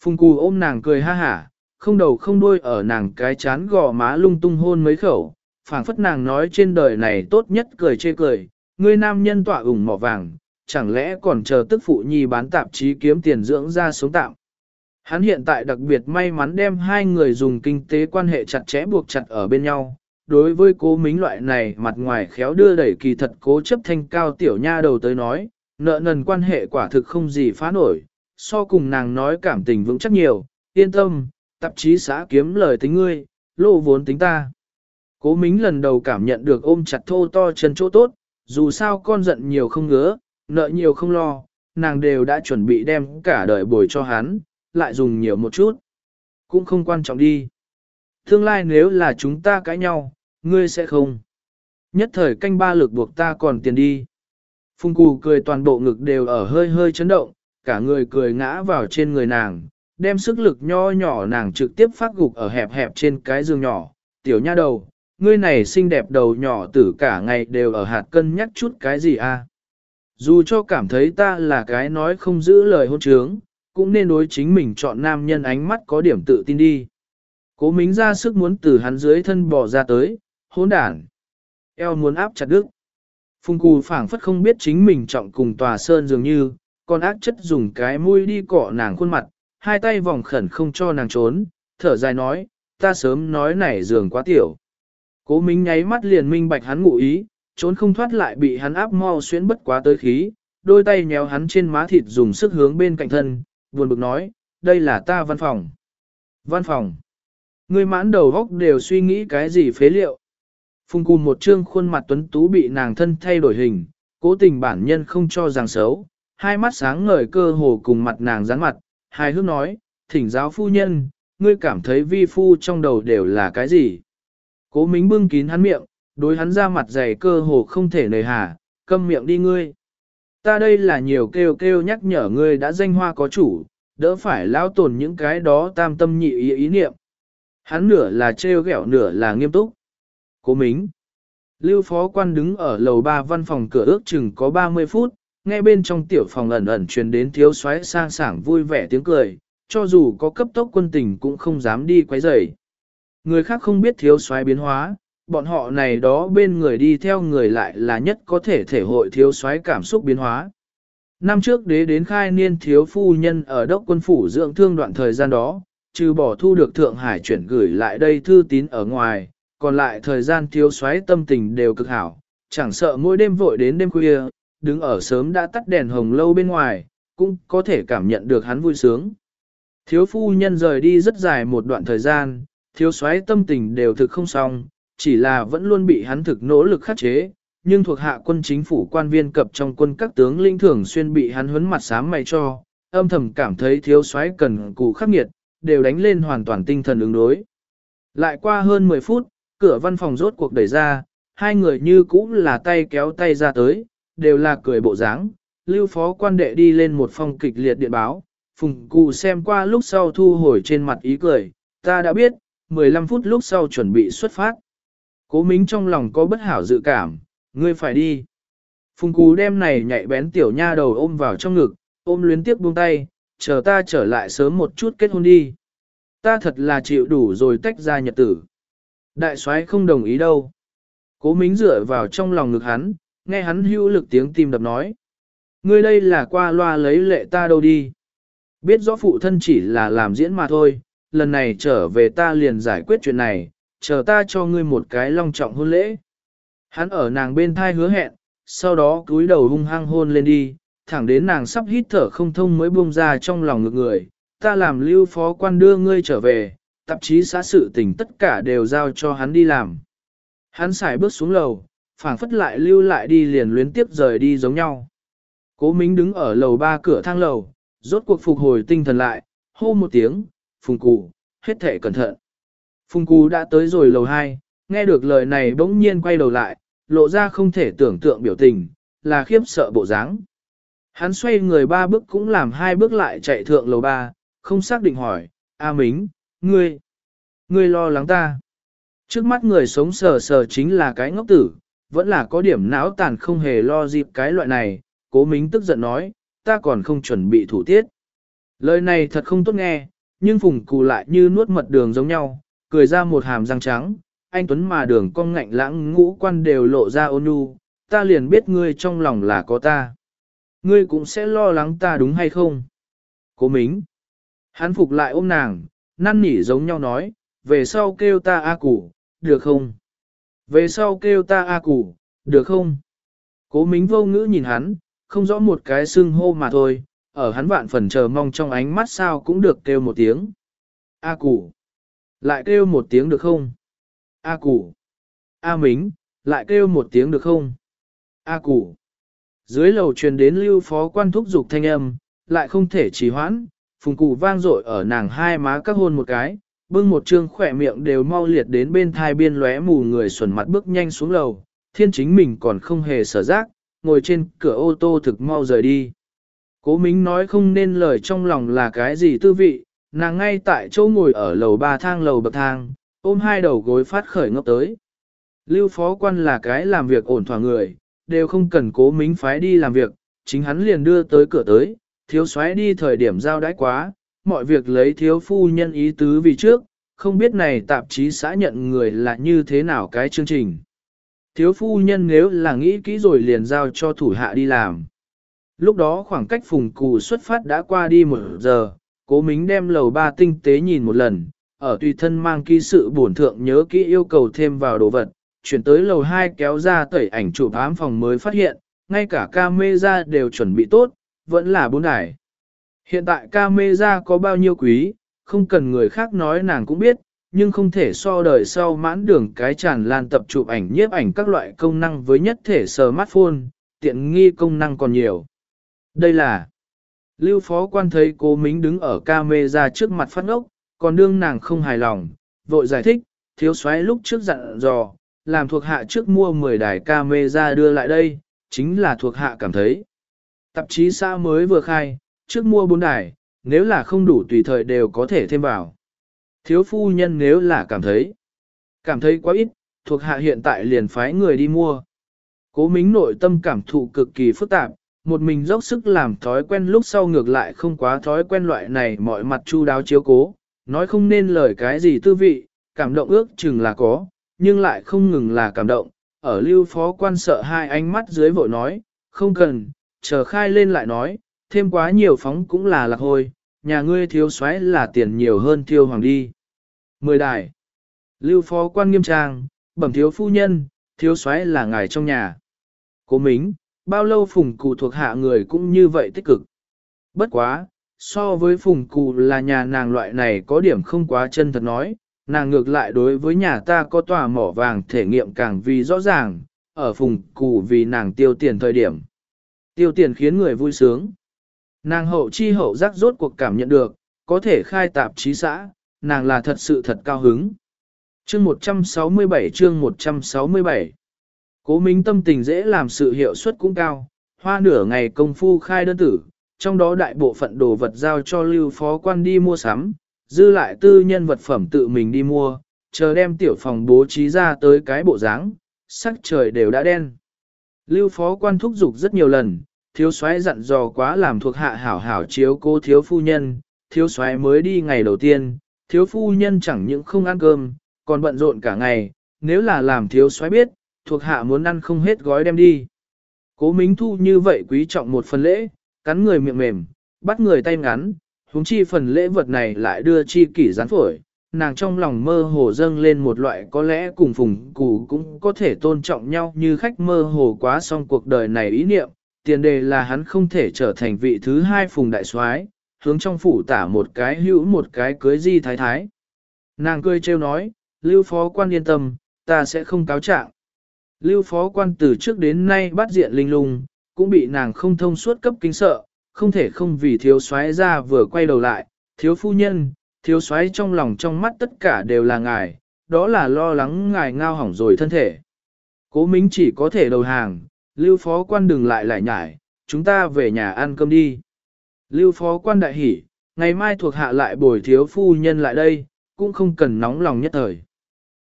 Phùng cù ôm nàng cười ha hả, không đầu không đuôi ở nàng cái chán gò má lung tung hôn mấy khẩu, phảng phất nàng nói trên đời này tốt nhất cười chê cười, người nam nhân tỏa ủng mỏ vàng, chẳng lẽ còn chờ tức phụ nhi bán tạp chí kiếm tiền dưỡng ra sống tạm. Hắn hiện tại đặc biệt may mắn đem hai người dùng kinh tế quan hệ chặt chẽ buộc chặt ở bên nhau. Đối với cố mính loại này mặt ngoài khéo đưa đẩy kỳ thật cố chấp thanh cao tiểu nha đầu tới nói, nợ nần quan hệ quả thực không gì phá nổi, so cùng nàng nói cảm tình vững chắc nhiều, yên tâm, tạp chí xã kiếm lời tính ngươi, lô vốn tính ta. Cố mính lần đầu cảm nhận được ôm chặt thô to chân chỗ tốt, dù sao con giận nhiều không ngứa, nợ nhiều không lo, nàng đều đã chuẩn bị đem cả đời bồi cho hắn, lại dùng nhiều một chút. Cũng không quan trọng đi. Tương lai nếu là chúng ta cãi nhau, ngươi sẽ không. Nhất thời canh ba lực buộc ta còn tiền đi. Phung cù cười toàn bộ ngực đều ở hơi hơi chấn động, cả người cười ngã vào trên người nàng, đem sức lực nho nhỏ nàng trực tiếp phát gục ở hẹp hẹp trên cái giường nhỏ, tiểu nha đầu, ngươi này xinh đẹp đầu nhỏ tử cả ngày đều ở hạt cân nhắc chút cái gì a? Dù cho cảm thấy ta là cái nói không giữ lời hôn trướng, cũng nên đối chính mình chọn nam nhân ánh mắt có điểm tự tin đi. Cố mính ra sức muốn từ hắn dưới thân bỏ ra tới, hôn đản. Eo muốn áp chặt đức. Phùng cù phảng phất không biết chính mình trọng cùng tòa sơn dường như, con ác chất dùng cái mũi đi cọ nàng khuôn mặt, hai tay vòng khẩn không cho nàng trốn, thở dài nói, ta sớm nói này giường quá tiểu. Cố Minh nháy mắt liền minh bạch hắn ngụ ý, trốn không thoát lại bị hắn áp mau xuyến bất quá tới khí, đôi tay nhéo hắn trên má thịt dùng sức hướng bên cạnh thân, buồn bực nói, đây là ta văn phòng. Văn phòng. Người mãn đầu góc đều suy nghĩ cái gì phế liệu. Phùng cùng một trương khuôn mặt tuấn tú bị nàng thân thay đổi hình, cố tình bản nhân không cho rằng xấu, hai mắt sáng ngời cơ hồ cùng mặt nàng rắn mặt, hai hước nói, thỉnh giáo phu nhân, ngươi cảm thấy vi phu trong đầu đều là cái gì. Cố mính bưng kín hắn miệng, đối hắn ra mặt dày cơ hồ không thể nời hà, câm miệng đi ngươi. Ta đây là nhiều kêu kêu nhắc nhở ngươi đã danh hoa có chủ, đỡ phải lao tồn những cái đó tam tâm nhị ý ý niệm. Hắn nửa là trêu ghẹo nửa là nghiêm túc. Cố mính. Lưu phó quan đứng ở lầu ba văn phòng cửa ước chừng có 30 phút, nghe bên trong tiểu phòng ẩn ẩn truyền đến thiếu soái sang sảng vui vẻ tiếng cười, cho dù có cấp tốc quân tình cũng không dám đi quấy rầy. Người khác không biết thiếu soái biến hóa, bọn họ này đó bên người đi theo người lại là nhất có thể thể hội thiếu soái cảm xúc biến hóa. Năm trước đế đến khai niên thiếu phu nhân ở đốc quân phủ dưỡng thương đoạn thời gian đó, trừ bỏ thu được Thượng Hải chuyển gửi lại đây thư tín ở ngoài, còn lại thời gian thiếu soái tâm tình đều cực hảo, chẳng sợ mỗi đêm vội đến đêm khuya, đứng ở sớm đã tắt đèn hồng lâu bên ngoài, cũng có thể cảm nhận được hắn vui sướng. Thiếu phu nhân rời đi rất dài một đoạn thời gian, thiếu soái tâm tình đều thực không xong, chỉ là vẫn luôn bị hắn thực nỗ lực khắc chế, nhưng thuộc hạ quân chính phủ quan viên cập trong quân các tướng linh thường xuyên bị hắn huấn mặt sám mày cho, âm thầm cảm thấy thiếu soái cần cù khắc nghiệt, đều đánh lên hoàn toàn tinh thần ứng đối. Lại qua hơn 10 phút, cửa văn phòng rốt cuộc đẩy ra, hai người như cũ là tay kéo tay ra tới, đều là cười bộ dáng. Lưu phó quan đệ đi lên một phong kịch liệt điện báo, phùng cụ xem qua lúc sau thu hồi trên mặt ý cười, ta đã biết, 15 phút lúc sau chuẩn bị xuất phát. Cố mính trong lòng có bất hảo dự cảm, ngươi phải đi. Phùng cụ đem này nhạy bén tiểu nha đầu ôm vào trong ngực, ôm luyến tiếp buông tay, chờ ta trở lại sớm một chút kết hôn đi. Ta thật là chịu đủ rồi tách ra nhật tử. Đại soái không đồng ý đâu. Cố mính dựa vào trong lòng ngực hắn, nghe hắn hữu lực tiếng tim đập nói. Ngươi đây là qua loa lấy lệ ta đâu đi. Biết rõ phụ thân chỉ là làm diễn mà thôi, lần này trở về ta liền giải quyết chuyện này, chờ ta cho ngươi một cái long trọng hôn lễ. Hắn ở nàng bên thai hứa hẹn, sau đó cúi đầu hung hăng hôn lên đi, thẳng đến nàng sắp hít thở không thông mới buông ra trong lòng ngực người, ta làm lưu phó quan đưa ngươi trở về, tạp chí xã sự tình tất cả đều giao cho hắn đi làm. Hắn xài bước xuống lầu, phảng phất lại lưu lại đi liền luyến tiếp rời đi giống nhau. Cố Mính đứng ở lầu ba cửa thang lầu, rốt cuộc phục hồi tinh thần lại, hô một tiếng, phùng cụ, hết thể cẩn thận. Phùng cụ đã tới rồi lầu hai, nghe được lời này bỗng nhiên quay đầu lại, lộ ra không thể tưởng tượng biểu tình, là khiếp sợ bộ dáng. Hắn xoay người ba bước cũng làm hai bước lại chạy thượng lầu ba, không xác định hỏi, A Mính, ngươi, ngươi lo lắng ta. Trước mắt người sống sờ sờ chính là cái ngốc tử, vẫn là có điểm não tàn không hề lo dịp cái loại này, cố mính tức giận nói, ta còn không chuẩn bị thủ tiết. Lời này thật không tốt nghe, nhưng phùng cù lại như nuốt mật đường giống nhau, cười ra một hàm răng trắng, anh Tuấn mà đường cong ngạnh lãng ngũ quan đều lộ ra ôn nhu, ta liền biết ngươi trong lòng là có ta. Ngươi cũng sẽ lo lắng ta đúng hay không? Cố mính. Hắn phục lại ôm nàng, năn nỉ giống nhau nói, về sau kêu ta A củ, được không? Về sau kêu ta A củ, được không? Cố mính vô ngữ nhìn hắn, không rõ một cái xưng hô mà thôi, ở hắn vạn phần chờ mong trong ánh mắt sao cũng được kêu một tiếng. A củ. Lại kêu một tiếng được không? A củ. A mính, lại kêu một tiếng được không? A củ. Dưới lầu truyền đến lưu phó quan thúc dục thanh âm, lại không thể trì hoãn, phùng cụ vang dội ở nàng hai má các hôn một cái, bưng một trương khỏe miệng đều mau liệt đến bên thai biên lóe mù người xuẩn mặt bước nhanh xuống lầu, thiên chính mình còn không hề sở giác, ngồi trên cửa ô tô thực mau rời đi. Cố Mính nói không nên lời trong lòng là cái gì tư vị, nàng ngay tại chỗ ngồi ở lầu ba thang lầu bậc thang, ôm hai đầu gối phát khởi ngốc tới. Lưu phó quan là cái làm việc ổn thỏa người, đều không cần cố mính phái đi làm việc, chính hắn liền đưa tới cửa tới, thiếu soái đi thời điểm giao đãi quá, mọi việc lấy thiếu phu nhân ý tứ vì trước, không biết này tạp chí xã nhận người là như thế nào cái chương trình. Thiếu phu nhân nếu là nghĩ kỹ rồi liền giao cho thủ hạ đi làm. Lúc đó khoảng cách phùng cù xuất phát đã qua đi một giờ, cố mính đem lầu ba tinh tế nhìn một lần, ở tùy thân mang ký sự bổn thượng nhớ kỹ yêu cầu thêm vào đồ vật, chuyển tới lầu 2 kéo ra tẩy ảnh chụp ám phòng mới phát hiện, ngay cả camera đều chuẩn bị tốt, vẫn là bốn đài. Hiện tại camera có bao nhiêu quý, không cần người khác nói nàng cũng biết, nhưng không thể so đời sau mãn đường cái tràn lan tập chụp ảnh nhiếp ảnh các loại công năng với nhất thể smartphone, tiện nghi công năng còn nhiều. Đây là Lưu phó quan thấy cố mính đứng ở camera trước mặt phát ngốc, còn đương nàng không hài lòng, vội giải thích, thiếu soái lúc trước dặn dò, làm thuộc hạ trước mua 10 đài camera đưa lại đây, chính là thuộc hạ cảm thấy. Tạp chí xã mới vừa khai, trước mua bốn đài, nếu là không đủ tùy thời đều có thể thêm vào. Thiếu phu nhân nếu là cảm thấy, cảm thấy quá ít, thuộc hạ hiện tại liền phái người đi mua. Cố mính nội tâm cảm thụ cực kỳ phức tạp, một mình dốc sức làm thói quen lúc sau ngược lại không quá thói quen loại này mọi mặt chu đáo chiếu cố, nói không nên lời cái gì tư vị, cảm động ước chừng là có, nhưng lại không ngừng là cảm động. Ở lưu phó quan sợ hai ánh mắt dưới vội nói, không cần, chờ khai lên lại nói, thêm quá nhiều phóng cũng là lạc hôi, nhà ngươi thiếu xoáy là tiền nhiều hơn tiêu hoàng đi. Mười đại. Lưu phó quan nghiêm trang, bẩm thiếu phu nhân, thiếu xoáy là ngài trong nhà. Cố mính, bao lâu phùng cụ thuộc hạ người cũng như vậy tích cực. Bất quá, so với phùng cụ là nhà nàng loại này có điểm không quá chân thật nói, nàng ngược lại đối với nhà ta có tòa mỏ vàng thể nghiệm càng vì rõ ràng, ở phùng cụ vì nàng tiêu tiền thời điểm. Tiêu tiền khiến người vui sướng. Nàng hậu chi hậu giác rốt cuộc cảm nhận được, có thể khai tạp chí xã, nàng là thật sự thật cao hứng. Chương 167 chương 167 Cố Minh tâm tình dễ làm sự hiệu suất cũng cao, hoa nửa ngày công phu khai đơn tử, trong đó đại bộ phận đồ vật giao cho lưu phó quan đi mua sắm, dư lại tư nhân vật phẩm tự mình đi mua, chờ đem tiểu phòng bố trí ra tới cái bộ dáng, sắc trời đều đã đen. Lưu phó quan thúc giục rất nhiều lần, thiếu soái dặn dò quá làm thuộc hạ hảo hảo chiếu cô thiếu phu nhân, thiếu soái mới đi ngày đầu tiên, thiếu phu nhân chẳng những không ăn cơm, còn bận rộn cả ngày, nếu là làm thiếu soái biết, thuộc hạ muốn ăn không hết gói đem đi. Cố Mính Thu như vậy quý trọng một phần lễ, cắn người miệng mềm, bắt người tay ngắn, huống chi phần lễ vật này lại đưa chi kỷ gián phổi, nàng trong lòng mơ hồ dâng lên một loại có lẽ cùng phùng cụ cũng có thể tôn trọng nhau như khách mơ hồ quá xong cuộc đời này ý niệm, tiền đề là hắn không thể trở thành vị thứ hai phùng đại soái hướng trong phủ tả một cái hữu một cái cưới di thái thái. Nàng cười trêu nói, lưu phó quan yên tâm, ta sẽ không cáo trạng. Lưu phó quan từ trước đến nay bắt diện linh lung, cũng bị nàng không thông suốt cấp kính sợ, không thể không vì thiếu soái ra vừa quay đầu lại, thiếu phu nhân, thiếu soái trong lòng trong mắt tất cả đều là ngài, đó là lo lắng ngài ngao hỏng rồi thân thể. Cố Mính chỉ có thể đầu hàng, lưu phó quan đừng lại lại nhải, chúng ta về nhà ăn cơm đi. Lưu phó quan đại hỉ, ngày mai thuộc hạ lại bồi thiếu phu nhân lại đây, cũng không cần nóng lòng nhất thời.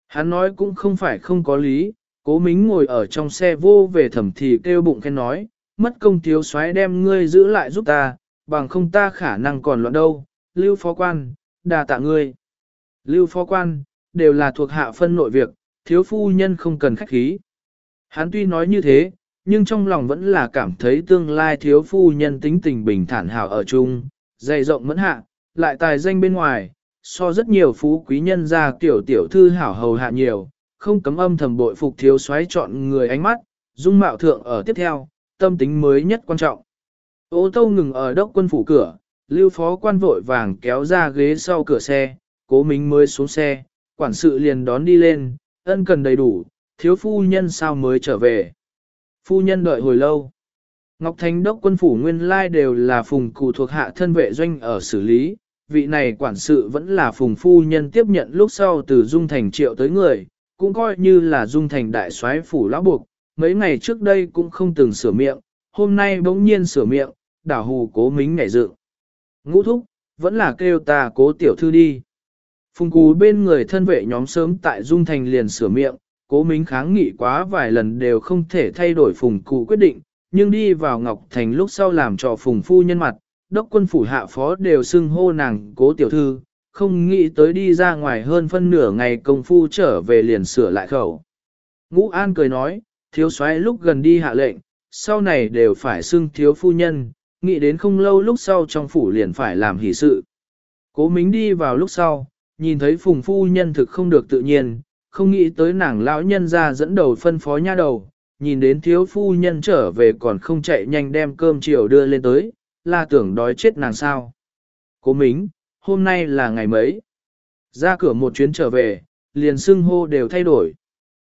Hắn nói cũng không phải không có lý, cố mính ngồi ở trong xe vô về thẩm thì kêu bụng khen nói, mất công thiếu soái đem ngươi giữ lại giúp ta, bằng không ta khả năng còn loạn đâu, lưu phó quan, đà tạ ngươi. Lưu phó quan, đều là thuộc hạ phân nội việc, thiếu phu nhân không cần khách khí. Hắn tuy nói như thế, nhưng trong lòng vẫn là cảm thấy tương lai thiếu phu nhân tính tình bình thản hảo ở chung, dày rộng mẫn hạ, lại tài danh bên ngoài, so rất nhiều phú quý nhân ra tiểu tiểu thư hảo hầu hạ nhiều, không cấm âm thầm bội phục thiếu xoáy chọn người ánh mắt, dung mạo thượng ở tiếp theo, tâm tính mới nhất quan trọng. Ô tô ngừng ở đốc quân phủ cửa, lưu phó quan vội vàng kéo ra ghế sau cửa xe, cố mính mới xuống xe, quản sự liền đón đi lên, ân cần đầy đủ, thiếu phu nhân sao mới trở về. Phu nhân đợi hồi lâu. Ngọc Thánh đốc quân phủ nguyên lai đều là phùng cụ thuộc hạ thân vệ doanh ở xử lý, vị này quản sự vẫn là phùng phu nhân tiếp nhận lúc sau từ Dung Thành triệu tới người, cũng coi như là Dung Thành đại soái phủ lão buộc, mấy ngày trước đây cũng không từng sửa miệng, hôm nay bỗng nhiên sửa miệng, đảo hù cố mính nhảy dựng. Ngũ thúc, vẫn là kêu ta cố tiểu thư đi. Phùng cú bên người thân vệ nhóm sớm tại Dung Thành liền sửa miệng, cố mính kháng nghị quá vài lần đều không thể thay đổi phùng cụ quyết định, nhưng đi vào Ngọc Thành lúc sau làm cho phùng phu nhân mặt, đốc quân phủ hạ phó đều xưng hô nàng cố tiểu thư, không nghĩ tới đi ra ngoài hơn phân nửa ngày công phu trở về liền sửa lại khẩu. Ngũ An cười nói, thiếu soái lúc gần đi hạ lệnh, sau này đều phải xưng thiếu phu nhân, nghĩ đến không lâu lúc sau trong phủ liền phải làm hỷ sự. Cố Mính đi vào lúc sau, nhìn thấy phùng phu nhân thực không được tự nhiên, không nghĩ tới nàng lão nhân ra dẫn đầu phân phó nha đầu, nhìn đến thiếu phu nhân trở về còn không chạy nhanh đem cơm chiều đưa lên tới, là tưởng đói chết nàng sao. Cố Mính, hôm nay là ngày mấy? Ra cửa một chuyến trở về, liền xưng hô đều thay đổi.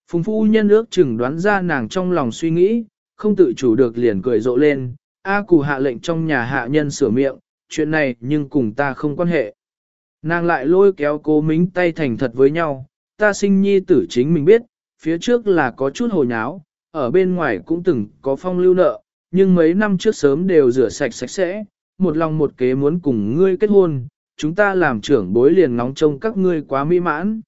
Phùng phu nhân ước chừng đoán ra nàng trong lòng suy nghĩ, không tự chủ được liền cười rộ lên, A cù hạ lệnh trong nhà hạ nhân sửa miệng, chuyện này nhưng cùng ta không quan hệ. Nàng lại lôi kéo cố mính tay thành thật với nhau, ta sinh nhi tử chính mình biết, phía trước là có chút hồ nháo, ở bên ngoài cũng từng có phong lưu nợ, nhưng mấy năm trước sớm đều rửa sạch sạch sẽ, một lòng một kế muốn cùng ngươi kết hôn, chúng ta làm trưởng bối liền nóng trông các ngươi quá mỹ mãn.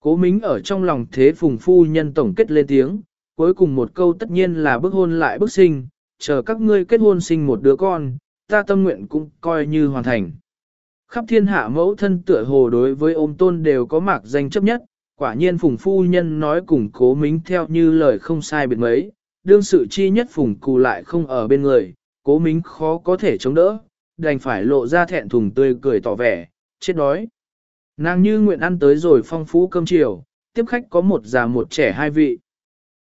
Cố mính ở trong lòng thế phùng phu nhân tổng kết lên tiếng, cuối cùng một câu tất nhiên là bức hôn lại bức sinh, chờ các ngươi kết hôn sinh một đứa con, ta tâm nguyện cũng coi như hoàn thành. Khắp thiên hạ mẫu thân tựa hồ đối với ôm tôn đều có mạc danh chấp nhất, quả nhiên phùng phu nhân nói cùng cố mính theo như lời không sai biệt mấy, đương sự chi nhất phùng cù lại không ở bên người, cố mính khó có thể chống đỡ, đành phải lộ ra thẹn thùng tươi cười tỏ vẻ, chết đói. Nàng như nguyện ăn tới rồi phong phú cơm chiều, tiếp khách có một già một trẻ hai vị.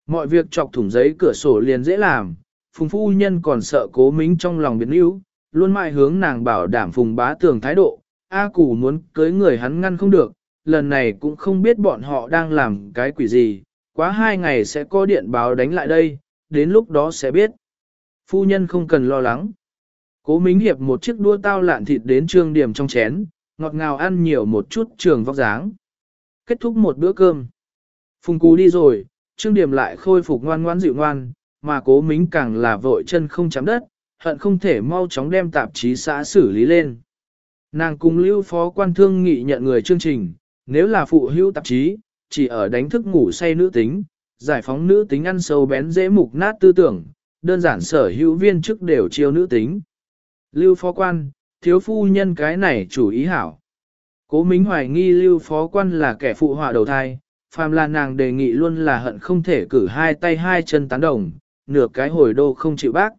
Mọi việc chọc thủng giấy cửa sổ liền dễ làm, phùng phu nhân còn sợ cố mính trong lòng biến yếu, luôn mãi hướng nàng bảo đảm phùng bá tường thái độ, A Củ muốn cưới người hắn ngăn không được, lần này cũng không biết bọn họ đang làm cái quỷ gì, quá hai ngày sẽ có điện báo đánh lại đây, đến lúc đó sẽ biết. Phu nhân không cần lo lắng. Cố Mính Hiệp một chiếc đua tao lạn thịt đến trương điểm trong chén, ngọt ngào ăn nhiều một chút trường vóc dáng. Kết thúc một bữa cơm. Phùng Cú đi rồi, trương điểm lại khôi phục ngoan ngoan dịu ngoan, mà cố Mính càng là vội chân không chạm đất, hận không thể mau chóng đem tạp chí xã xử lý lên. Nàng cùng lưu phó quan thương nghị nhận người chương trình, nếu là phụ hữu tạp chí, chỉ ở đánh thức ngủ say nữ tính, giải phóng nữ tính ăn sâu bén dễ mục nát tư tưởng, đơn giản sở hữu viên chức đều chiêu nữ tính. Lưu phó quan, thiếu phu nhân cái này chủ ý hảo. Cố Mính hoài nghi lưu phó quan là kẻ phụ họa đầu thai, phàm là nàng đề nghị luôn là hận không thể cử hai tay hai chân tán đồng, nửa cái hồi đô không chịu bác.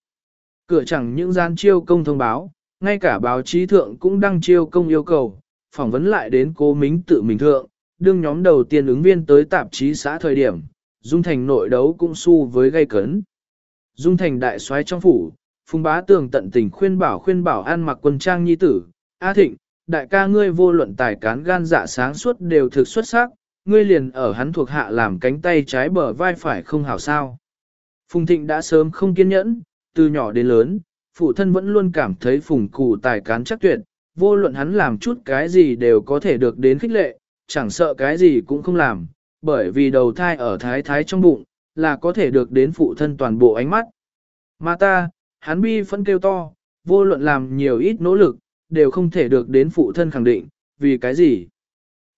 Cửa chẳng những gian chiêu công thông báo, ngay cả báo chí thượng cũng đăng chiêu công yêu cầu, phỏng vấn lại đến cố mính tự mình thượng, đương nhóm đầu tiên ứng viên tới tạp chí xã thời điểm, Dung Thành nội đấu cũng su với gây cấn. Dung Thành đại soái trong phủ, Phùng Bá Tường tận tình khuyên bảo khuyên bảo an mặc quân trang nhi tử, A Thịnh, đại ca ngươi vô luận tài cán gan dạ sáng suốt đều thực xuất sắc, ngươi liền ở hắn thuộc hạ làm cánh tay trái bờ vai phải không hảo sao. Phùng Thịnh đã sớm không kiên nhẫn, từ nhỏ đến lớn, phụ thân vẫn luôn cảm thấy phùng cụ tài cán chắc tuyệt, vô luận hắn làm chút cái gì đều có thể được đến khích lệ, chẳng sợ cái gì cũng không làm, bởi vì đầu thai ở thái thái trong bụng, là có thể được đến phụ thân toàn bộ ánh mắt. Mà ta, hắn bi phân kêu to, vô luận làm nhiều ít nỗ lực, đều không thể được đến phụ thân khẳng định, vì cái gì?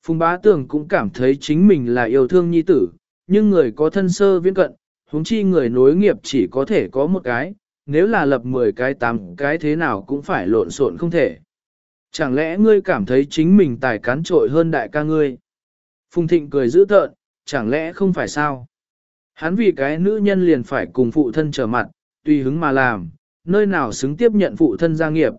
Phùng bá tưởng cũng cảm thấy chính mình là yêu thương nhi tử, nhưng người có thân sơ viễn cận, huống chi người nối nghiệp chỉ có thể có một cái, nếu là lập 10 cái 8 cái thế nào cũng phải lộn xộn không thể. Chẳng lẽ ngươi cảm thấy chính mình tài cán trội hơn đại ca ngươi? Phùng Thịnh cười giữ tợn, chẳng lẽ không phải sao? Hắn vì cái nữ nhân liền phải cùng phụ thân trở mặt, tùy hứng mà làm, nơi nào xứng tiếp nhận phụ thân gia nghiệp.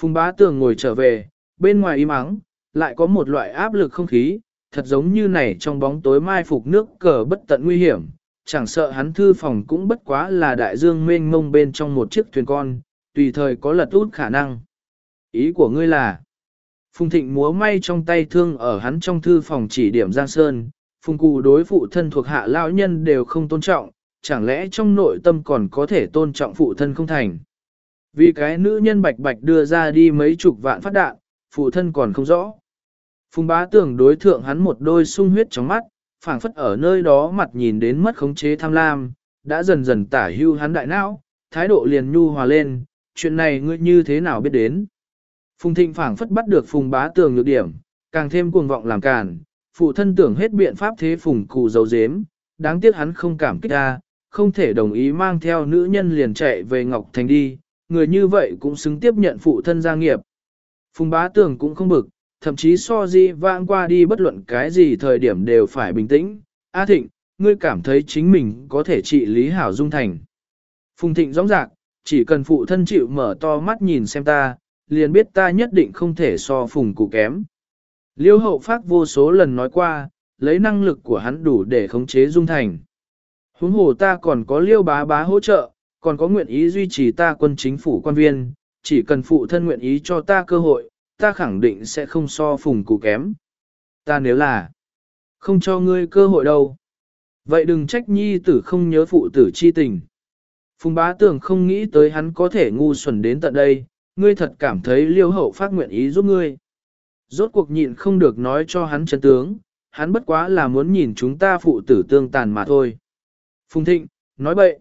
Phùng bá tường ngồi trở về, bên ngoài im ắng, lại có một loại áp lực không khí, thật giống như này trong bóng tối mai phục nước cờ bất tận nguy hiểm, chẳng sợ hắn thư phòng cũng bất quá là đại dương mênh mông bên trong một chiếc thuyền con, tùy thời có lật út khả năng. Ý của ngươi là, Phùng Thịnh múa may trong tay thương ở hắn trong thư phòng chỉ điểm Giang Sơn, Phùng Cụ đối phụ thân thuộc hạ lão nhân đều không tôn trọng, chẳng lẽ trong nội tâm còn có thể tôn trọng phụ thân không thành. Vì cái nữ nhân bạch bạch đưa ra đi mấy chục vạn phát đạn, phụ thân còn không rõ. Phùng bá tưởng đối thượng hắn một đôi sung huyết trong mắt, phảng phất ở nơi đó mặt nhìn đến mất khống chế tham lam, đã dần dần tả hưu hắn đại não, thái độ liền nhu hòa lên, chuyện này ngươi như thế nào biết đến. Phùng thịnh phảng phất bắt được phùng bá tường nhược điểm, càng thêm cuồng vọng làm càn, phụ thân tưởng hết biện pháp thế phùng cụ dấu dếm, đáng tiếc hắn không cảm kích ra, không thể đồng ý mang theo nữ nhân liền chạy về Ngọc Thành đi, người như vậy cũng xứng tiếp nhận phụ thân gia nghiệp. Phùng bá tường cũng không bực, thậm chí so di vãng qua đi bất luận cái gì thời điểm đều phải bình tĩnh. A Thịnh, ngươi cảm thấy chính mình có thể trị lý hảo dung thành. Phùng Thịnh rõ rạc, chỉ cần phụ thân chịu mở to mắt nhìn xem ta, liền biết ta nhất định không thể so phùng cụ kém. Liêu hậu phát vô số lần nói qua, lấy năng lực của hắn đủ để khống chế dung thành. Huống hồ ta còn có liêu bá bá hỗ trợ, còn có nguyện ý duy trì ta quân chính phủ quan viên, chỉ cần phụ thân nguyện ý cho ta cơ hội, ta khẳng định sẽ không so phùng cụ kém. Ta nếu là không cho ngươi cơ hội đâu. Vậy đừng trách nhi tử không nhớ phụ tử chi tình. Phùng bá tưởng không nghĩ tới hắn có thể ngu xuẩn đến tận đây, ngươi thật cảm thấy liêu hậu phát nguyện ý giúp ngươi. Rốt cuộc nhịn không được nói cho hắn chân tướng, hắn bất quá là muốn nhìn chúng ta phụ tử tương tàn mà thôi. Phùng thịnh, nói bậy.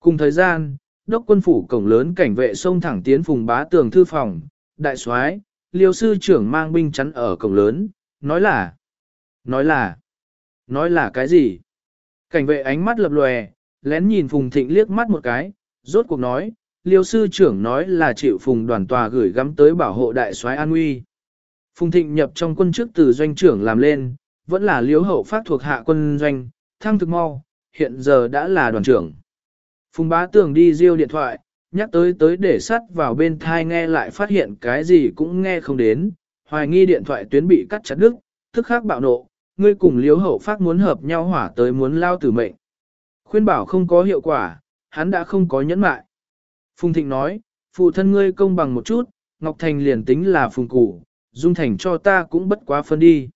Cùng thời gian, đốc quân phủ cổng lớn cảnh vệ xông thẳng tiến phùng bá tường thư phòng, đại soái liêu sư trưởng mang binh chắn ở cổng lớn, nói là, nói là, nói là cái gì? Cảnh vệ ánh mắt lập lòe, lén nhìn Phùng Thịnh liếc mắt một cái, rốt cuộc nói, liêu sư trưởng nói là chịu Phùng đoàn tòa gửi gắm tới bảo hộ đại soái an nguy. Phùng Thịnh nhập trong quân chức từ doanh trưởng làm lên, vẫn là liêu hậu phát thuộc hạ quân doanh, thăng thực mau, hiện giờ đã là đoàn trưởng. Phùng bá tường đi riêu điện thoại, nhắc tới tới để sắt vào bên thai nghe lại phát hiện cái gì cũng nghe không đến, hoài nghi điện thoại tuyến bị cắt chặt đứt, tức khắc bạo nộ, ngươi cùng liếu hậu phát muốn hợp nhau hỏa tới muốn lao tử mệnh. Khuyên bảo không có hiệu quả, hắn đã không có nhẫn mại. Phùng Thịnh nói, Phụ thân ngươi công bằng một chút, Ngọc Thành liền tính là phùng củ, Dung Thành cho ta cũng bất quá phân đi.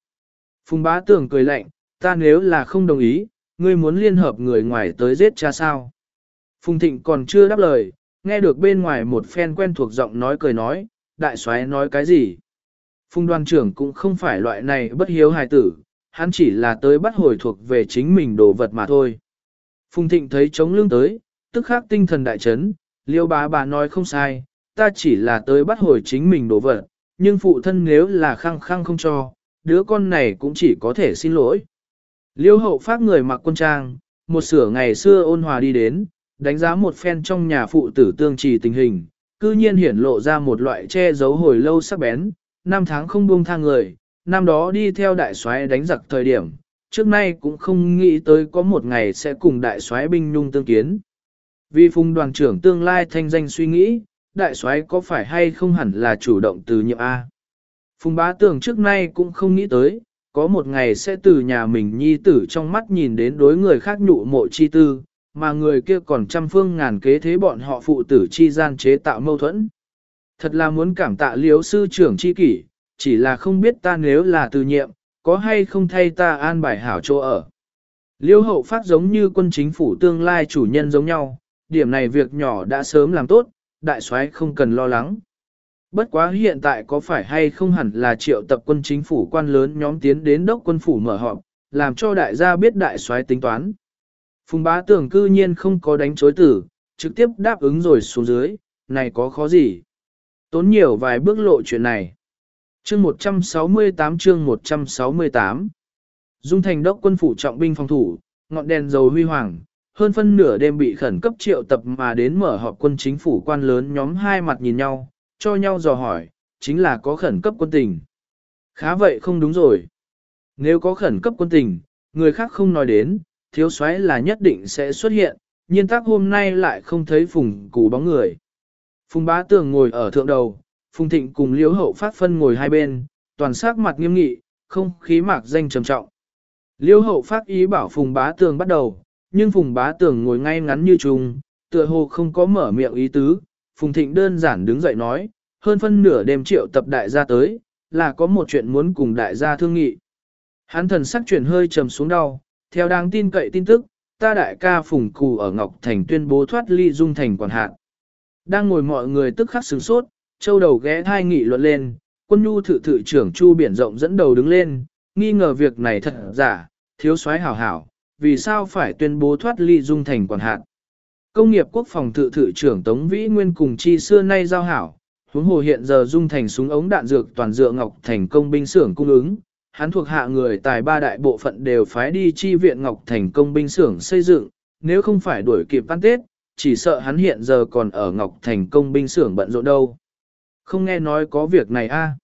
Phùng bá tưởng cười lạnh, ta nếu là không đồng ý, ngươi muốn liên hợp người ngoài tới giết cha sao. Phùng Thịnh còn chưa đáp lời, nghe được bên ngoài một phen quen thuộc giọng nói cười nói, đại soái nói cái gì. Phùng đoàn trưởng cũng không phải loại này bất hiếu hài tử, hắn chỉ là tới bắt hồi thuộc về chính mình đồ vật mà thôi. Phùng Thịnh thấy chống lưng tới, tức khắc tinh thần đại chấn, liêu bá bà nói không sai, ta chỉ là tới bắt hồi chính mình đồ vật, nhưng phụ thân nếu là khăng khăng không cho, đứa con này cũng chỉ có thể xin lỗi. Liêu hậu phát người mặc quân trang, một sửa ngày xưa ôn hòa đi đến, đánh giá một phen trong nhà phụ tử tương trì tình hình, cư nhiên hiển lộ ra một loại che giấu hồi lâu sắc bén, năm tháng không buông thang người, năm đó đi theo đại soái đánh giặc thời điểm, trước nay cũng không nghĩ tới có một ngày sẽ cùng đại soái binh nhung tương kiến. Vì phùng đoàn trưởng tương lai thanh danh suy nghĩ, đại soái có phải hay không hẳn là chủ động từ nhiệm A. Phùng bá tưởng trước nay cũng không nghĩ tới, có một ngày sẽ từ nhà mình nhi tử trong mắt nhìn đến đối người khác nhụ mộ chi tư, mà người kia còn trăm phương ngàn kế thế bọn họ phụ tử chi gian chế tạo mâu thuẫn. Thật là muốn cảm tạ liếu sư trưởng chi kỷ, chỉ là không biết ta nếu là từ nhiệm, có hay không thay ta an bài hảo chỗ ở. Liêu hậu phát giống như quân chính phủ tương lai chủ nhân giống nhau, điểm này việc nhỏ đã sớm làm tốt, đại soái không cần lo lắng. Bất quá hiện tại có phải hay không hẳn là triệu tập quân chính phủ quan lớn nhóm tiến đến đốc quân phủ mở họp, làm cho đại gia biết đại soái tính toán. Phùng bá tưởng cư nhiên không có đánh chối tử, trực tiếp đáp ứng rồi xuống dưới, này có khó gì. Tốn nhiều vài bước lộ chuyện này. Chương 168 chương 168 Dung thành đốc quân phủ trọng binh phòng thủ, ngọn đèn dầu huy hoàng, hơn phân nửa đêm bị khẩn cấp triệu tập mà đến mở họp quân chính phủ quan lớn nhóm hai mặt nhìn nhau, cho nhau dò hỏi, chính là có khẩn cấp quân tình. Khá vậy không đúng rồi. Nếu có khẩn cấp quân tình, người khác không nói đến, thiếu soái là nhất định sẽ xuất hiện, nhiên tác hôm nay lại không thấy phùng củ bóng người. Phùng bá tường ngồi ở thượng đầu, phùng thịnh cùng liễu hậu phát phân ngồi hai bên, toàn sắc mặt nghiêm nghị, không khí mạc danh trầm trọng. Liễu hậu phát ý bảo phùng bá tường bắt đầu, nhưng phùng bá tường ngồi ngay ngắn như trùng, tựa hồ không có mở miệng ý tứ, phùng thịnh đơn giản đứng dậy nói, hơn phân nửa đêm triệu tập đại gia tới, là có một chuyện muốn cùng đại gia thương nghị. Hắn thần sắc chuyển hơi trầm xuống đau, theo đáng tin cậy tin tức, ta đại ca phùng cù ở Ngọc Thành tuyên bố thoát ly dung thành quản hạn. Đang ngồi mọi người tức khắc sửng sốt, châu đầu ghé thai nghị luận lên, quân nhu thự thự trưởng Chu Biển Rộng dẫn đầu đứng lên, nghi ngờ việc này thật giả, thiếu soái hảo hảo, vì sao phải tuyên bố thoát ly dung thành quản hạn. Công nghiệp quốc phòng thự thự trưởng Tống Vĩ Nguyên cùng chi xưa nay giao hảo, huống hồ hiện giờ dung thành súng ống đạn dược toàn dựa Ngọc Thành công binh xưởng cung ứng, hắn thuộc hạ người tài ba đại bộ phận đều phái đi chi viện Ngọc Thành công binh xưởng xây dựng, nếu không phải đuổi kịp ăn Tết, chỉ sợ hắn hiện giờ còn ở Ngọc Thành công binh xưởng bận rộn đâu. Không nghe nói có việc này a?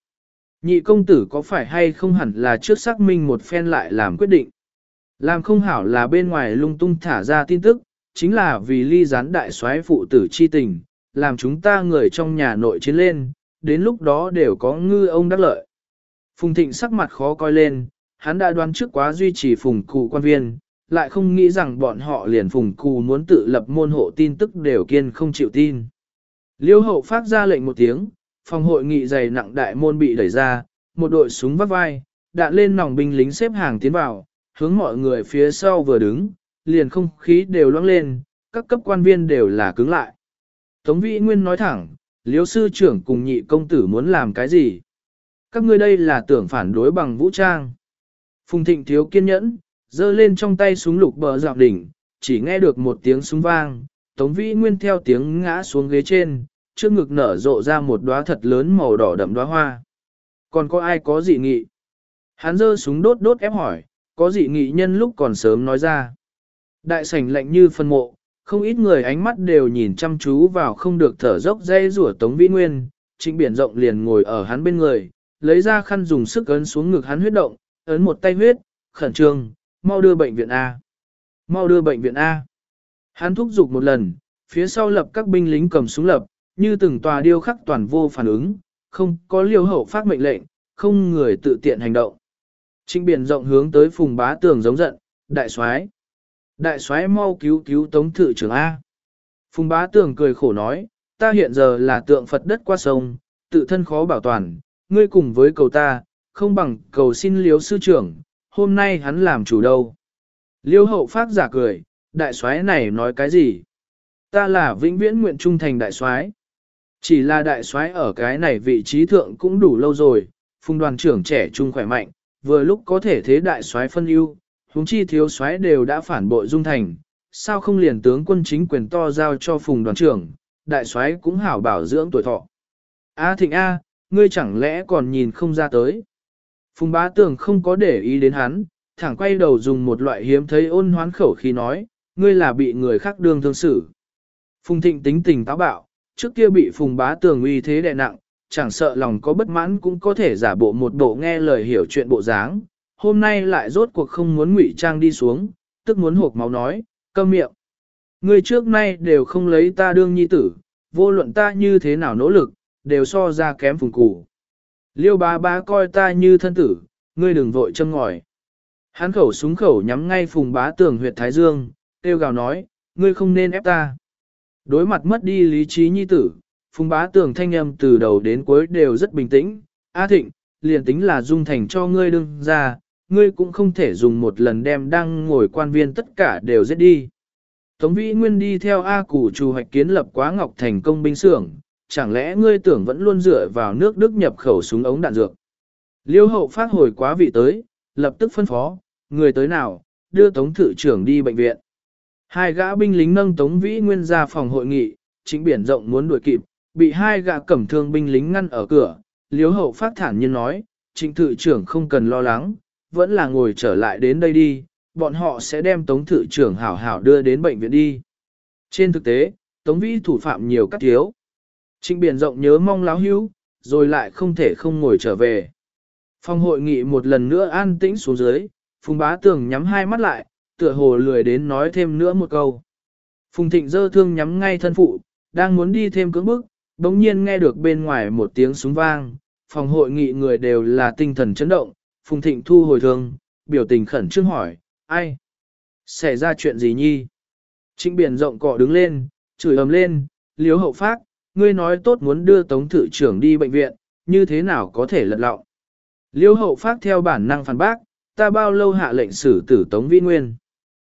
Nhị công tử có phải hay không hẳn là trước xác minh một phen lại làm quyết định. Làm không hảo là bên ngoài lung tung thả ra tin tức, chính là vì ly gián đại soái phụ tử chi tình, làm chúng ta người trong nhà nội chiến lên, đến lúc đó đều có ngư ông đắc lợi. Phùng Thịnh sắc mặt khó coi lên, hắn đã đoán trước quá duy trì Phùng Cụ quan viên, lại không nghĩ rằng bọn họ liền Phùng Cụ muốn tự lập môn hộ tin tức đều kiên không chịu tin. Liêu hậu phát ra lệnh một tiếng, phòng hội nghị dày nặng đại môn bị đẩy ra, một đội súng vắt vai, đạn lên nòng binh lính xếp hàng tiến vào, hướng mọi người phía sau vừa đứng, liền không khí đều loãng lên, các cấp quan viên đều là cứng lại. Tống Vĩ Nguyên nói thẳng, liếu sư trưởng cùng nhị công tử muốn làm cái gì? Các ngươi đây là tưởng phản đối bằng vũ trang. Phùng thịnh thiếu kiên nhẫn, giơ lên trong tay súng lục bờ dạo đỉnh, chỉ nghe được một tiếng súng vang, Tống Vĩ Nguyên theo tiếng ngã xuống ghế trên, trước ngực nở rộ ra một đóa thật lớn màu đỏ đậm đóa hoa. Còn có ai có dị nghị? Hắn giơ súng đốt đốt ép hỏi, có dị nghị nhân lúc còn sớm nói ra. Đại sảnh lạnh như phân mộ, không ít người ánh mắt đều nhìn chăm chú vào không được thở dốc dây rủa Tống Vĩ Nguyên, trịnh biển rộng liền ngồi ở hắn bên người, lấy ra khăn dùng sức ấn xuống ngực hắn huyết động, ấn một tay huyết, khẩn trương, mau đưa bệnh viện A. Mau đưa bệnh viện A. Hắn thúc giục một lần, phía sau lập các binh lính cầm súng lập, như từng tòa điêu khắc toàn vô phản ứng, không có liêu hậu phát mệnh lệnh, không người tự tiện hành động. Trịnh biển rộng hướng tới phùng bá tường giống giận, đại soái Đại soái mau cứu cứu tống thự trưởng A. Phùng bá tường cười khổ nói, ta hiện giờ là tượng Phật đất qua sông, tự thân khó bảo toàn, ngươi cùng với cầu ta, không bằng cầu xin liếu sư trưởng, hôm nay hắn làm chủ đâu. Liêu hậu phát giả cười, đại soái này nói cái gì? Ta là vĩnh viễn nguyện trung thành đại soái. Chỉ là đại soái ở cái này vị trí thượng cũng đủ lâu rồi, phùng đoàn trưởng trẻ trung khỏe mạnh, vừa lúc có thể thế đại soái phân ưu, huống chi thiếu soái đều đã phản bội dung thành, sao không liền tướng quân chính quyền to giao cho phùng đoàn trưởng, đại soái cũng hảo bảo dưỡng tuổi thọ. A thịnh A, ngươi chẳng lẽ còn nhìn không ra tới. Phùng bá tường không có để ý đến hắn, thẳng quay đầu dùng một loại hiếm thấy ôn hoán khẩu khi nói, ngươi là bị người khác đương thương xử. Phùng thịnh tính tình táo bạo, trước kia bị phùng bá tường uy thế đè nặng, chẳng sợ lòng có bất mãn cũng có thể giả bộ một bộ nghe lời hiểu chuyện bộ dáng. Hôm nay lại rốt cuộc không muốn ngụy trang đi xuống, tức muốn hộp máu nói, câm miệng. Ngươi trước nay đều không lấy ta đương nhi tử, vô luận ta như thế nào nỗ lực, đều so ra kém phùng củ. Liêu bá bá coi ta như thân tử, ngươi đừng vội châm ngòi. Hắn khẩu súng khẩu nhắm ngay phùng bá tường huyệt Thái Dương, kêu gào nói, ngươi không nên ép ta. Đối mặt mất đi lý trí nhi tử, phùng bá tường thanh âm từ đầu đến cuối đều rất bình tĩnh. A thịnh, liền tính là dung thành cho ngươi đương ra, ngươi cũng không thể dùng một lần đem đang ngồi quan viên tất cả đều giết đi. Tống Vĩ Nguyên đi theo A Củ chủ hoạch kiến lập quá Ngọc Thành công binh xưởng, chẳng lẽ ngươi tưởng vẫn luôn dựa vào nước Đức nhập khẩu súng ống đạn dược. Liêu hậu phát hồi quá vị tới, lập tức phân phó, người tới nào, đưa Tống Thự trưởng đi bệnh viện. Hai gã binh lính nâng Tống Vĩ Nguyên ra phòng hội nghị, chính biển rộng muốn đuổi kịp, bị hai gã cẩm thương binh lính ngăn ở cửa. Liêu hậu phát thản nhiên nói, trịnh thự trưởng không cần lo lắng, vẫn là ngồi trở lại đến đây đi, bọn họ sẽ đem Tống Thự trưởng hảo hảo đưa đến bệnh viện đi. Trên thực tế, Tống Vĩ thủ phạm nhiều các thiếu. Trịnh biển rộng nhớ mong láo hữu, rồi lại không thể không ngồi trở về. Phòng hội nghị một lần nữa an tĩnh xuống dưới, Phùng Bá Tường nhắm hai mắt lại, tựa hồ lười đến nói thêm nữa một câu. Phùng Thịnh dơ thương nhắm ngay thân phụ, đang muốn đi thêm cưỡng bức, bỗng nhiên nghe được bên ngoài một tiếng súng vang, phòng hội nghị người đều là tinh thần chấn động, Phùng Thịnh thu hồi thương, biểu tình khẩn trương hỏi, ai? Xảy ra chuyện gì nhi? Trịnh biển rộng cọ đứng lên, chửi ầm lên, liếu hậu phát, ngươi nói tốt muốn đưa tống thự trưởng đi bệnh viện, như thế nào có thể lật lọng. Liêu hậu phát theo bản năng phản bác, ta bao lâu hạ lệnh xử tử tống vi nguyên.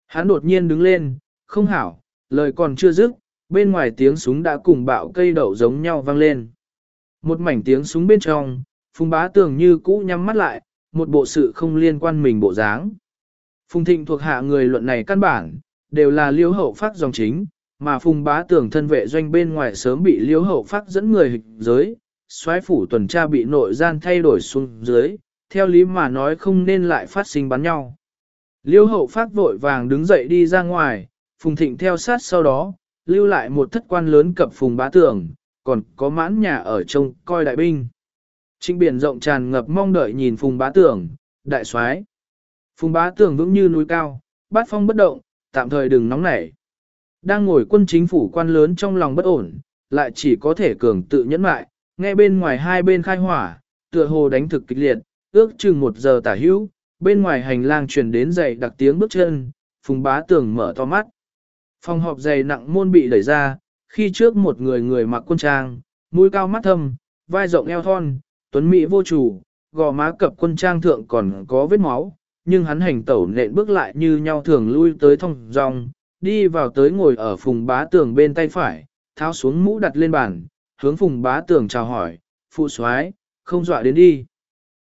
Hắn đột nhiên đứng lên, không hảo, lời còn chưa dứt, bên ngoài tiếng súng đã cùng bạo cây đậu giống nhau vang lên. Một mảnh tiếng súng bên trong, phùng bá tường như cũ nhắm mắt lại, một bộ sự không liên quan mình bộ dáng. Phùng thịnh thuộc hạ người luận này căn bản, đều là liêu hậu phát dòng chính, mà phùng bá tường thân vệ doanh bên ngoài sớm bị liêu hậu phát dẫn người hịch giới, soái phủ tuần tra bị nội gian thay đổi xuống dưới, theo lý mà nói không nên lại phát sinh bắn nhau. Liêu hậu phát vội vàng đứng dậy đi ra ngoài, phùng thịnh theo sát sau đó, lưu lại một thất quan lớn cập phùng bá tường, còn có mãn nhà ở trông coi đại binh. Trịnh biển rộng tràn ngập mong đợi nhìn phùng bá tường, đại soái Phùng bá tường vững như núi cao, bát phong bất động, tạm thời đừng nóng nảy. Đang ngồi quân chính phủ quan lớn trong lòng bất ổn, lại chỉ có thể cường tự nhẫn mại, nghe bên ngoài hai bên khai hỏa, tựa hồ đánh thực kịch liệt, ước chừng một giờ tả hữu, bên ngoài hành lang truyền đến dậy đặc tiếng bước chân, phùng bá tường mở to mắt. Phòng họp dày nặng môn bị đẩy ra, khi trước một người người mặc quân trang, mũi cao mắt thâm, vai rộng eo thon, tuấn mỹ vô chủ, gò má cập quân trang thượng còn có vết máu, nhưng hắn hành tẩu nện bước lại như nhau thường lui tới thông dòng, đi vào tới ngồi ở phùng bá tường bên tay phải, tháo xuống mũ đặt lên bàn, hướng phùng bá tường chào hỏi, phụ soái không dọa đến đi.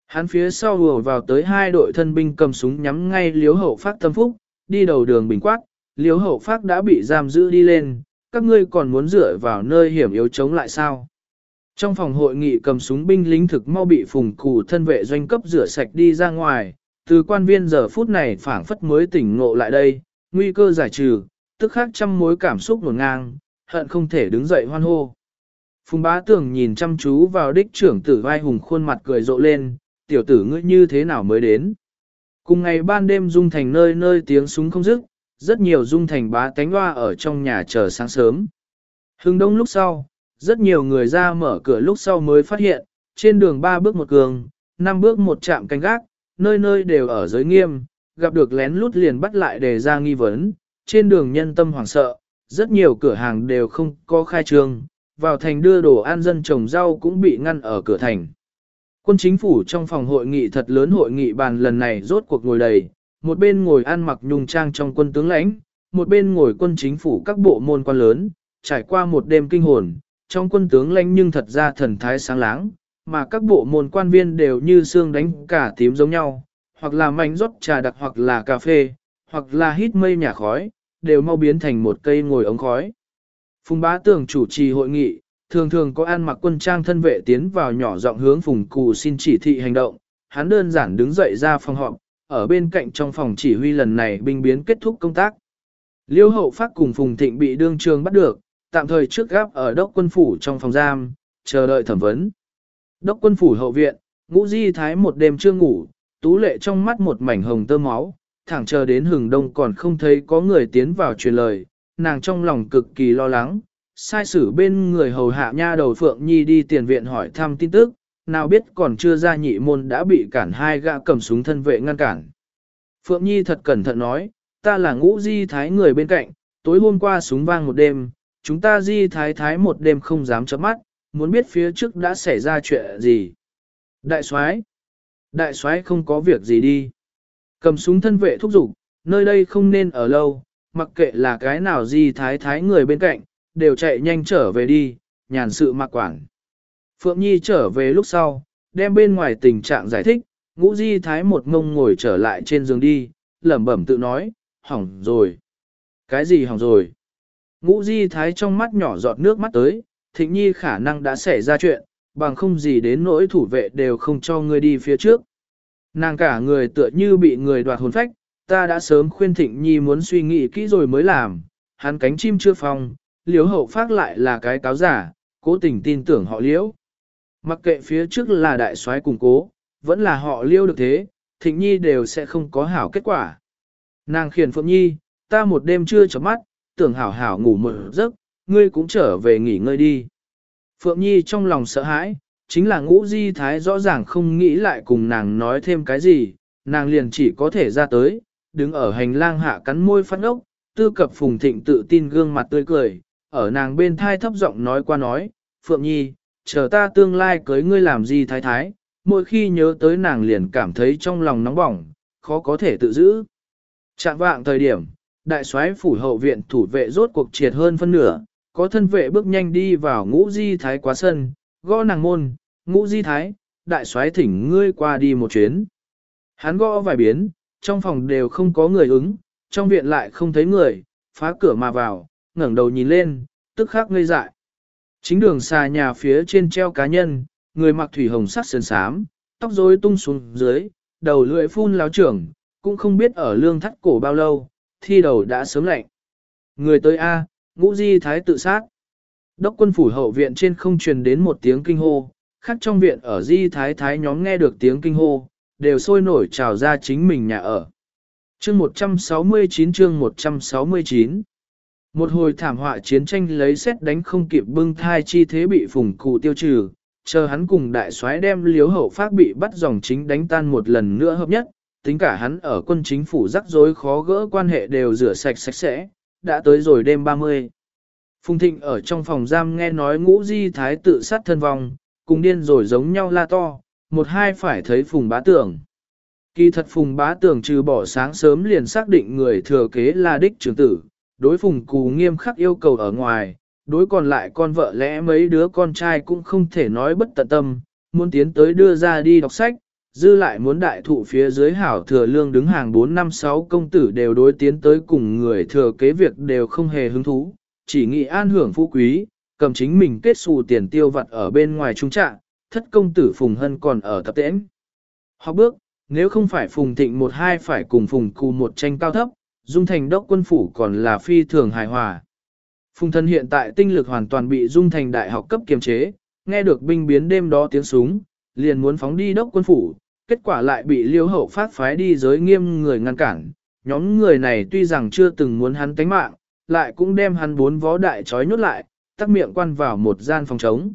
Hắn phía sau vừa vào tới hai đội thân binh cầm súng nhắm ngay liếu hậu phát tâm phúc, đi đầu đường bình quát, liếu hậu phát đã bị giam giữ đi lên, các ngươi còn muốn dựa vào nơi hiểm yếu chống lại sao? Trong phòng hội nghị cầm súng binh lính thực mau bị phùng cù thân vệ doanh cấp rửa sạch đi ra ngoài, từ quan viên giờ phút này phảng phất mới tỉnh ngộ lại đây, nguy cơ giải trừ, tức khắc trăm mối cảm xúc nổn ngang, hận không thể đứng dậy hoan hô. Phùng bá tưởng nhìn chăm chú vào đích trưởng tử vai hùng khuôn mặt cười rộ lên, tiểu tử ngươi như thế nào mới đến. Cùng ngày ban đêm dung thành nơi nơi tiếng súng không dứt, rất nhiều dung thành bá tánh loa ở trong nhà chờ sáng sớm. Hưng đông lúc sau, rất nhiều người ra mở cửa lúc sau mới phát hiện, trên đường ba bước một cường, năm bước một chạm canh gác, nơi nơi đều ở giới nghiêm, gặp được lén lút liền bắt lại đề ra nghi vấn, trên đường nhân tâm hoảng sợ, rất nhiều cửa hàng đều không có khai trương, vào thành đưa đồ ăn dân trồng rau cũng bị ngăn ở cửa thành. Quân chính phủ trong phòng hội nghị thật lớn hội nghị bàn lần này rốt cuộc ngồi đầy, một bên ngồi ăn mặc nhung trang trong quân tướng lãnh, một bên ngồi quân chính phủ các bộ môn quan lớn, trải qua một đêm kinh hồn, trong quân tướng lãnh nhưng thật ra thần thái sáng láng, mà các bộ môn quan viên đều như xương đánh cả tím giống nhau, hoặc là mảnh rót trà đặc hoặc là cà phê, hoặc là hít mây nhà khói, đều mau biến thành một cây ngồi ống khói. Phùng bá tưởng chủ trì hội nghị, thường thường có ăn mặc quân trang thân vệ tiến vào nhỏ giọng hướng phùng cù xin chỉ thị hành động, hắn đơn giản đứng dậy ra phòng họp, ở bên cạnh trong phòng chỉ huy lần này binh biến kết thúc công tác. Liêu hậu phát cùng phùng thịnh bị đương trường bắt được, tạm thời trước gáp ở đốc quân phủ trong phòng giam, chờ đợi thẩm vấn. Đốc quân phủ hậu viện, ngũ di thái một đêm chưa ngủ, tú lệ trong mắt một mảnh hồng tơ máu, thẳng chờ đến hừng đông còn không thấy có người tiến vào truyền lời, nàng trong lòng cực kỳ lo lắng, sai sử bên người hầu hạ nha đầu Phượng Nhi đi tiền viện hỏi thăm tin tức, nào biết còn chưa ra nhị môn đã bị cản hai gã cầm súng thân vệ ngăn cản. Phượng Nhi thật cẩn thận nói, ta là ngũ di thái người bên cạnh, tối hôm qua súng vang một đêm, chúng ta di thái thái một đêm không dám chớp mắt, muốn biết phía trước đã xảy ra chuyện gì. Đại soái, đại soái không có việc gì đi. Cầm súng thân vệ thúc giục, nơi đây không nên ở lâu, mặc kệ là cái nào di thái thái người bên cạnh, đều chạy nhanh trở về đi, nhàn sự mặc quản. Phượng Nhi trở về lúc sau, đem bên ngoài tình trạng giải thích, ngũ di thái một ngông ngồi trở lại trên giường đi, lẩm bẩm tự nói, hỏng rồi. Cái gì hỏng rồi? Ngũ di thái trong mắt nhỏ giọt nước mắt tới, thịnh nhi khả năng đã xảy ra chuyện, bằng không gì đến nỗi thủ vệ đều không cho ngươi đi phía trước. Nàng cả người tựa như bị người đoạt hồn phách, ta đã sớm khuyên thịnh nhi muốn suy nghĩ kỹ rồi mới làm, hắn cánh chim chưa phong, liếu hậu phát lại là cái cáo giả, cố tình tin tưởng họ liễu. Mặc kệ phía trước là đại soái củng cố, vẫn là họ liêu được thế, thịnh nhi đều sẽ không có hảo kết quả. Nàng khiển Phượng Nhi, ta một đêm chưa chấm mắt, tưởng hảo hảo ngủ một giấc, ngươi cũng trở về nghỉ ngơi đi. Phượng Nhi trong lòng sợ hãi, chính là ngũ di thái rõ ràng không nghĩ lại cùng nàng nói thêm cái gì, nàng liền chỉ có thể ra tới, đứng ở hành lang hạ cắn môi phát ốc, tư cập phùng thịnh tự tin gương mặt tươi cười, ở nàng bên thai thấp giọng nói qua nói, Phượng Nhi, chờ ta tương lai cưới ngươi làm gì thái thái, mỗi khi nhớ tới nàng liền cảm thấy trong lòng nóng bỏng, khó có thể tự giữ. Chạm vạng thời điểm, đại soái phủ hậu viện thủ vệ rốt cuộc triệt hơn phân nửa, có thân vệ bước nhanh đi vào ngũ di thái quá sân, gõ nàng môn, ngũ di thái, đại soái thỉnh ngươi qua đi một chuyến. Hắn gõ vài biến, trong phòng đều không có người ứng, trong viện lại không thấy người, phá cửa mà vào, ngẩng đầu nhìn lên, tức khắc ngây dại. Chính đường xà nhà phía trên treo cá nhân, người mặc thủy hồng sắc sơn sám, tóc rối tung xuống dưới, đầu lưỡi phun láo trưởng, cũng không biết ở lương thắt cổ bao lâu, thi đầu đã sớm lạnh. Người tới A, ngũ di thái tự sát. Đốc quân phủ hậu viện trên không truyền đến một tiếng kinh hô, khác trong viện ở di thái thái nhóm nghe được tiếng kinh hô, đều sôi nổi trào ra chính mình nhà ở. Chương 169 chương 169 Một hồi thảm họa chiến tranh lấy xét đánh không kịp bưng thai chi thế bị phùng cụ tiêu trừ, chờ hắn cùng đại soái đem liếu hậu phát bị bắt dòng chính đánh tan một lần nữa hợp nhất, tính cả hắn ở quân chính phủ rắc rối khó gỡ quan hệ đều rửa sạch sạch sẽ, đã tới rồi đêm 30. Phùng Thịnh ở trong phòng giam nghe nói ngũ di thái tự sát thân vong, cùng điên rồi giống nhau la to, một hai phải thấy Phùng bá tưởng. Kỳ thật Phùng bá tưởng trừ bỏ sáng sớm liền xác định người thừa kế là đích trưởng tử, đối Phùng cù nghiêm khắc yêu cầu ở ngoài, đối còn lại con vợ lẽ mấy đứa con trai cũng không thể nói bất tận tâm, muốn tiến tới đưa ra đi đọc sách, dư lại muốn đại thụ phía dưới hảo thừa lương đứng hàng 4 năm 6 công tử đều đối tiến tới cùng người thừa kế việc đều không hề hứng thú, chỉ nghĩ an hưởng phú quý, cầm chính mình kết xù tiền tiêu vặt ở bên ngoài trung trạng, thất công tử Phùng Hân còn ở tập tễnh. Học bước, nếu không phải Phùng Thịnh một hai phải cùng Phùng Cù một tranh cao thấp, Dung Thành đốc quân phủ còn là phi thường hài hòa. Phùng Thân hiện tại tinh lực hoàn toàn bị Dung Thành đại học cấp kiềm chế, nghe được binh biến đêm đó tiếng súng, liền muốn phóng đi đốc quân phủ, kết quả lại bị liêu hậu phát phái đi giới nghiêm người ngăn cản. Nhóm người này tuy rằng chưa từng muốn hắn tánh mạng, lại cũng đem hắn bốn vó đại trói nhốt lại, tắc miệng quan vào một gian phòng trống.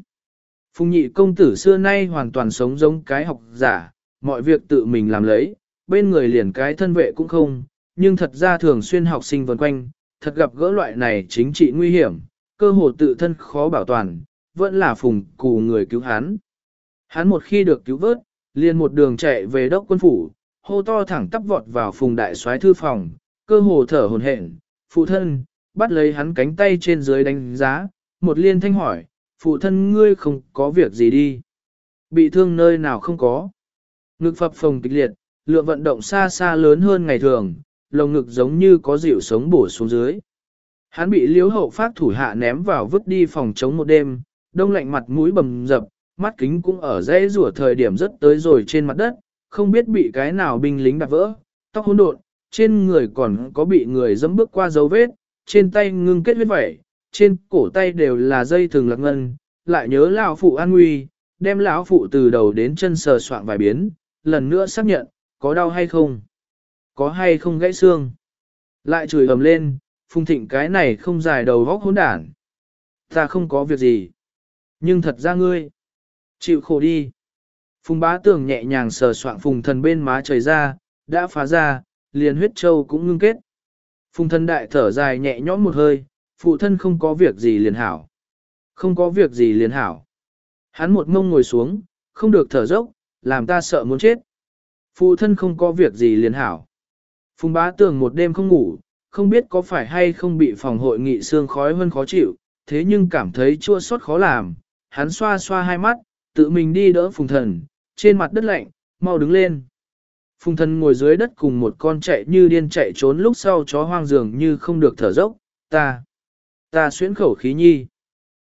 Phùng nhị công tử xưa nay hoàn toàn sống giống cái học giả, mọi việc tự mình làm lấy, bên người liền cái thân vệ cũng không, nhưng thật ra thường xuyên học sinh vần quanh, thật gặp gỡ loại này chính trị nguy hiểm, cơ hồ tự thân khó bảo toàn, vẫn là phùng cù người cứu hắn. Hắn một khi được cứu vớt, liền một đường chạy về đốc quân phủ, hô to thẳng tắp vọt vào phùng đại soái thư phòng, cơ hồ thở hồn hển, phụ thân, bắt lấy hắn cánh tay trên dưới đánh giá, một liên thanh hỏi, phụ thân ngươi không có việc gì đi. Bị thương nơi nào không có. Ngực phập phồng kịch liệt, lượng vận động xa xa lớn hơn ngày thường, lồng ngực giống như có dịu sống bổ xuống dưới. Hắn bị liếu hậu phát thủ hạ ném vào vứt đi phòng chống một đêm, đông lạnh mặt mũi bầm dập, mắt kính cũng ở dãy rủa thời điểm rất tới rồi trên mặt đất, không biết bị cái nào binh lính đạp vỡ, tóc hỗn độn, trên người còn có bị người dẫm bước qua dấu vết, trên tay ngưng kết huyết vẩy, trên cổ tay đều là dây thường lạc ngân, lại nhớ lão phụ an nguy, đem lão phụ từ đầu đến chân sờ soạn vài biến, lần nữa xác nhận, có đau hay không? Có hay không gãy xương? Lại chửi ầm lên, phung thịnh cái này không dài đầu vóc hỗn đản. Ta không có việc gì. Nhưng thật ra ngươi, chịu khổ đi. Phùng bá tường nhẹ nhàng sờ soạn phùng thần bên má trời ra, đã phá ra, liền huyết châu cũng ngưng kết. Phùng thân đại thở dài nhẹ nhõm một hơi, phụ thân không có việc gì liền hảo. Không có việc gì liền hảo. Hắn một mông ngồi xuống, không được thở dốc, làm ta sợ muốn chết. Phụ thân không có việc gì liền hảo. Phùng bá tường một đêm không ngủ, không biết có phải hay không bị phòng hội nghị xương khói hơn khó chịu, thế nhưng cảm thấy chua xót khó làm. Hắn xoa xoa hai mắt, tự mình đi đỡ phùng thần, trên mặt đất lạnh, mau đứng lên. Phùng thần ngồi dưới đất cùng một con chạy như điên chạy trốn lúc sau chó hoang dường như không được thở dốc, ta, ta xuyến khẩu khí nhi.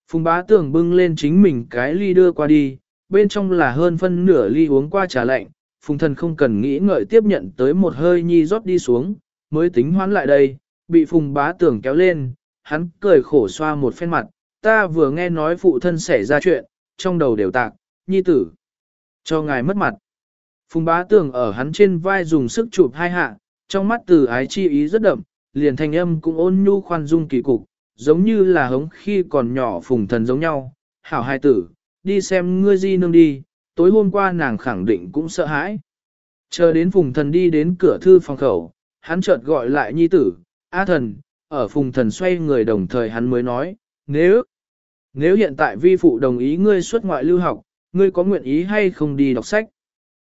Phùng bá tưởng bưng lên chính mình cái ly đưa qua đi, bên trong là hơn phân nửa ly uống qua trà lạnh, phùng thần không cần nghĩ ngợi tiếp nhận tới một hơi nhi rót đi xuống, mới tính hoán lại đây, bị phùng bá tưởng kéo lên, hắn cười khổ xoa một phen mặt, ta vừa nghe nói phụ thân xảy ra chuyện, trong đầu đều tạc, nhi tử, cho ngài mất mặt. Phùng bá tưởng ở hắn trên vai dùng sức chụp hai hạ, trong mắt từ ái chi ý rất đậm, liền thanh âm cũng ôn nhu khoan dung kỳ cục, giống như là hống khi còn nhỏ phùng thần giống nhau. Hảo hai tử, đi xem ngươi di nương đi, tối hôm qua nàng khẳng định cũng sợ hãi. Chờ đến phùng thần đi đến cửa thư phòng khẩu, hắn chợt gọi lại nhi tử, A thần, ở phùng thần xoay người đồng thời hắn mới nói, nếu, nếu hiện tại vi phụ đồng ý ngươi xuất ngoại lưu học, ngươi có nguyện ý hay không đi đọc sách?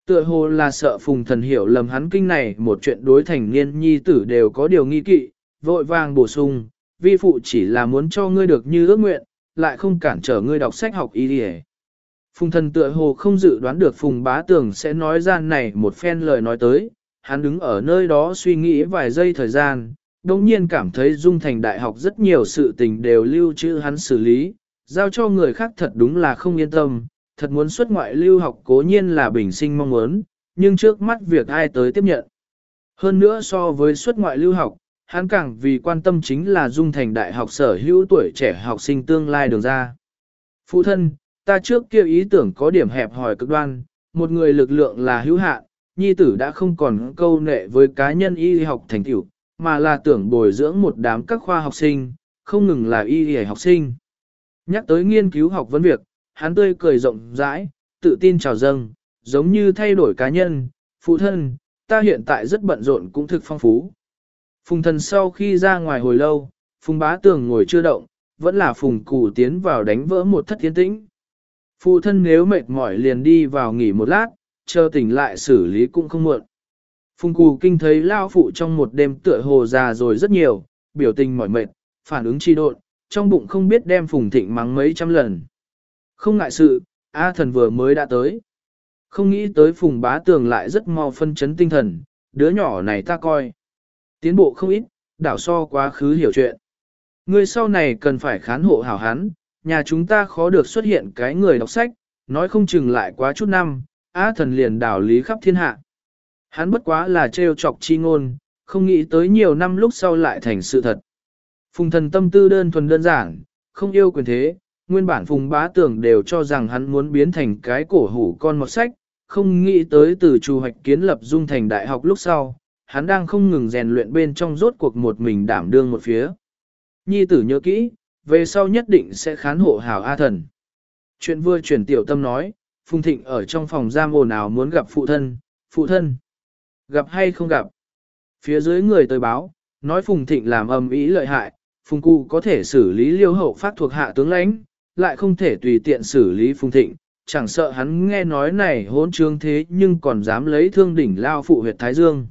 Tựa hồ là sợ phùng thần hiểu lầm hắn kinh này một chuyện đối thành niên nhi tử đều có điều nghi kỵ, vội vàng bổ sung, vi phụ chỉ là muốn cho ngươi được như ước nguyện, lại không cản trở ngươi đọc sách học y đi Phùng thần tựa hồ không dự đoán được phùng bá tường sẽ nói ra này một phen lời nói tới, hắn đứng ở nơi đó suy nghĩ vài giây thời gian, đồng nhiên cảm thấy dung thành đại học rất nhiều sự tình đều lưu trữ hắn xử lý, giao cho người khác thật đúng là không yên tâm, thật muốn xuất ngoại lưu học cố nhiên là bình sinh mong muốn, nhưng trước mắt việc ai tới tiếp nhận. Hơn nữa so với xuất ngoại lưu học, hắn càng vì quan tâm chính là dung thành đại học sở hữu tuổi trẻ học sinh tương lai đường ra. Phụ thân, ta trước kia ý tưởng có điểm hẹp hòi cực đoan, một người lực lượng là hữu hạn, nhi tử đã không còn câu nệ với cá nhân y học thành tựu, mà là tưởng bồi dưỡng một đám các khoa học sinh, không ngừng là y học sinh. Nhắc tới nghiên cứu học vấn việc, hắn tươi cười rộng rãi, tự tin chào dâng, giống như thay đổi cá nhân, phụ thân, ta hiện tại rất bận rộn cũng thực phong phú. Phùng thần sau khi ra ngoài hồi lâu, phùng bá tường ngồi chưa động, vẫn là phùng cụ tiến vào đánh vỡ một thất tiến tĩnh. Phụ thân nếu mệt mỏi liền đi vào nghỉ một lát, chờ tỉnh lại xử lý cũng không muộn. Phùng cụ kinh thấy lao phụ trong một đêm tựa hồ già rồi rất nhiều, biểu tình mỏi mệt, phản ứng chi độn, trong bụng không biết đem phùng thịnh mắng mấy trăm lần. Không ngại sự, A thần vừa mới đã tới. Không nghĩ tới phùng bá tường lại rất mau phân chấn tinh thần, đứa nhỏ này ta coi. Tiến bộ không ít, đảo so quá khứ hiểu chuyện. Người sau này cần phải khán hộ hảo hán, nhà chúng ta khó được xuất hiện cái người đọc sách, nói không chừng lại quá chút năm, á thần liền đảo lý khắp thiên hạ. Hắn bất quá là trêu chọc chi ngôn, không nghĩ tới nhiều năm lúc sau lại thành sự thật. Phùng thần tâm tư đơn thuần đơn giản, không yêu quyền thế, nguyên bản phùng bá tưởng đều cho rằng hắn muốn biến thành cái cổ hủ con một sách, không nghĩ tới từ chủ hoạch kiến lập dung thành đại học lúc sau, hắn đang không ngừng rèn luyện bên trong rốt cuộc một mình đảm đương một phía. Nhi tử nhớ kỹ, về sau nhất định sẽ khán hộ hảo A thần. Chuyện vừa chuyển tiểu tâm nói, Phùng Thịnh ở trong phòng giam ồn ào muốn gặp phụ thân, phụ thân. Gặp hay không gặp? Phía dưới người tới báo, nói Phùng Thịnh làm âm ý lợi hại, Phùng Cụ có thể xử lý liêu hậu phát thuộc hạ tướng lãnh, lại không thể tùy tiện xử lý Phùng Thịnh, chẳng sợ hắn nghe nói này hỗn trương thế nhưng còn dám lấy thương đỉnh lao phụ huyệt Thái Dương.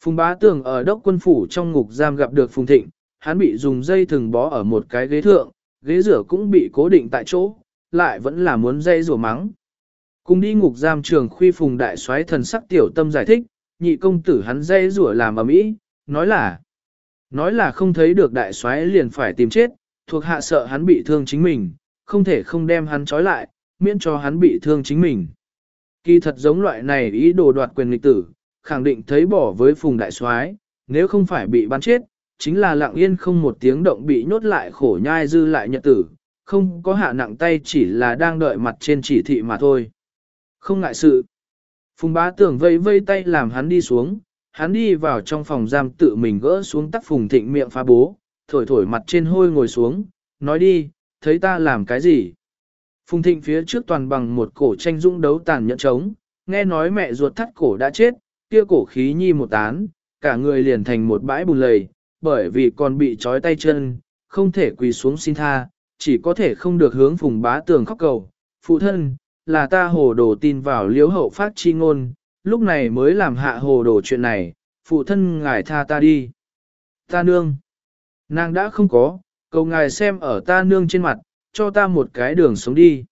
Phùng bá tưởng ở đốc quân phủ trong ngục giam gặp được Phùng Thịnh, hắn bị dùng dây thừng bó ở một cái ghế thượng, ghế rửa cũng bị cố định tại chỗ, lại vẫn là muốn dây rửa mắng. Cùng đi ngục giam trường khuy phùng đại soái thần sắc tiểu tâm giải thích, nhị công tử hắn dây rủa làm ở mỹ, nói là, nói là không thấy được đại soái liền phải tìm chết, thuộc hạ sợ hắn bị thương chính mình, không thể không đem hắn trói lại, miễn cho hắn bị thương chính mình. Kỳ thật giống loại này ý đồ đoạt quyền lịch tử, khẳng định thấy bỏ với phùng đại soái, nếu không phải bị bắn chết, chính là lặng yên không một tiếng động bị nhốt lại khổ nhai dư lại nhật tử, không có hạ nặng tay chỉ là đang đợi mặt trên chỉ thị mà thôi. Không ngại sự. Phùng bá tưởng vây vây tay làm hắn đi xuống, hắn đi vào trong phòng giam tự mình gỡ xuống tắc phùng thịnh miệng phá bố, thổi thổi mặt trên hôi ngồi xuống, nói đi, thấy ta làm cái gì? Phùng thịnh phía trước toàn bằng một cổ tranh dũng đấu tàn nhẫn trống, nghe nói mẹ ruột thắt cổ đã chết, kia cổ khí nhi một tán, cả người liền thành một bãi bùn lầy, bởi vì còn bị trói tay chân, không thể quỳ xuống xin tha, chỉ có thể không được hướng phùng bá tường khóc cầu. Phụ thân, là ta hồ đồ tin vào liếu hậu phát chi ngôn, lúc này mới làm hạ hồ đồ chuyện này, phụ thân ngài tha ta đi. Ta nương. Nàng đã không có, cầu ngài xem ở ta nương trên mặt, cho ta một cái đường sống đi.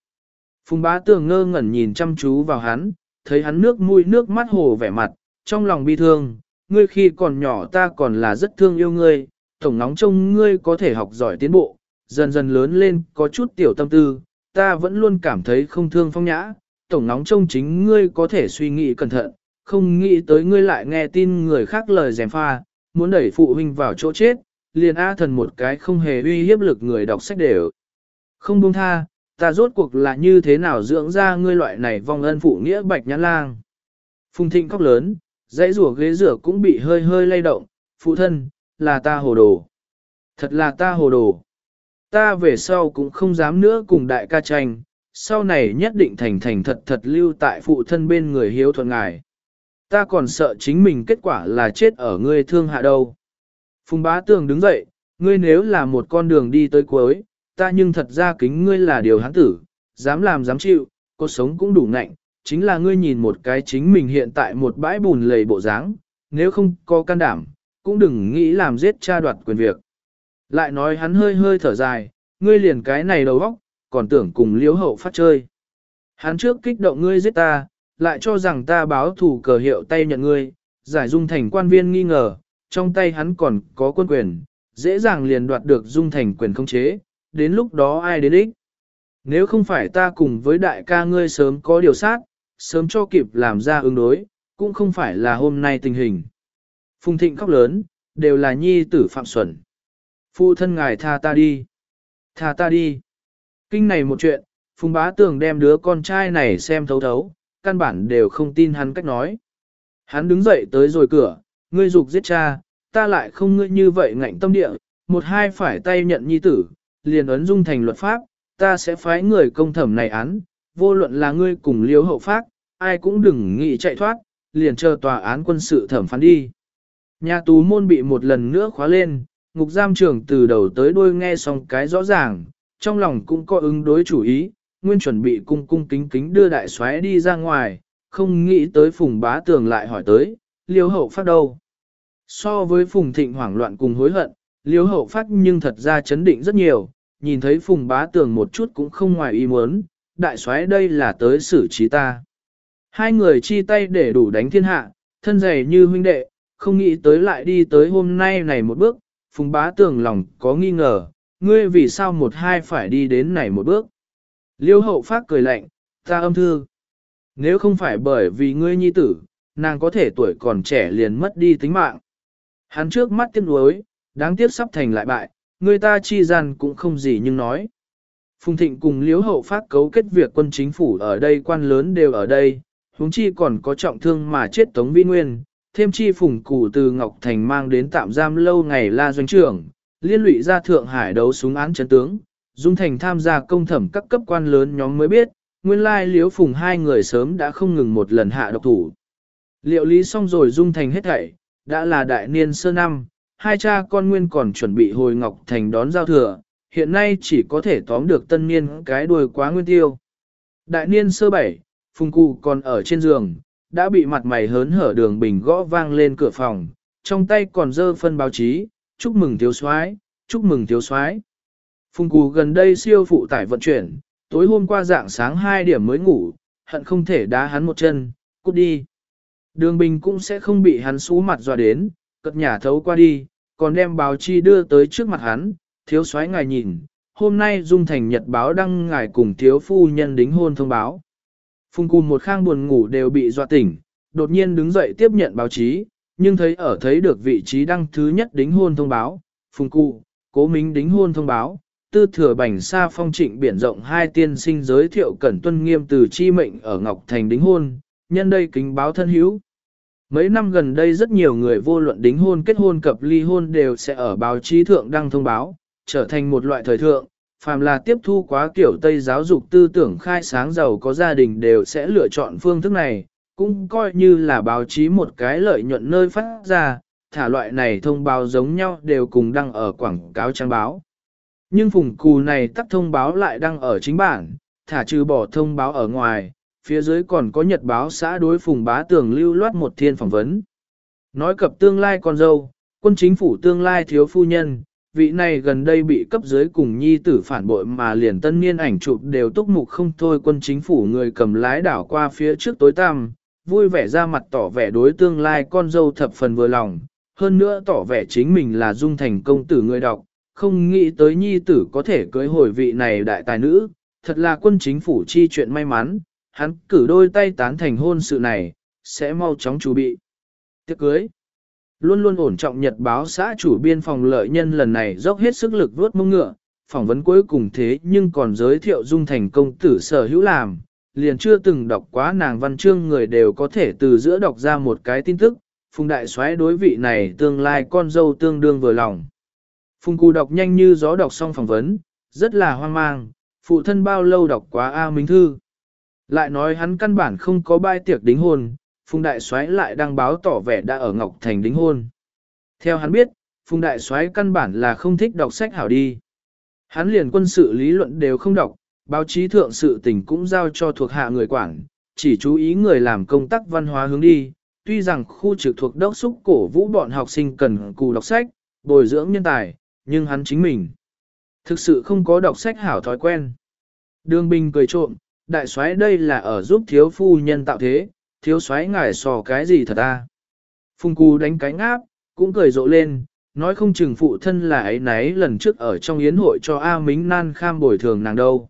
Phùng bá tường ngơ ngẩn nhìn chăm chú vào hắn, thấy hắn nước mũi nước mắt hồ vẻ mặt, trong lòng bi thương, ngươi khi còn nhỏ ta còn là rất thương yêu ngươi, tổng nóng trông ngươi có thể học giỏi tiến bộ, dần dần lớn lên có chút tiểu tâm tư, ta vẫn luôn cảm thấy không thương phong nhã, tổng nóng trông chính ngươi có thể suy nghĩ cẩn thận, không nghĩ tới ngươi lại nghe tin người khác lời dèm pha, muốn đẩy phụ huynh vào chỗ chết, liền A thần một cái không hề uy hiếp lực người đọc sách đều. Không buông tha, ta rốt cuộc là như thế nào dưỡng ra ngươi loại này vong ân phụ nghĩa bạch nhãn lang. Phùng thịnh khóc lớn, dãy rùa ghế rửa cũng bị hơi hơi lay động, phụ thân, là ta hồ đồ. Thật là ta hồ đồ. Ta về sau cũng không dám nữa cùng đại ca tranh, sau này nhất định thành thành thật thật lưu tại phụ thân bên người hiếu thuận ngài. Ta còn sợ chính mình kết quả là chết ở ngươi thương hạ đâu. Phùng bá tường đứng dậy, ngươi nếu là một con đường đi tới cuối, ta nhưng thật ra kính ngươi là điều hắn tử, dám làm dám chịu, cuộc sống cũng đủ nạnh, chính là ngươi nhìn một cái chính mình hiện tại một bãi bùn lầy bộ dáng, nếu không có can đảm, cũng đừng nghĩ làm giết cha đoạt quyền việc. Lại nói hắn hơi hơi thở dài, ngươi liền cái này đầu óc, còn tưởng cùng liếu hậu phát chơi. Hắn trước kích động ngươi giết ta, lại cho rằng ta báo thủ cờ hiệu tay nhận ngươi, giải dung thành quan viên nghi ngờ, trong tay hắn còn có quân quyền, dễ dàng liền đoạt được dung thành quyền không chế, đến lúc đó ai đến ích. Nếu không phải ta cùng với đại ca ngươi sớm có điều sát, sớm cho kịp làm ra ứng đối, cũng không phải là hôm nay tình hình. Phùng thịnh khóc lớn, đều là nhi tử phạm xuẩn. Phụ thân ngài tha ta đi. Tha ta đi. Kinh này một chuyện, Phùng bá tường đem đứa con trai này xem thấu thấu, căn bản đều không tin hắn cách nói. Hắn đứng dậy tới rồi cửa, ngươi dục giết cha, ta lại không ngươi như vậy ngạnh tâm địa, một hai phải tay nhận nhi tử, liền ấn dung thành luật pháp, ta sẽ phái người công thẩm này án, vô luận là ngươi cùng liếu hậu pháp, ai cũng đừng nghĩ chạy thoát, liền chờ tòa án quân sự thẩm phán đi. Nhà tù môn bị một lần nữa khóa lên, ngục giam trưởng từ đầu tới đuôi nghe xong cái rõ ràng, trong lòng cũng có ứng đối chủ ý, nguyên chuẩn bị cung cung kính kính đưa đại soái đi ra ngoài, không nghĩ tới phùng bá tường lại hỏi tới, liêu hậu phát đâu. So với phùng thịnh hoảng loạn cùng hối hận, liêu hậu phát nhưng thật ra chấn định rất nhiều, nhìn thấy phùng bá tường một chút cũng không ngoài ý muốn, đại soái đây là tới xử trí ta. Hai người chi tay để đủ đánh thiên hạ, thân dày như huynh đệ, không nghĩ tới lại đi tới hôm nay này một bước, phùng bá tường lòng có nghi ngờ, ngươi vì sao một hai phải đi đến này một bước. Liêu hậu phát cười lạnh, ta âm thư. Nếu không phải bởi vì ngươi nhi tử, nàng có thể tuổi còn trẻ liền mất đi tính mạng. Hắn trước mắt tiếc nuối, đáng tiếc sắp thành lại bại, người ta chi gian cũng không gì nhưng nói. Phùng Thịnh cùng Liễu Hậu phát cấu kết việc quân chính phủ ở đây quan lớn đều ở đây, huống chi còn có trọng thương mà chết Tống Vi Nguyên, thêm chi Phùng Cụ từ Ngọc Thành mang đến tạm giam lâu ngày la doanh trưởng, liên lụy ra Thượng Hải đấu súng án chấn tướng, Dung Thành tham gia công thẩm các cấp quan lớn nhóm mới biết, nguyên lai Liễu Phùng hai người sớm đã không ngừng một lần hạ độc thủ. Liệu lý xong rồi Dung Thành hết thảy, đã là đại niên sơ năm, hai cha con nguyên còn chuẩn bị hồi Ngọc Thành đón giao thừa, hiện nay chỉ có thể tóm được tân niên cái đuôi quá nguyên tiêu. Đại niên sơ bảy, Phùng Cụ còn ở trên giường, đã bị mặt mày hớn hở đường bình gõ vang lên cửa phòng, trong tay còn dơ phân báo chí, chúc mừng thiếu soái, chúc mừng thiếu soái. Phùng Cù gần đây siêu phụ tải vận chuyển, tối hôm qua dạng sáng 2 điểm mới ngủ, hận không thể đá hắn một chân, cút đi. Đường bình cũng sẽ không bị hắn xú mặt dọa đến, cất nhà thấu qua đi, còn đem báo chi đưa tới trước mặt hắn, thiếu soái ngài nhìn, hôm nay Dung Thành Nhật báo đăng ngài cùng thiếu phu nhân đính hôn thông báo. Phùng Cù một khang buồn ngủ đều bị dọa tỉnh, đột nhiên đứng dậy tiếp nhận báo chí, nhưng thấy ở thấy được vị trí đăng thứ nhất đính hôn thông báo, Phùng Cụ, cố minh đính hôn thông báo, tư thừa bảnh xa phong trịnh biển rộng hai tiên sinh giới thiệu cẩn tuân nghiêm từ chi mệnh ở Ngọc Thành đính hôn, nhân đây kính báo thân hữu. Mấy năm gần đây rất nhiều người vô luận đính hôn kết hôn cập ly hôn đều sẽ ở báo chí thượng đăng thông báo, trở thành một loại thời thượng, phàm là tiếp thu quá kiểu Tây giáo dục tư tưởng khai sáng giàu có gia đình đều sẽ lựa chọn phương thức này, cũng coi như là báo chí một cái lợi nhuận nơi phát ra, thả loại này thông báo giống nhau đều cùng đăng ở quảng cáo trang báo. Nhưng phùng cù này tắt thông báo lại đăng ở chính bản, thả trừ bỏ thông báo ở ngoài, phía dưới còn có nhật báo xã đối phùng bá tường lưu loát một thiên phỏng vấn. Nói cập tương lai con dâu, quân chính phủ tương lai thiếu phu nhân, vị này gần đây bị cấp dưới cùng nhi tử phản bội mà liền tân niên ảnh chụp đều túc mục không thôi quân chính phủ người cầm lái đảo qua phía trước tối tăm, vui vẻ ra mặt tỏ vẻ đối tương lai con dâu thập phần vừa lòng, hơn nữa tỏ vẻ chính mình là dung thành công tử người đọc, không nghĩ tới nhi tử có thể cưới hồi vị này đại tài nữ, thật là quân chính phủ chi chuyện may mắn, hắn cử đôi tay tán thành hôn sự này, sẽ mau chóng chuẩn bị. Tiệc cưới. Luôn luôn ổn trọng nhật báo xã chủ biên phòng lợi nhân lần này dốc hết sức lực vuốt mông ngựa, phỏng vấn cuối cùng thế nhưng còn giới thiệu dung thành công tử sở hữu làm, liền chưa từng đọc quá nàng văn chương người đều có thể từ giữa đọc ra một cái tin tức, phùng đại soái đối vị này tương lai con dâu tương đương vừa lòng. Phùng cù đọc nhanh như gió đọc xong phỏng vấn, rất là hoang mang, phụ thân bao lâu đọc quá A Minh Thư. Lại nói hắn căn bản không có bai tiệc đính hôn, Phùng Đại Soái lại đăng báo tỏ vẻ đã ở Ngọc Thành đính hôn. Theo hắn biết, Phùng Đại Soái căn bản là không thích đọc sách hảo đi. Hắn liền quân sự lý luận đều không đọc, báo chí thượng sự tình cũng giao cho thuộc hạ người quản, chỉ chú ý người làm công tác văn hóa hướng đi. Tuy rằng khu trực thuộc đốc xúc cổ vũ bọn học sinh cần cù đọc sách, bồi dưỡng nhân tài, nhưng hắn chính mình thực sự không có đọc sách hảo thói quen. Đường Bình cười trộm, đại soái đây là ở giúp thiếu phu nhân tạo thế, thiếu soái ngài sò cái gì thật ta. Phùng Cù đánh cánh áp, cũng cười rộ lên, nói không chừng phụ thân là ấy nấy lần trước ở trong yến hội cho A Mính nan kham bồi thường nàng đâu.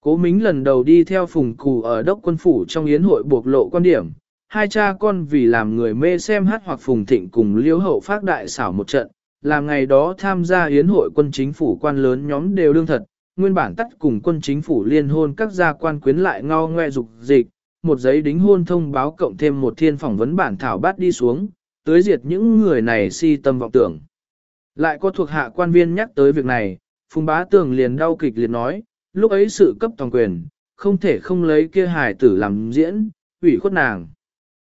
Cố Mính lần đầu đi theo Phùng Cù ở đốc quân phủ trong yến hội buộc lộ quan điểm, hai cha con vì làm người mê xem hát hoặc Phùng Thịnh cùng liễu hậu phát đại xảo một trận, làm ngày đó tham gia yến hội quân chính phủ quan lớn nhóm đều đương thật, nguyên bản tắt cùng quân chính phủ liên hôn các gia quan quyến lại ngao ngoe dục dịch, một giấy đính hôn thông báo cộng thêm một thiên phỏng vấn bản thảo bát đi xuống, tới diệt những người này si tâm vọng tưởng. Lại có thuộc hạ quan viên nhắc tới việc này, Phùng Bá Tường liền đau kịch liền nói, lúc ấy sự cấp toàn quyền, không thể không lấy kia hài tử làm diễn, ủy khuất nàng.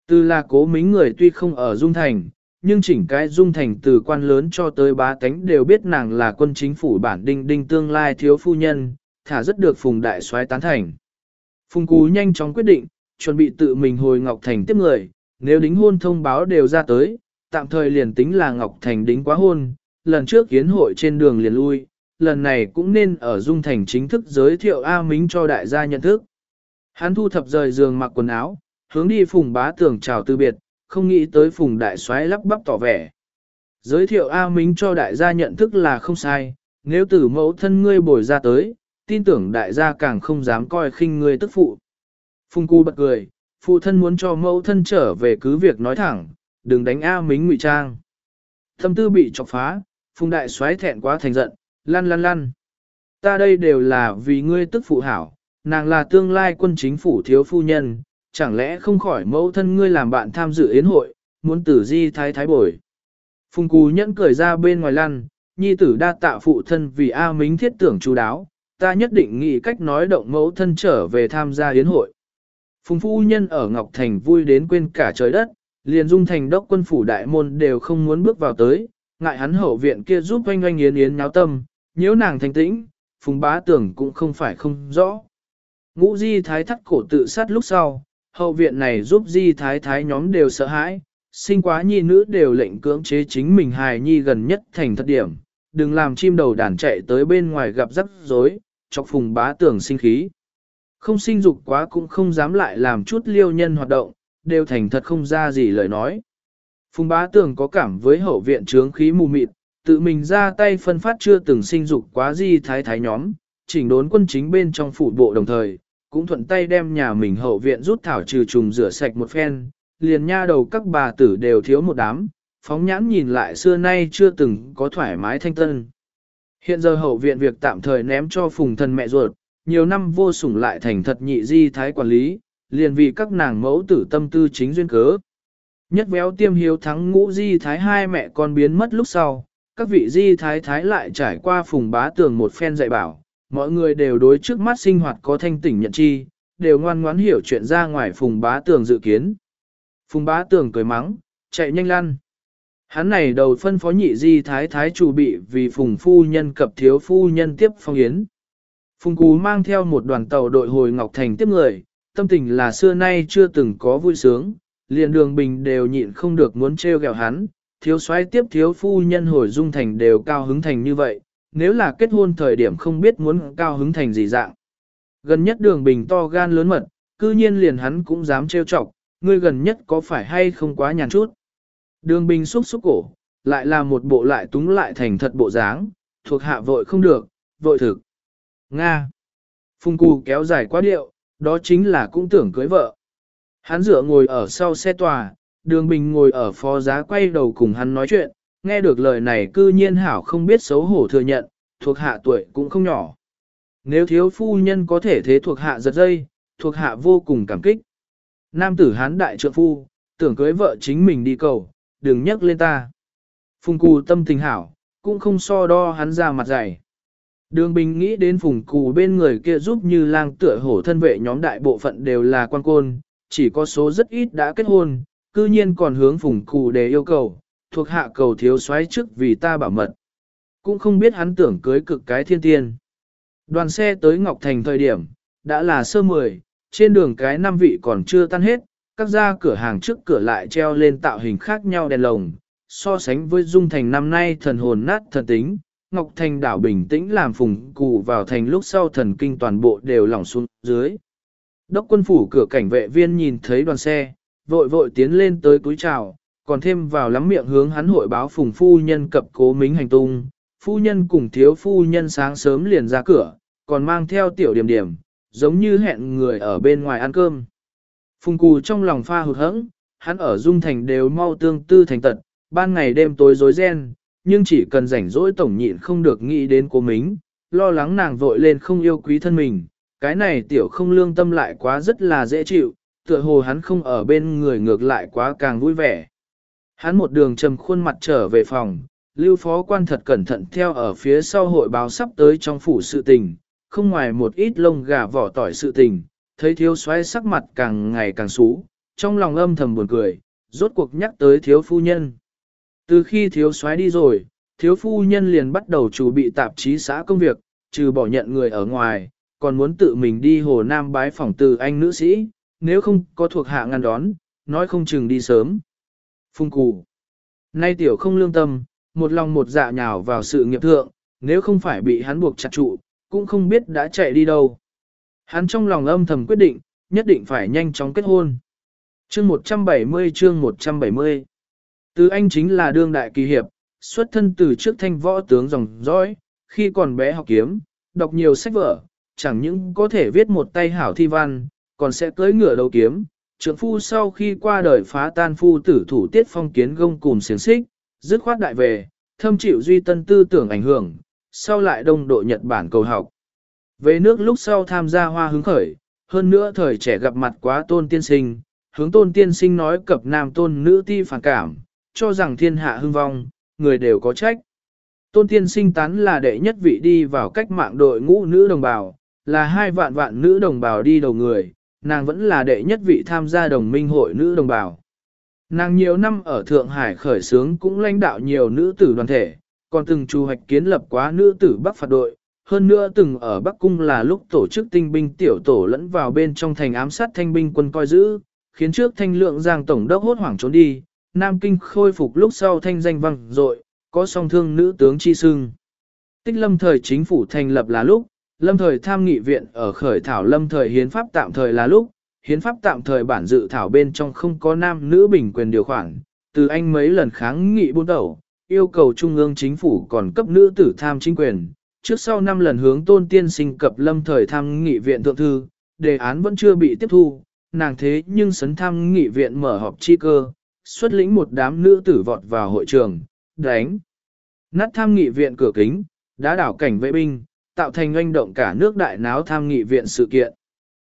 Từ là cố mính người tuy không ở Dung Thành, nhưng chỉnh cái Dung Thành từ quan lớn cho tới bá tánh đều biết nàng là quân chính phủ bản đinh đinh tương lai thiếu phu nhân, thả rất được Phùng Đại soái tán thành. Phùng Cú nhanh chóng quyết định, chuẩn bị tự mình hồi Ngọc Thành tiếp người, nếu đính hôn thông báo đều ra tới, tạm thời liền tính là Ngọc Thành đính quá hôn, lần trước kiến hội trên đường liền lui, lần này cũng nên ở Dung Thành chính thức giới thiệu A Mính cho đại gia nhận thức. Hắn thu thập rời giường mặc quần áo, hướng đi Phùng Bá Tường chào từ biệt, không nghĩ tới Phùng Đại soái lắp bắp tỏ vẻ. Giới thiệu A Mính cho đại gia nhận thức là không sai, nếu từ mẫu thân ngươi bồi ra tới, tin tưởng đại gia càng không dám coi khinh ngươi tức phụ. Phùng Cu bật cười, phụ thân muốn cho mẫu thân trở về cứ việc nói thẳng, đừng đánh A Mính ngụy trang. Thâm tư bị chọc phá, Phùng Đại xoáy thẹn quá thành giận, lăn lăn lăn. Ta đây đều là vì ngươi tức phụ hảo, nàng là tương lai quân chính phủ thiếu phu nhân, chẳng lẽ không khỏi mẫu thân ngươi làm bạn tham dự yến hội, muốn tử di thái thái bồi. Phùng Cú nhẫn cười ra bên ngoài lăn, nhi tử đa tạ phụ thân vì A Mính thiết tưởng chú đáo, ta nhất định nghĩ cách nói động mẫu thân trở về tham gia yến hội. Phùng phu nhân ở Ngọc Thành vui đến quên cả trời đất, liền dung thành đốc quân phủ đại môn đều không muốn bước vào tới, ngại hắn hậu viện kia giúp oanh oanh yến yến nháo tâm, nếu nàng thanh tĩnh, phùng bá tưởng cũng không phải không rõ. Ngũ di thái thắt cổ tự sát lúc sau, hậu viện này giúp di thái thái nhóm đều sợ hãi, sinh quá nhi nữ đều lệnh cưỡng chế chính mình hài nhi gần nhất thành thất điểm, đừng làm chim đầu đàn chạy tới bên ngoài gặp rắc rối, chọc phùng bá tưởng sinh khí. Không sinh dục quá cũng không dám lại làm chút liêu nhân hoạt động, đều thành thật không ra gì lời nói. Phùng bá tưởng có cảm với hậu viện trướng khí mù mịt, tự mình ra tay phân phát chưa từng sinh dục quá di thái thái nhóm, chỉnh đốn quân chính bên trong phủ bộ đồng thời, cũng thuận tay đem nhà mình hậu viện rút thảo trừ trùng rửa sạch một phen, liền nha đầu các bà tử đều thiếu một đám, phóng nhãn nhìn lại xưa nay chưa từng có thoải mái thanh tân. Hiện giờ hậu viện việc tạm thời ném cho phùng thần mẹ ruột, nhiều năm vô sủng lại thành thật nhị di thái quản lý, liền vì các nàng mẫu tử tâm tư chính duyên cớ. Nhất véo tiêm hiếu thắng ngũ di thái hai mẹ con biến mất lúc sau, các vị di thái thái lại trải qua phùng bá tường một phen dạy bảo, mọi người đều đối trước mắt sinh hoạt có thanh tỉnh nhận chi, đều ngoan ngoãn hiểu chuyện ra ngoài phùng bá tường dự kiến. Phùng bá tường cười mắng, chạy nhanh lăn. Hắn này đầu phân phó nhị di thái thái chủ bị vì phùng phu nhân cập thiếu phu nhân tiếp phong yến. Phùng Cú mang theo một đoàn tàu đội hồi Ngọc Thành tiếp người, tâm tình là xưa nay chưa từng có vui sướng, liền đường bình đều nhịn không được muốn trêu ghẹo hắn, thiếu soái tiếp thiếu phu nhân hồi dung thành đều cao hứng thành như vậy, nếu là kết hôn thời điểm không biết muốn cao hứng thành gì dạng. Gần nhất đường bình to gan lớn mật, cư nhiên liền hắn cũng dám trêu chọc, ngươi gần nhất có phải hay không quá nhàn chút. Đường bình xúc xúc cổ, lại là một bộ lại túng lại thành thật bộ dáng, thuộc hạ vội không được, vội thực. Nga. phung cù kéo dài quá điệu, đó chính là cũng tưởng cưới vợ. Hắn dựa ngồi ở sau xe tòa, đường bình ngồi ở phó giá quay đầu cùng hắn nói chuyện, nghe được lời này cư nhiên hảo không biết xấu hổ thừa nhận, thuộc hạ tuổi cũng không nhỏ. Nếu thiếu phu nhân có thể thế thuộc hạ giật dây, thuộc hạ vô cùng cảm kích. Nam tử hán đại trượng phu, tưởng cưới vợ chính mình đi cầu, đừng nhắc lên ta. Phùng cù tâm tình hảo, cũng không so đo hắn ra mặt dày. Đường Bình nghĩ đến phùng cù bên người kia giúp như lang tựa hổ thân vệ nhóm đại bộ phận đều là quan côn, chỉ có số rất ít đã kết hôn, cư nhiên còn hướng phùng cù để yêu cầu, thuộc hạ cầu thiếu soái trước vì ta bảo mật. Cũng không biết hắn tưởng cưới cực cái thiên tiên. Đoàn xe tới Ngọc Thành thời điểm, đã là sơ mười, trên đường cái năm vị còn chưa tan hết, các gia cửa hàng trước cửa lại treo lên tạo hình khác nhau đèn lồng, so sánh với Dung Thành năm nay thần hồn nát thần tính, Ngọc Thành đảo bình tĩnh làm phùng cụ vào thành lúc sau thần kinh toàn bộ đều lỏng xuống dưới. Đốc quân phủ cửa cảnh vệ viên nhìn thấy đoàn xe, vội vội tiến lên tới túi chào, còn thêm vào lắm miệng hướng hắn hội báo phùng phu nhân cập cố mính hành tung. Phu nhân cùng thiếu phu nhân sáng sớm liền ra cửa, còn mang theo tiểu điểm điểm, giống như hẹn người ở bên ngoài ăn cơm. Phùng cù trong lòng pha hụt hẫng, hắn ở dung thành đều mau tương tư thành tật, ban ngày đêm tối rối ren, nhưng chỉ cần rảnh rỗi tổng nhịn không được nghĩ đến cô mính, lo lắng nàng vội lên không yêu quý thân mình, cái này tiểu không lương tâm lại quá rất là dễ chịu, tựa hồ hắn không ở bên người ngược lại quá càng vui vẻ. Hắn một đường trầm khuôn mặt trở về phòng, lưu phó quan thật cẩn thận theo ở phía sau hội báo sắp tới trong phủ sự tình, không ngoài một ít lông gà vỏ tỏi sự tình, thấy thiếu soái sắc mặt càng ngày càng xú, trong lòng âm thầm buồn cười, rốt cuộc nhắc tới thiếu phu nhân. Từ khi thiếu soái đi rồi, thiếu phu nhân liền bắt đầu chủ bị tạp chí xã công việc, trừ bỏ nhận người ở ngoài, còn muốn tự mình đi Hồ Nam bái phỏng từ anh nữ sĩ, nếu không có thuộc hạ ngăn đón, nói không chừng đi sớm. Phung cù. Nay tiểu không lương tâm, một lòng một dạ nhào vào sự nghiệp thượng, nếu không phải bị hắn buộc chặt trụ, cũng không biết đã chạy đi đâu. Hắn trong lòng âm thầm quyết định, nhất định phải nhanh chóng kết hôn. Chương 170 chương 170 Từ anh chính là đương đại kỳ hiệp, xuất thân từ trước thanh võ tướng dòng dõi, khi còn bé học kiếm, đọc nhiều sách vở, chẳng những có thể viết một tay hảo thi văn, còn sẽ cưỡi ngựa đấu kiếm. Trượng phu sau khi qua đời phá tan phu tử thủ tiết phong kiến gông cùng xiềng xích, dứt khoát đại về, thâm chịu duy tân tư tưởng ảnh hưởng, sau lại đông độ Nhật Bản cầu học. Về nước lúc sau tham gia hoa hứng khởi, hơn nữa thời trẻ gặp mặt quá tôn tiên sinh, hướng tôn tiên sinh nói cập nam tôn nữ ti phản cảm, cho rằng thiên hạ hưng vong, người đều có trách. Tôn tiên sinh tán là đệ nhất vị đi vào cách mạng đội ngũ nữ đồng bào, là hai vạn vạn nữ đồng bào đi đầu người, nàng vẫn là đệ nhất vị tham gia đồng minh hội nữ đồng bào. Nàng nhiều năm ở Thượng Hải khởi xướng cũng lãnh đạo nhiều nữ tử đoàn thể, còn từng chủ hoạch kiến lập quá nữ tử Bắc phạt đội, hơn nữa từng ở Bắc Cung là lúc tổ chức tinh binh tiểu tổ lẫn vào bên trong thành ám sát thanh binh quân coi giữ, khiến trước thanh lượng giang tổng đốc hốt hoảng trốn đi, Nam Kinh khôi phục lúc sau thanh danh vang dội, có song thương nữ tướng chi sưng. Tích lâm thời chính phủ thành lập là lúc, lâm thời tham nghị viện ở khởi thảo lâm thời hiến pháp tạm thời là lúc, hiến pháp tạm thời bản dự thảo bên trong không có nam nữ bình quyền điều khoản, từ anh mấy lần kháng nghị buôn đầu, yêu cầu trung ương chính phủ còn cấp nữ tử tham chính quyền, trước sau 5 lần hướng tôn tiên sinh cập lâm thời tham nghị viện thượng thư, đề án vẫn chưa bị tiếp thu, nàng thế nhưng sấn tham nghị viện mở họp chi cơ, xuất lĩnh một đám nữ tử vọt vào hội trường, đánh. Nát tham nghị viện cửa kính, đã đảo cảnh vệ binh, tạo thành oanh động cả nước đại náo tham nghị viện sự kiện.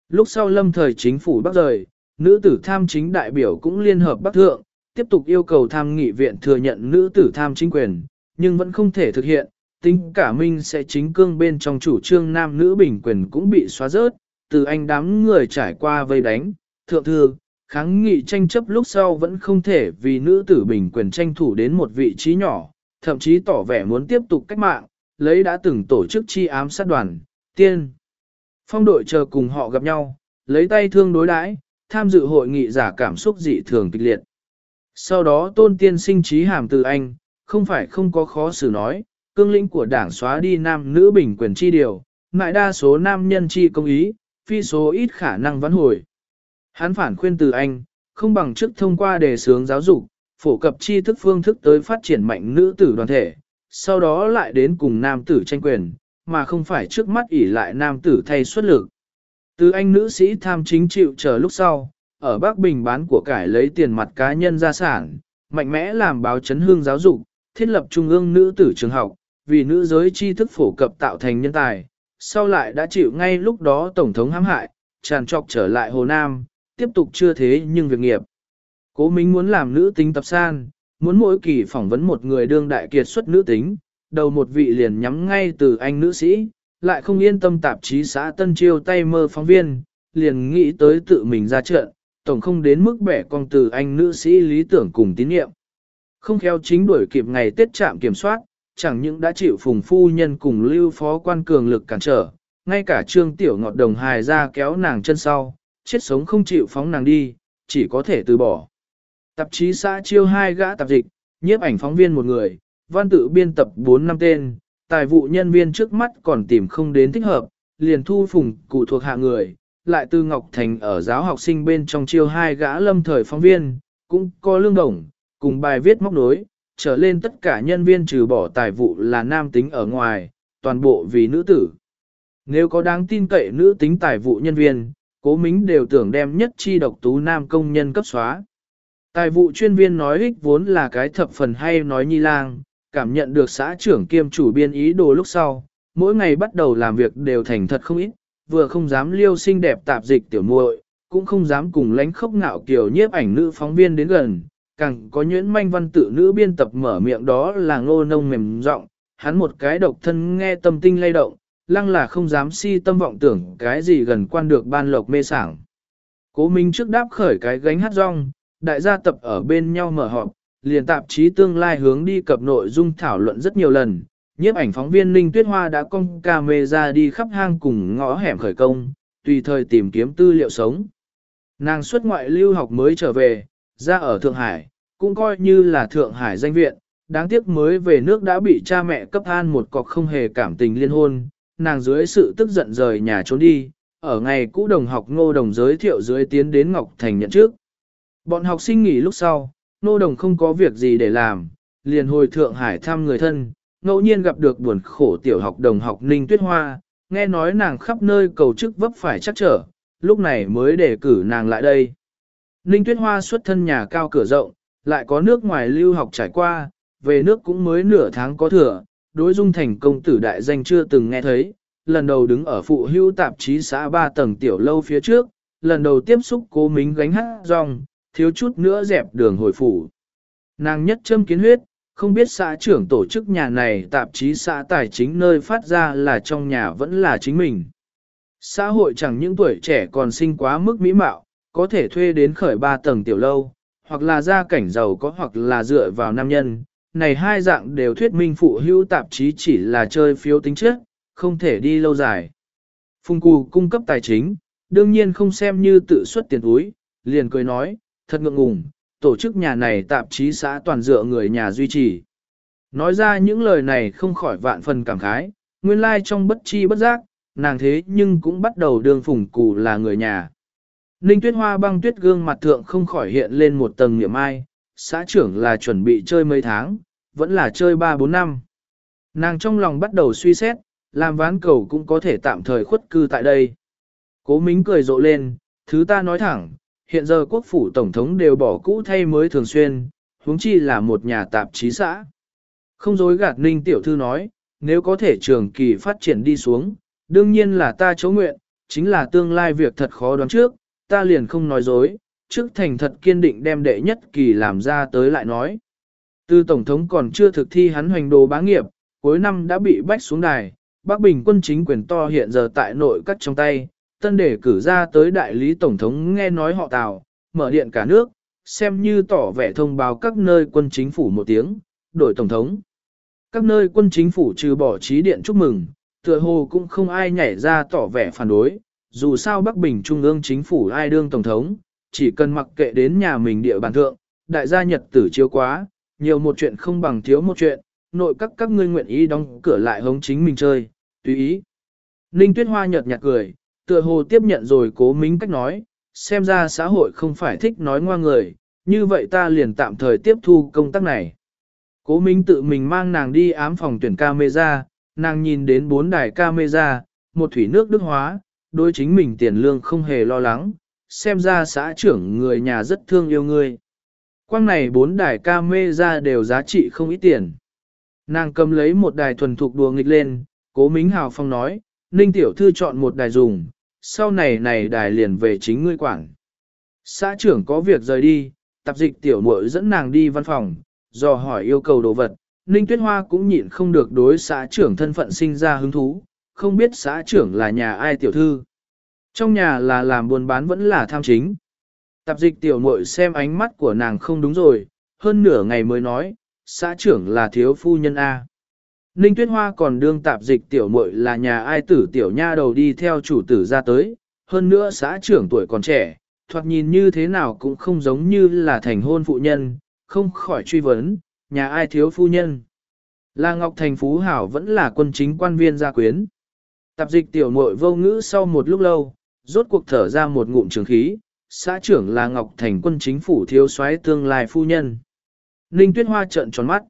Lúc sau lâm thời chính phủ bắc rời, nữ tử tham chính đại biểu cũng liên hợp bắc thượng, tiếp tục yêu cầu tham nghị viện thừa nhận nữ tử tham chính quyền, nhưng vẫn không thể thực hiện, tính cả minh sẽ chính cương bên trong chủ trương nam nữ bình quyền cũng bị xóa rớt, từ anh đám người trải qua vây đánh, thượng thư, kháng nghị tranh chấp lúc sau vẫn không thể vì nữ tử bình quyền tranh thủ đến một vị trí nhỏ, thậm chí tỏ vẻ muốn tiếp tục cách mạng, lấy đã từng tổ chức chi ám sát đoàn, tiên. Phong đội chờ cùng họ gặp nhau, lấy tay thương đối đãi, tham dự hội nghị giả cảm xúc dị thường kịch liệt. Sau đó tôn tiên sinh trí hàm từ anh, không phải không có khó xử nói, cương lĩnh của đảng xóa đi nam nữ bình quyền chi điều, ngại đa số nam nhân chi công ý, phi số ít khả năng vãn hồi. Hắn phản khuyên từ anh, không bằng chức thông qua đề sướng giáo dục, phổ cập tri thức phương thức tới phát triển mạnh nữ tử đoàn thể, sau đó lại đến cùng nam tử tranh quyền, mà không phải trước mắt ỉ lại nam tử thay xuất lực. Từ anh nữ sĩ tham chính chịu chờ lúc sau, ở Bắc Bình bán của cải lấy tiền mặt cá nhân gia sản, mạnh mẽ làm báo chấn hương giáo dục, thiết lập trung ương nữ tử trường học, vì nữ giới tri thức phổ cập tạo thành nhân tài, sau lại đã chịu ngay lúc đó Tổng thống hãm hại, tràn trọc trở lại Hồ Nam, tiếp tục chưa thế nhưng việc nghiệp. Cố Minh muốn làm nữ tính tập san, muốn mỗi kỳ phỏng vấn một người đương đại kiệt xuất nữ tính, đầu một vị liền nhắm ngay từ anh nữ sĩ, lại không yên tâm tạp chí xã Tân Chiêu tay mơ phóng viên, liền nghĩ tới tự mình ra trận, tổng không đến mức bẻ con từ anh nữ sĩ lý tưởng cùng tín nhiệm. Không khéo chính đuổi kịp ngày Tết trạm kiểm soát, chẳng những đã chịu phùng phu nhân cùng lưu phó quan cường lực cản trở, ngay cả trương tiểu ngọt đồng hài ra kéo nàng chân sau, chết sống không chịu phóng nàng đi, chỉ có thể từ bỏ. Tạp chí xã chiêu hai gã tạp dịch, nhiếp ảnh phóng viên một người, văn tự biên tập 4 năm tên, tài vụ nhân viên trước mắt còn tìm không đến thích hợp, liền thu phùng cụ thuộc hạ người, lại từ Ngọc Thành ở giáo học sinh bên trong chiêu hai gã lâm thời phóng viên, cũng có lương đồng, cùng bài viết móc nối, trở lên tất cả nhân viên trừ bỏ tài vụ là nam tính ở ngoài, toàn bộ vì nữ tử. Nếu có đáng tin cậy nữ tính tài vụ nhân viên, cố mính đều tưởng đem nhất chi độc tú nam công nhân cấp xóa. Tài vụ chuyên viên nói ích vốn là cái thập phần hay nói nhi lang, cảm nhận được xã trưởng kiêm chủ biên ý đồ lúc sau, mỗi ngày bắt đầu làm việc đều thành thật không ít, vừa không dám liêu xinh đẹp tạp dịch tiểu muội, cũng không dám cùng lánh khốc ngạo kiểu nhiếp ảnh nữ phóng viên đến gần, càng có nhuyễn manh văn tự nữ biên tập mở miệng đó là ngô nông mềm giọng hắn một cái độc thân nghe tâm tinh lay động, lăng là không dám si tâm vọng tưởng cái gì gần quan được ban lộc mê sảng. Cố Minh trước đáp khởi cái gánh hát rong, đại gia tập ở bên nhau mở họp, liền tạp chí tương lai hướng đi cập nội dung thảo luận rất nhiều lần. Nhiếp ảnh phóng viên Ninh Tuyết Hoa đã cong camera đi khắp hang cùng ngõ hẻm khởi công, tùy thời tìm kiếm tư liệu sống. Nàng xuất ngoại lưu học mới trở về, ra ở Thượng Hải, cũng coi như là Thượng Hải danh viện, đáng tiếc mới về nước đã bị cha mẹ cấp an một cọc không hề cảm tình liên hôn, nàng dưới sự tức giận rời nhà trốn đi, ở ngày cũ đồng học ngô đồng giới thiệu dưới tiến đến Ngọc Thành nhận trước. Bọn học sinh nghỉ lúc sau, ngô đồng không có việc gì để làm, liền hồi Thượng Hải thăm người thân, ngẫu nhiên gặp được buồn khổ tiểu học đồng học Ninh Tuyết Hoa, nghe nói nàng khắp nơi cầu chức vấp phải chắc trở, lúc này mới để cử nàng lại đây. Ninh Tuyết Hoa xuất thân nhà cao cửa rộng, lại có nước ngoài lưu học trải qua, về nước cũng mới nửa tháng có thừa, đối dung thành công tử đại danh chưa từng nghe thấy, lần đầu đứng ở phụ hưu tạp chí xã ba tầng tiểu lâu phía trước, lần đầu tiếp xúc cố mính gánh hát rong, thiếu chút nữa dẹp đường hồi phủ. Nàng nhất châm kiến huyết, không biết xã trưởng tổ chức nhà này tạp chí xã tài chính nơi phát ra là trong nhà vẫn là chính mình. Xã hội chẳng những tuổi trẻ còn sinh quá mức mỹ mạo, có thể thuê đến khởi ba tầng tiểu lâu, hoặc là gia cảnh giàu có hoặc là dựa vào nam nhân, này hai dạng đều thuyết minh phụ hữu tạp chí chỉ là chơi phiếu tính chất, không thể đi lâu dài. Phùng Cù cung cấp tài chính, đương nhiên không xem như tự xuất tiền túi, liền cười nói, thật ngượng ngùng, tổ chức nhà này tạp chí xã toàn dựa người nhà duy trì. Nói ra những lời này không khỏi vạn phần cảm khái, nguyên lai trong bất chi bất giác, nàng thế nhưng cũng bắt đầu đường phùng cù là người nhà. Ninh tuyết hoa băng tuyết gương mặt thượng không khỏi hiện lên một tầng niệm ai, xã trưởng là chuẩn bị chơi mấy tháng, vẫn là chơi 3-4 năm. Nàng trong lòng bắt đầu suy xét, làm ván cầu cũng có thể tạm thời khuất cư tại đây. Cố Mính cười rộ lên, thứ ta nói thẳng, hiện giờ quốc phủ tổng thống đều bỏ cũ thay mới thường xuyên, huống chi là một nhà tạp chí xã. Không dối gạt ninh tiểu thư nói, nếu có thể trường kỳ phát triển đi xuống, đương nhiên là ta chấu nguyện, chính là tương lai việc thật khó đoán trước, ta liền không nói dối, trước thành thật kiên định đem đệ nhất kỳ làm ra tới lại nói. tư Tổng thống còn chưa thực thi hắn hoành đồ bá nghiệp, cuối năm đã bị bách xuống đài, Bắc Bình quân chính quyền to hiện giờ tại nội cắt trong tay, tân để cử ra tới đại lý Tổng thống nghe nói họ Tào, mở điện cả nước, xem như tỏ vẻ thông báo các nơi quân chính phủ một tiếng, đổi Tổng thống. Các nơi quân chính phủ trừ bỏ trí điện chúc mừng, tựa hồ cũng không ai nhảy ra tỏ vẻ phản đối, dù sao Bắc Bình Trung ương chính phủ ai đương Tổng thống, chỉ cần mặc kệ đến nhà mình địa bàn thượng, đại gia nhật tử chiếu quá, nhiều một chuyện không bằng thiếu một chuyện, nội các các ngươi nguyện ý đóng cửa lại hống chính mình chơi, tùy ý. Ninh Tuyết Hoa nhợt nhạt cười, tựa hồ tiếp nhận rồi cố mính cách nói, xem ra xã hội không phải thích nói ngoa người, như vậy ta liền tạm thời tiếp thu công tác này. Cố Minh tự mình mang nàng đi ám phòng tuyển camera, nàng nhìn đến bốn đài camera, một thủy nước đức hóa, đối chính mình tiền lương không hề lo lắng, xem ra xã trưởng người nhà rất thương yêu người. Quang này bốn đài camera đều giá trị không ít tiền. Nàng cầm lấy một đài thuần thục đùa nghịch lên, cố Mính Hào Phong nói, Ninh Tiểu Thư chọn một đài dùng, sau này này đài liền về chính ngươi quản. Xã trưởng có việc rời đi, tạp dịch tiểu muội dẫn nàng đi văn phòng, dò hỏi yêu cầu đồ vật, Ninh Tuyết Hoa cũng nhịn không được đối xã trưởng thân phận sinh ra hứng thú, không biết xã trưởng là nhà ai tiểu thư. Trong nhà là làm buôn bán vẫn là tham chính. Tạp dịch tiểu muội xem ánh mắt của nàng không đúng rồi, hơn nửa ngày mới nói, xã trưởng là thiếu phu nhân A. Ninh Tuyết Hoa còn đương tạp dịch tiểu muội là nhà ai tử tiểu nha đầu đi theo chủ tử ra tới, hơn nữa xã trưởng tuổi còn trẻ, thoạt nhìn như thế nào cũng không giống như là thành hôn phụ nhân, không khỏi truy vấn, nhà ai thiếu phu nhân. Là Ngọc Thành Phú Hảo vẫn là quân chính quan viên gia quyến. Tạp dịch tiểu muội vô ngữ sau một lúc lâu, rốt cuộc thở ra một ngụm trường khí, xã trưởng là Ngọc Thành quân chính phủ thiếu soái tương lai phu nhân. Ninh Tuyết Hoa trợn tròn mắt.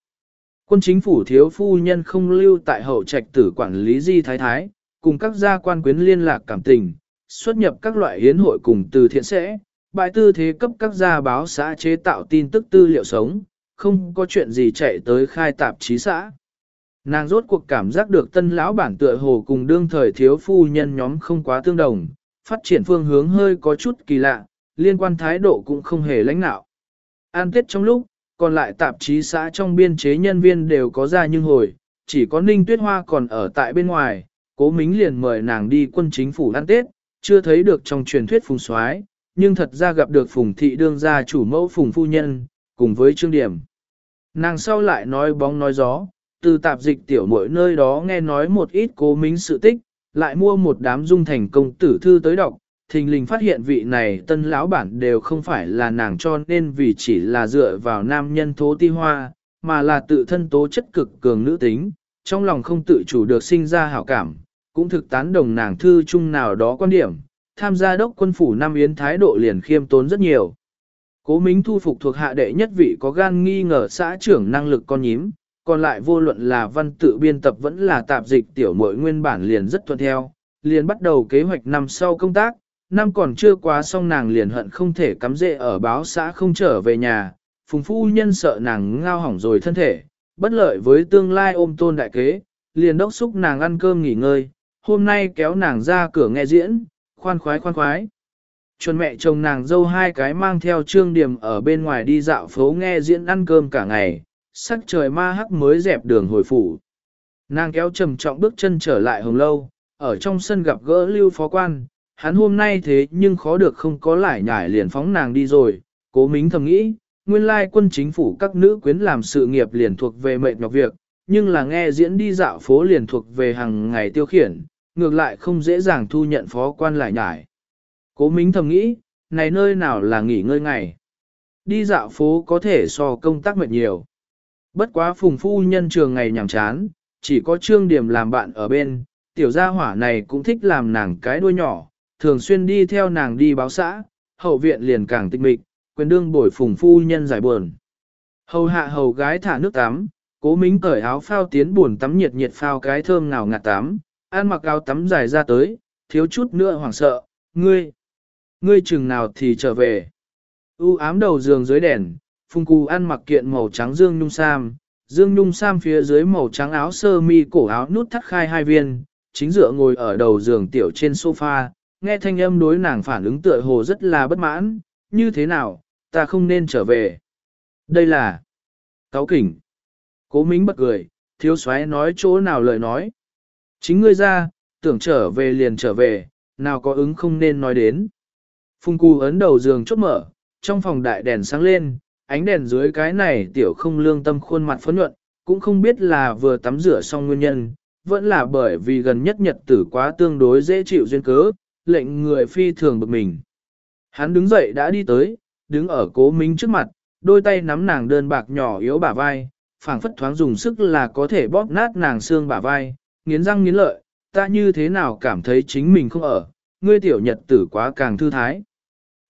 Quân chính phủ thiếu phu nhân không lưu tại hậu trạch tử quản lý di thái thái, cùng các gia quan quyến liên lạc cảm tình, xuất nhập các loại hiến hội cùng từ thiện sẽ, bài tư thế cấp các gia báo xã chế tạo tin tức tư liệu sống, không có chuyện gì chạy tới khai tạp chí xã. Nàng rốt cuộc cảm giác được tân lão bản tựa hồ cùng đương thời thiếu phu nhân nhóm không quá tương đồng, phát triển phương hướng hơi có chút kỳ lạ, liên quan thái độ cũng không hề lãnh nạo. An tiết trong lúc, còn lại tạp chí xã trong biên chế nhân viên đều có ra nhưng hồi, chỉ có Ninh Tuyết Hoa còn ở tại bên ngoài, cố mính liền mời nàng đi quân chính phủ ăn Tết, chưa thấy được trong truyền thuyết phùng soái nhưng thật ra gặp được phùng thị đương gia chủ mẫu phùng phu nhân, cùng với trương điểm. Nàng sau lại nói bóng nói gió, từ tạp dịch tiểu mỗi nơi đó nghe nói một ít cố mính sự tích, lại mua một đám dung thành công tử thư tới đọc, thình lình phát hiện vị này tân lão bản đều không phải là nàng cho nên vì chỉ là dựa vào nam nhân thố ti hoa, mà là tự thân tố chất cực cường nữ tính, trong lòng không tự chủ được sinh ra hảo cảm, cũng thực tán đồng nàng thư chung nào đó quan điểm, tham gia đốc quân phủ Nam Yến thái độ liền khiêm tốn rất nhiều. Cố Mính thu phục thuộc hạ đệ nhất vị có gan nghi ngờ xã trưởng năng lực con nhím, còn lại vô luận là văn tự biên tập vẫn là tạp dịch tiểu mội nguyên bản liền rất thuận theo, liền bắt đầu kế hoạch năm sau công tác, năm còn chưa quá xong nàng liền hận không thể cắm rễ ở báo xã không trở về nhà, phùng phu nhân sợ nàng ngao hỏng rồi thân thể, bất lợi với tương lai ôm tôn đại kế, liền đốc xúc nàng ăn cơm nghỉ ngơi, hôm nay kéo nàng ra cửa nghe diễn, khoan khoái khoan khoái. Chuẩn mẹ chồng nàng dâu hai cái mang theo trương điểm ở bên ngoài đi dạo phố nghe diễn ăn cơm cả ngày, sắc trời ma hắc mới dẹp đường hồi phủ. Nàng kéo trầm trọng bước chân trở lại hồng lâu, ở trong sân gặp gỡ lưu phó quan, hắn hôm nay thế nhưng khó được không có lại nhải liền phóng nàng đi rồi, cố mính thầm nghĩ, nguyên lai quân chính phủ các nữ quyến làm sự nghiệp liền thuộc về mệnh nhọc việc, nhưng là nghe diễn đi dạo phố liền thuộc về hàng ngày tiêu khiển, ngược lại không dễ dàng thu nhận phó quan lại nhải. Cố Mính thầm nghĩ, này nơi nào là nghỉ ngơi ngày. Đi dạo phố có thể so công tác mệt nhiều. Bất quá phùng phu nhân trường ngày nhàm chán, chỉ có trương điểm làm bạn ở bên, tiểu gia hỏa này cũng thích làm nàng cái đuôi nhỏ, thường xuyên đi theo nàng đi báo xã, hậu viện liền càng tịch mịch, quyền đương bồi phùng phu nhân giải buồn. Hầu hạ hầu gái thả nước tắm, cố mính cởi áo phao tiến buồn tắm nhiệt nhiệt phao cái thơm ngào ngạt tắm, ăn mặc áo tắm dài ra tới, thiếu chút nữa hoảng sợ, ngươi, ngươi chừng nào thì trở về. U ám đầu giường dưới đèn, phùng cù ăn mặc kiện màu trắng dương nhung sam, dương nhung sam phía dưới màu trắng áo sơ mi cổ áo nút thắt khai hai viên, chính dựa ngồi ở đầu giường tiểu trên sofa, nghe thanh âm đối nàng phản ứng tựa hồ rất là bất mãn, như thế nào, ta không nên trở về. Đây là cáo kỉnh. Cố mính bật cười, thiếu soái nói chỗ nào lời nói. Chính ngươi ra, tưởng trở về liền trở về, nào có ứng không nên nói đến. Phung cu ấn đầu giường chốt mở, trong phòng đại đèn sáng lên, ánh đèn dưới cái này tiểu không lương tâm khuôn mặt phấn nhuận, cũng không biết là vừa tắm rửa xong nguyên nhân, vẫn là bởi vì gần nhất nhật tử quá tương đối dễ chịu duyên cớ, lệnh người phi thường bực mình. Hắn đứng dậy đã đi tới, đứng ở cố minh trước mặt, đôi tay nắm nàng đơn bạc nhỏ yếu bả vai, phảng phất thoáng dùng sức là có thể bóp nát nàng xương bả vai, nghiến răng nghiến lợi, ta như thế nào cảm thấy chính mình không ở, ngươi tiểu nhật tử quá càng thư thái.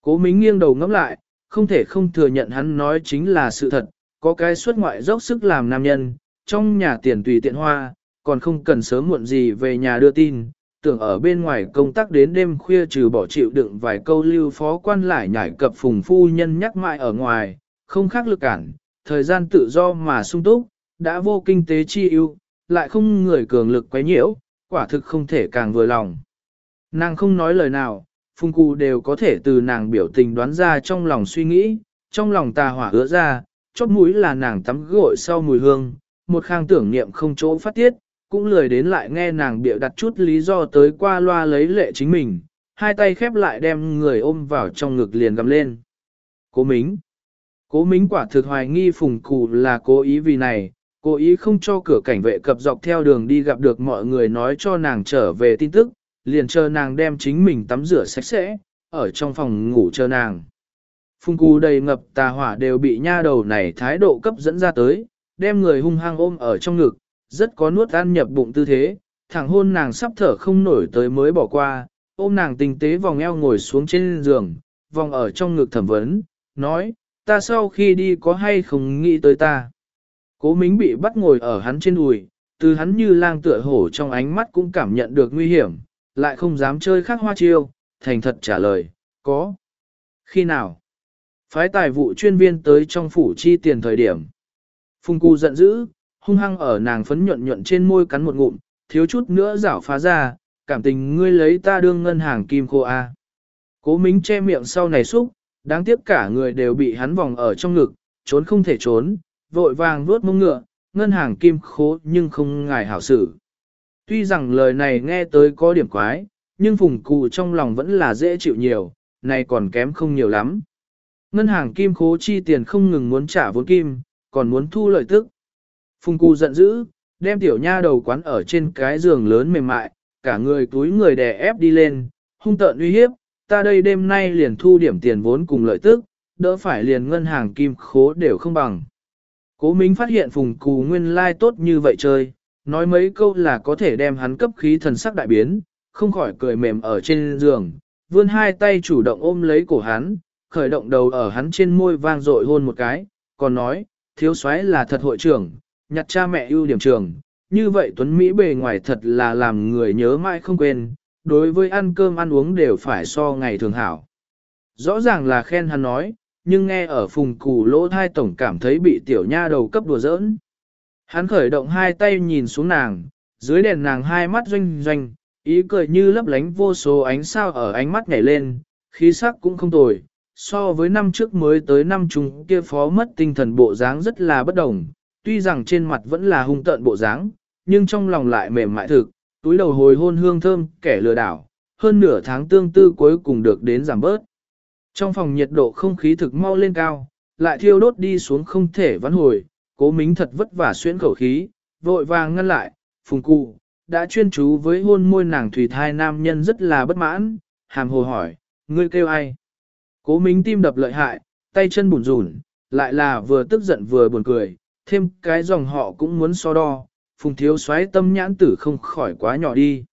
Cố Mính nghiêng đầu ngắm lại, không thể không thừa nhận hắn nói chính là sự thật, có cái xuất ngoại dốc sức làm nam nhân, trong nhà tiền tùy tiện hoa, còn không cần sớm muộn gì về nhà đưa tin, tưởng ở bên ngoài công tác đến đêm khuya trừ bỏ chịu đựng vài câu lưu phó quan lại nhảy cập phùng phu nhân nhắc mãi ở ngoài, không khác lực cản, thời gian tự do mà sung túc, đã vô kinh tế chi ưu, lại không người cường lực quấy nhiễu, quả thực không thể càng vừa lòng. Nàng không nói lời nào, phùng cụ đều có thể từ nàng biểu tình đoán ra trong lòng suy nghĩ, trong lòng tà hỏa ứa ra, chót mũi là nàng tắm gội sau mùi hương, một khang tưởng niệm không chỗ phát tiết, cũng lười đến lại nghe nàng bịa đặt chút lý do tới qua loa lấy lệ chính mình, hai tay khép lại đem người ôm vào trong ngực liền gầm lên. Cố Mính Cố Mính quả thực hoài nghi phùng cụ là cố ý vì này, cố ý không cho cửa cảnh vệ cập dọc theo đường đi gặp được mọi người nói cho nàng trở về tin tức, liền chờ nàng đem chính mình tắm rửa sạch sẽ, ở trong phòng ngủ chờ nàng. Phùng cụ đầy ngập tà hỏa đều bị nha đầu này thái độ cấp dẫn ra tới, đem người hung hăng ôm ở trong ngực, rất có nuốt ăn nhập bụng tư thế, thẳng hôn nàng sắp thở không nổi tới mới bỏ qua, ôm nàng tinh tế vòng eo ngồi xuống trên giường, vòng ở trong ngực thẩm vấn, nói, ta sau khi đi có hay không nghĩ tới ta. Cố Mính bị bắt ngồi ở hắn trên đùi, từ hắn như lang tựa hổ trong ánh mắt cũng cảm nhận được nguy hiểm, lại không dám chơi khác hoa chiêu, thành thật trả lời, có. Khi nào? Phái tài vụ chuyên viên tới trong phủ chi tiền thời điểm. Phùng Cù giận dữ, hung hăng ở nàng phấn nhuận nhuận trên môi cắn một ngụm, thiếu chút nữa rảo phá ra, cảm tình ngươi lấy ta đương ngân hàng kim khô A. Cố Mính che miệng sau này xúc, đáng tiếc cả người đều bị hắn vòng ở trong ngực, trốn không thể trốn, vội vàng vuốt mông ngựa, ngân hàng kim khố nhưng không ngài hảo xử. Tuy rằng lời này nghe tới có điểm quái, nhưng phùng cụ trong lòng vẫn là dễ chịu nhiều, này còn kém không nhiều lắm. Ngân hàng kim khố chi tiền không ngừng muốn trả vốn kim, còn muốn thu lợi tức. Phùng Cù giận dữ, đem tiểu nha đầu quán ở trên cái giường lớn mềm mại, cả người túi người đè ép đi lên, hung tợn uy hiếp, ta đây đêm nay liền thu điểm tiền vốn cùng lợi tức, đỡ phải liền ngân hàng kim khố đều không bằng. Cố Minh phát hiện phùng cù nguyên lai tốt như vậy chơi, nói mấy câu là có thể đem hắn cấp khí thần sắc đại biến, không khỏi cười mềm ở trên giường, vươn hai tay chủ động ôm lấy cổ hắn, khởi động đầu ở hắn trên môi vang dội hôn một cái, còn nói, thiếu soái là thật hội trưởng, nhặt cha mẹ ưu điểm trường, như vậy Tuấn Mỹ bề ngoài thật là làm người nhớ mãi không quên, đối với ăn cơm ăn uống đều phải so ngày thường hảo. Rõ ràng là khen hắn nói, nhưng nghe ở phùng cù lỗ thai tổng cảm thấy bị tiểu nha đầu cấp đùa giỡn. Hắn khởi động hai tay nhìn xuống nàng, dưới đèn nàng hai mắt doanh doanh, ý cười như lấp lánh vô số ánh sao ở ánh mắt nhảy lên, khí sắc cũng không tồi. So với năm trước mới tới năm chúng kia phó mất tinh thần bộ dáng rất là bất đồng, tuy rằng trên mặt vẫn là hung tợn bộ dáng, nhưng trong lòng lại mềm mại thực, túi đầu hồi hôn hương thơm, kẻ lừa đảo, hơn nửa tháng tương tư cuối cùng được đến giảm bớt. Trong phòng nhiệt độ không khí thực mau lên cao, lại thiêu đốt đi xuống không thể vãn hồi, cố mính thật vất vả xuyên khẩu khí, vội vàng ngăn lại, phùng cụ, đã chuyên chú với hôn môi nàng thủy thai nam nhân rất là bất mãn, hàm hồ hỏi, ngươi kêu ai? Cố mính tim đập lợi hại, tay chân bùn rùn, lại là vừa tức giận vừa buồn cười, thêm cái dòng họ cũng muốn so đo, phùng thiếu xoáy tâm nhãn tử không khỏi quá nhỏ đi.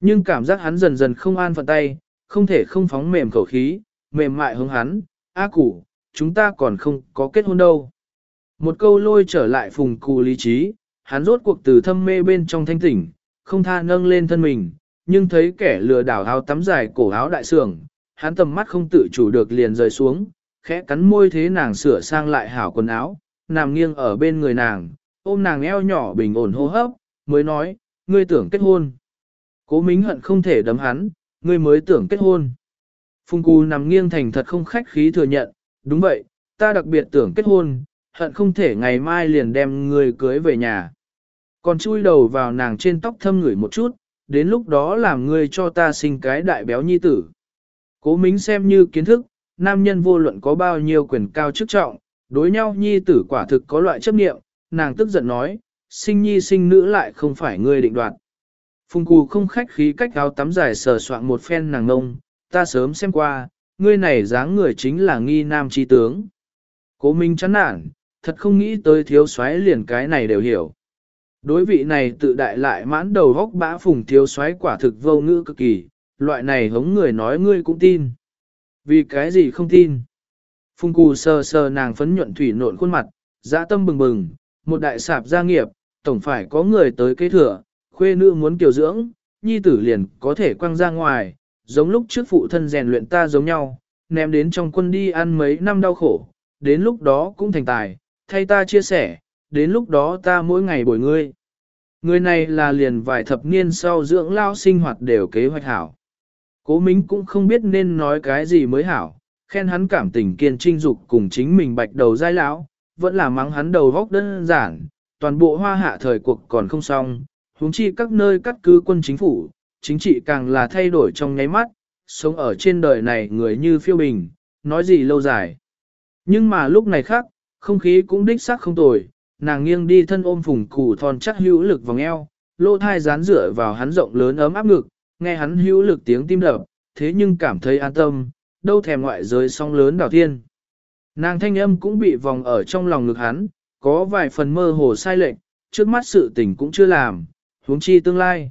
Nhưng cảm giác hắn dần dần không an phận tay, không thể không phóng mềm khẩu khí, mềm mại hướng hắn, A củ, chúng ta còn không có kết hôn đâu. Một câu lôi trở lại phùng cụ lý trí, hắn rốt cuộc từ thâm mê bên trong thanh tỉnh, không tha nâng lên thân mình, nhưng thấy kẻ lừa đảo áo tắm dài cổ áo đại sưởng, hắn tầm mắt không tự chủ được liền rời xuống, khẽ cắn môi thế nàng sửa sang lại hảo quần áo, nằm nghiêng ở bên người nàng, ôm nàng eo nhỏ bình ổn hô hấp, mới nói, ngươi tưởng kết hôn. Cố Mính hận không thể đấm hắn, ngươi mới tưởng kết hôn. Phùng Cù nằm nghiêng thành thật không khách khí thừa nhận, đúng vậy, ta đặc biệt tưởng kết hôn, hận không thể ngày mai liền đem ngươi cưới về nhà. Còn chui đầu vào nàng trên tóc thâm ngửi một chút, đến lúc đó làm ngươi cho ta sinh cái đại béo nhi tử. Cố Mính xem như kiến thức, nam nhân vô luận có bao nhiêu quyền cao chức trọng, đối nhau nhi tử quả thực có loại chấp niệm, nàng tức giận nói, sinh nhi sinh nữ lại không phải ngươi định đoạt. Phùng cù không khách khí cách áo tắm dài sờ soạn một phen nàng ngông, ta sớm xem qua, ngươi này dáng người chính là nghi nam chi tướng. Cố Minh chán nản, thật không nghĩ tới thiếu soái liền cái này đều hiểu. Đối vị này tự đại lại mãn đầu góc bã phùng thiếu soái quả thực vô ngữ cực kỳ, loại này hống người nói ngươi cũng tin. Vì cái gì không tin? Phùng cù sờ sờ nàng phấn nhuận thủy nộn khuôn mặt, dã tâm bừng bừng, một đại sạp gia nghiệp, tổng phải có người tới kế thừa, khuê nữ muốn kiều dưỡng, nhi tử liền có thể quăng ra ngoài, giống lúc trước phụ thân rèn luyện ta giống nhau, ném đến trong quân đi ăn mấy năm đau khổ, đến lúc đó cũng thành tài, thay ta chia sẻ, đến lúc đó ta mỗi ngày bồi ngươi. Người này là liền vài thập niên sau dưỡng lao sinh hoạt đều kế hoạch hảo. Cố Mính cũng không biết nên nói cái gì mới hảo, khen hắn cảm tình kiên trinh dục cùng chính mình bạch đầu dai lão, vẫn là mắng hắn đầu vóc đơn giản, toàn bộ hoa hạ thời cuộc còn không xong, huống chi các nơi cắt cứ quân chính phủ, chính trị càng là thay đổi trong nháy mắt, sống ở trên đời này người như phiêu bình, nói gì lâu dài. Nhưng mà lúc này khác, không khí cũng đích xác không tồi, nàng nghiêng đi thân ôm phùng củ thon chắc hữu lực vòng eo, lô thai dán rửa vào hắn rộng lớn ấm áp ngực, nghe hắn hữu lực tiếng tim đập, thế nhưng cảm thấy an tâm, đâu thèm ngoại giới song lớn đảo thiên. Nàng thanh âm cũng bị vòng ở trong lòng ngực hắn, có vài phần mơ hồ sai lệch, trước mắt sự tình cũng chưa làm, huống chi tương lai.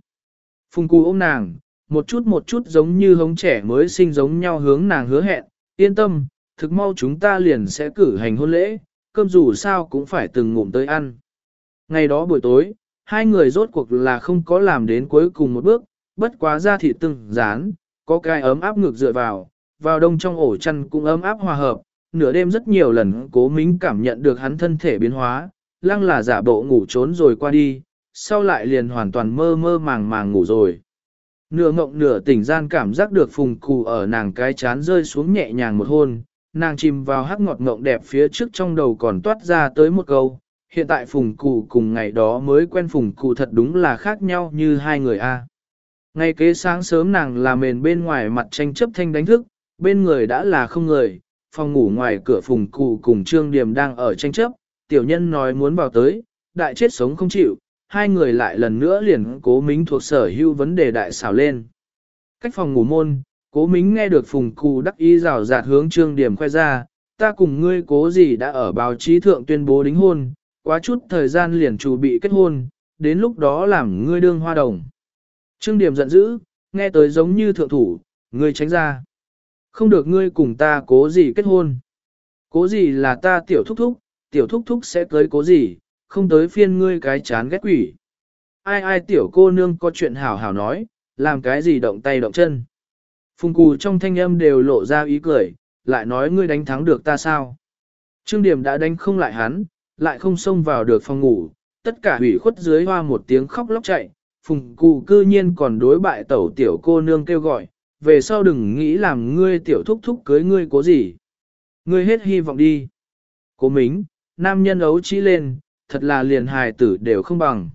Phùng cù ôm nàng, một chút một chút giống như hống trẻ mới sinh giống nhau hướng nàng hứa hẹn, yên tâm, thực mau chúng ta liền sẽ cử hành hôn lễ, cơm dù sao cũng phải từng ngụm tới ăn. Ngày đó buổi tối, hai người rốt cuộc là không có làm đến cuối cùng một bước, bất quá ra thị từng dán, có cái ấm áp ngược dựa vào, vào đông trong ổ chăn cũng ấm áp hòa hợp, nửa đêm rất nhiều lần cố mính cảm nhận được hắn thân thể biến hóa, lăng là giả bộ ngủ trốn rồi qua đi, sau lại liền hoàn toàn mơ mơ màng màng ngủ rồi. Nửa ngộng nửa tỉnh gian cảm giác được phùng cù ở nàng cái chán rơi xuống nhẹ nhàng một hôn, nàng chìm vào hắc ngọt ngộng đẹp phía trước trong đầu còn toát ra tới một câu, hiện tại phùng cù cùng ngày đó mới quen phùng cù thật đúng là khác nhau như hai người a. Ngay kế sáng sớm nàng là mền bên ngoài mặt tranh chấp thanh đánh thức, bên người đã là không người, phòng ngủ ngoài cửa phùng cụ cùng trương điểm đang ở tranh chấp, tiểu nhân nói muốn vào tới, đại chết sống không chịu, hai người lại lần nữa liền cố mính thuộc sở hữu vấn đề đại xảo lên. Cách phòng ngủ môn, cố mính nghe được phùng cụ đắc ý rào rạt hướng trương điểm khoe ra, ta cùng ngươi cố gì đã ở báo chí thượng tuyên bố đính hôn, quá chút thời gian liền chủ bị kết hôn, đến lúc đó làm ngươi đương hoa đồng. Trương điểm giận dữ, nghe tới giống như thượng thủ, ngươi tránh ra. Không được ngươi cùng ta cố gì kết hôn. Cố gì là ta tiểu thúc thúc, tiểu thúc thúc sẽ tới cố gì, không tới phiên ngươi cái chán ghét quỷ. Ai ai tiểu cô nương có chuyện hảo hảo nói, làm cái gì động tay động chân. Phùng cù trong thanh âm đều lộ ra ý cười, lại nói ngươi đánh thắng được ta sao. Trương Điểm đã đánh không lại hắn, lại không xông vào được phòng ngủ, tất cả hủy khuất dưới hoa một tiếng khóc lóc chạy, phùng cù cư nhiên còn đối bại tẩu tiểu cô nương kêu gọi, về sau đừng nghĩ làm ngươi tiểu thúc thúc cưới ngươi cố gì. Ngươi hết hy vọng đi. Cố mính, nam nhân ấu trí lên, thật là liền hài tử đều không bằng.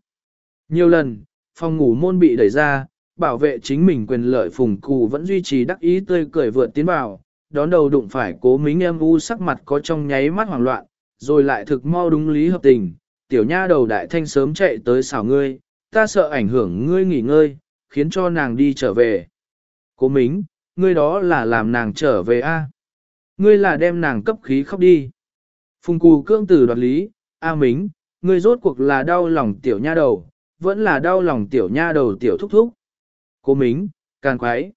Nhiều lần, phòng ngủ môn bị đẩy ra, bảo vệ chính mình quyền lợi phùng cù vẫn duy trì đắc ý tươi cười vượt tiến vào, đón đầu đụng phải cố mính em u sắc mặt có trong nháy mắt hoảng loạn, rồi lại thực mau đúng lý hợp tình, tiểu nha đầu đại thanh sớm chạy tới xảo ngươi, ta sợ ảnh hưởng ngươi nghỉ ngơi, khiến cho nàng đi trở về. Cố mính, ngươi đó là làm nàng trở về a Ngươi là đem nàng cấp khí khóc đi. Phùng cù cương tử đoạt lý, a mính, ngươi rốt cuộc là đau lòng tiểu nha đầu, vẫn là đau lòng tiểu nha đầu tiểu thúc thúc. Cố mính, càng quái.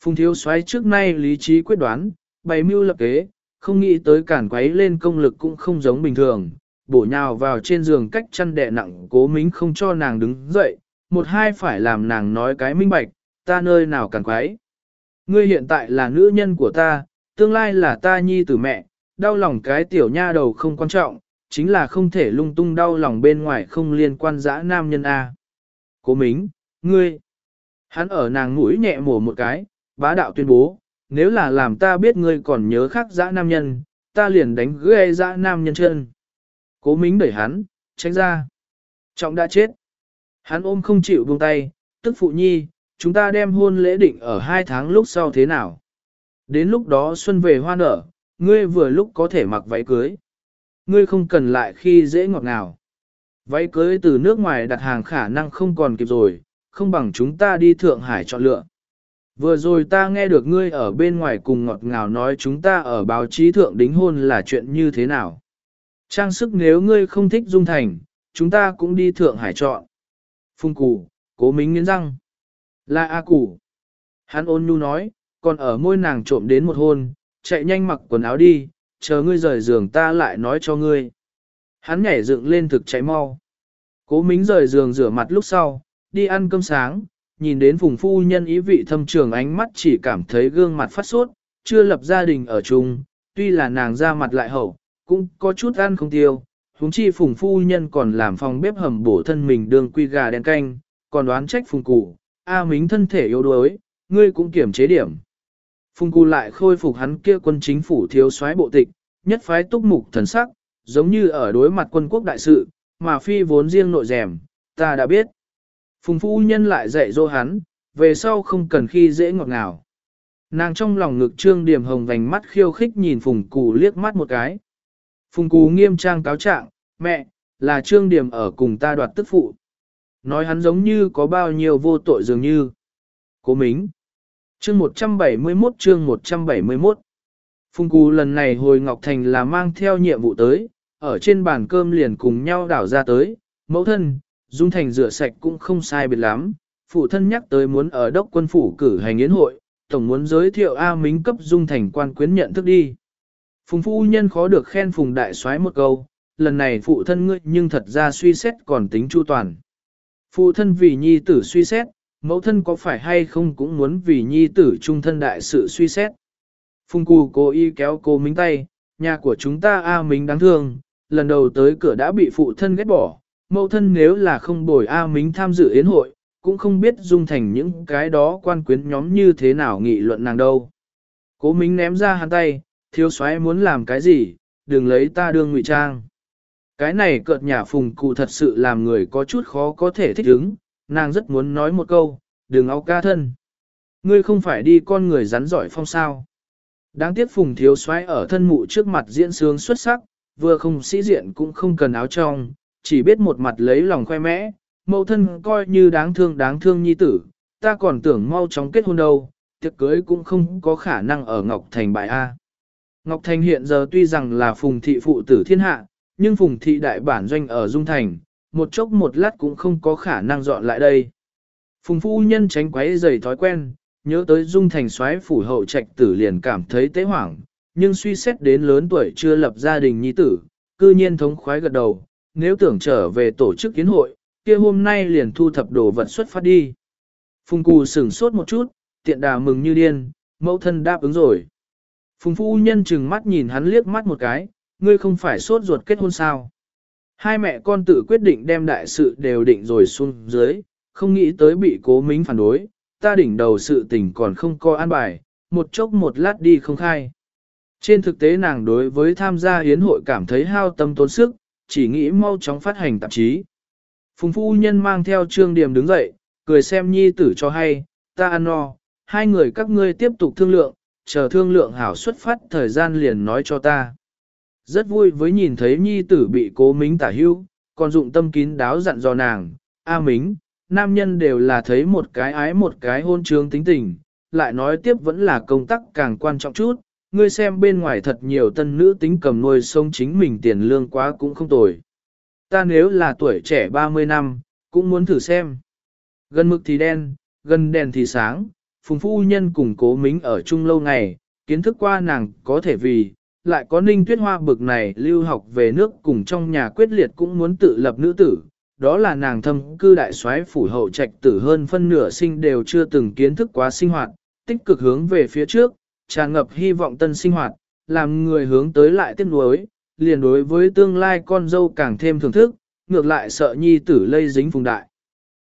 Phùng thiếu xoáy trước nay lý trí quyết đoán, bày mưu lập kế, không nghĩ tới cản quấy lên công lực cũng không giống bình thường, bổ nhào vào trên giường cách chăn đè nặng cố mính không cho nàng đứng dậy, một hai phải làm nàng nói cái minh bạch, ta nơi nào càng quái. Ngươi hiện tại là nữ nhân của ta, tương lai là ta nhi tử mẹ, đau lòng cái tiểu nha đầu không quan trọng, chính là không thể lung tung đau lòng bên ngoài không liên quan dã nam nhân A. Cố mính, ngươi, hắn ở nàng mũi nhẹ mổ một cái, bá đạo tuyên bố, nếu là làm ta biết ngươi còn nhớ khác dã nam nhân, ta liền đánh ghê dã nam nhân chân. Cố mính đẩy hắn, tránh ra. Trọng đã chết. Hắn ôm không chịu buông tay, tức phụ nhi, chúng ta đem hôn lễ định ở hai tháng lúc sau thế nào. Đến lúc đó xuân về hoa nở, ngươi vừa lúc có thể mặc váy cưới. Ngươi không cần lại khi dễ ngọt ngào. Váy cưới từ nước ngoài đặt hàng khả năng không còn kịp rồi, không bằng chúng ta đi Thượng Hải chọn lựa. Vừa rồi ta nghe được ngươi ở bên ngoài cùng ngọt ngào nói chúng ta ở báo chí thượng đính hôn là chuyện như thế nào. Trang sức nếu ngươi không thích dung thành, chúng ta cũng đi Thượng Hải chọn. Phung cù cố mính nghiến răng. Là A củ. Hắn ôn nhu nói, còn ở môi nàng trộm đến một hôn, chạy nhanh mặc quần áo đi, chờ ngươi rời giường ta lại nói cho ngươi. Hắn nhảy dựng lên thực cháy mau. Cố mính rời giường rửa mặt lúc sau, đi ăn cơm sáng, nhìn đến phùng phu nhân ý vị thâm trường ánh mắt chỉ cảm thấy gương mặt phát sốt, chưa lập gia đình ở chung, tuy là nàng ra mặt lại hậu, cũng có chút ăn không tiêu. Húng chi phùng phu nhân còn làm phòng bếp hầm bổ thân mình đường quy gà đen canh, còn đoán trách phùng cụ, A Mính thân thể yếu đuối, ngươi cũng kiểm chế điểm. Phùng Cù lại khôi phục hắn kia quân chính phủ thiếu soái bộ tịch, nhất phái túc mục thần sắc, giống như ở đối mặt quân quốc đại sự, mà phi vốn riêng nội rèm, ta đã biết. Phùng phu nhân lại dạy dỗ hắn, về sau không cần khi dễ ngọt ngào. Nàng trong lòng ngực trương điểm hồng vành mắt khiêu khích nhìn phùng Cù liếc mắt một cái. Phùng Cù nghiêm trang cáo trạng, mẹ, là trương điểm ở cùng ta đoạt tức phụ. Nói hắn giống như có bao nhiêu vô tội dường như. Cố mính. Chương 171 chương 171 Phùng cù lần này hồi Ngọc Thành là mang theo nhiệm vụ tới, ở trên bàn cơm liền cùng nhau đảo ra tới, mẫu thân, Dung Thành rửa sạch cũng không sai biệt lắm, phụ thân nhắc tới muốn ở đốc quân phủ cử hành yến hội, tổng muốn giới thiệu A Mính cấp Dung Thành quan quyến nhận thức đi. Phùng phu nhân khó được khen Phùng đại soái một câu, lần này phụ thân ngươi nhưng thật ra suy xét còn tính chu toàn. Phụ thân vì nhi tử suy xét, mẫu thân có phải hay không cũng muốn vì nhi tử trung thân đại sự suy xét. Phùng cù cố ý kéo cô Mính tay, nhà của chúng ta A Mính đáng thương, lần đầu tới cửa đã bị phụ thân ghét bỏ, mẫu thân nếu là không bồi A Mính tham dự yến hội, cũng không biết dung thành những cái đó quan quyến nhóm như thế nào nghị luận nàng đâu. Cố Mính ném ra hắn tay, thiếu soái muốn làm cái gì, đừng lấy ta đương ngụy trang. Cái này cợt nhà phùng cụ thật sự làm người có chút khó có thể thích ứng, nàng rất muốn nói một câu, đừng áo ca thân. Ngươi không phải đi con người rắn giỏi phong sao. Đáng tiếc phùng thiếu soái ở thân mụ trước mặt diễn sướng xuất sắc, vừa không sĩ diện cũng không cần áo trong, chỉ biết một mặt lấy lòng khoe mẽ, mẫu thân coi như đáng thương đáng thương nhi tử, ta còn tưởng mau chóng kết hôn đâu, tiệc cưới cũng không có khả năng ở Ngọc Thành bại A. Ngọc Thành hiện giờ tuy rằng là phùng thị phụ tử thiên hạ, nhưng phùng thị đại bản doanh ở Dung Thành, một chốc một lát cũng không có khả năng dọn lại đây. Phùng phu nhân tránh quấy dày thói quen, nhớ tới Dung Thành xoáy phủ hậu trạch tử liền cảm thấy tế hoảng, nhưng suy xét đến lớn tuổi chưa lập gia đình nhi tử, cư nhiên thống khoái gật đầu, nếu tưởng trở về tổ chức kiến hội, kia hôm nay liền thu thập đồ vật xuất phát đi. Phùng cù sửng sốt một chút, tiện đà mừng như điên, mẫu thân đáp ứng rồi. Phùng phu nhân chừng mắt nhìn hắn liếc mắt một cái, ngươi không phải sốt ruột kết hôn sao. Hai mẹ con tự quyết định đem đại sự đều định rồi xuống dưới, không nghĩ tới bị cố mính phản đối, ta đỉnh đầu sự tình còn không coi an bài, một chốc một lát đi không khai. Trên thực tế nàng đối với tham gia hiến hội cảm thấy hao tâm tốn sức, chỉ nghĩ mau chóng phát hành tạp chí. Phùng phu nhân mang theo trương điểm đứng dậy, cười xem nhi tử cho hay, ta ăn no, hai người các ngươi tiếp tục thương lượng, chờ thương lượng hảo xuất phát thời gian liền nói cho ta. Rất vui với nhìn thấy nhi tử bị cố mính tả hưu, còn dụng tâm kín đáo dặn dò nàng, A mính, nam nhân đều là thấy một cái ái một cái hôn trương tính tình, lại nói tiếp vẫn là công tác càng quan trọng chút, ngươi xem bên ngoài thật nhiều tân nữ tính cầm nuôi sống chính mình tiền lương quá cũng không tồi. Ta nếu là tuổi trẻ 30 năm, cũng muốn thử xem. Gần mực thì đen, gần đèn thì sáng, phùng phu nhân cùng cố mính ở chung lâu ngày, kiến thức qua nàng có thể vì, lại có ninh tuyết hoa bực này lưu học về nước cùng trong nhà quyết liệt cũng muốn tự lập nữ tử. Đó là nàng thâm cư đại soái phủ hậu trạch tử hơn phân nửa sinh đều chưa từng kiến thức quá sinh hoạt, tích cực hướng về phía trước, tràn ngập hy vọng tân sinh hoạt, làm người hướng tới lại tiếc nuối, liền đối với tương lai con dâu càng thêm thưởng thức, ngược lại sợ nhi tử lây dính phùng đại.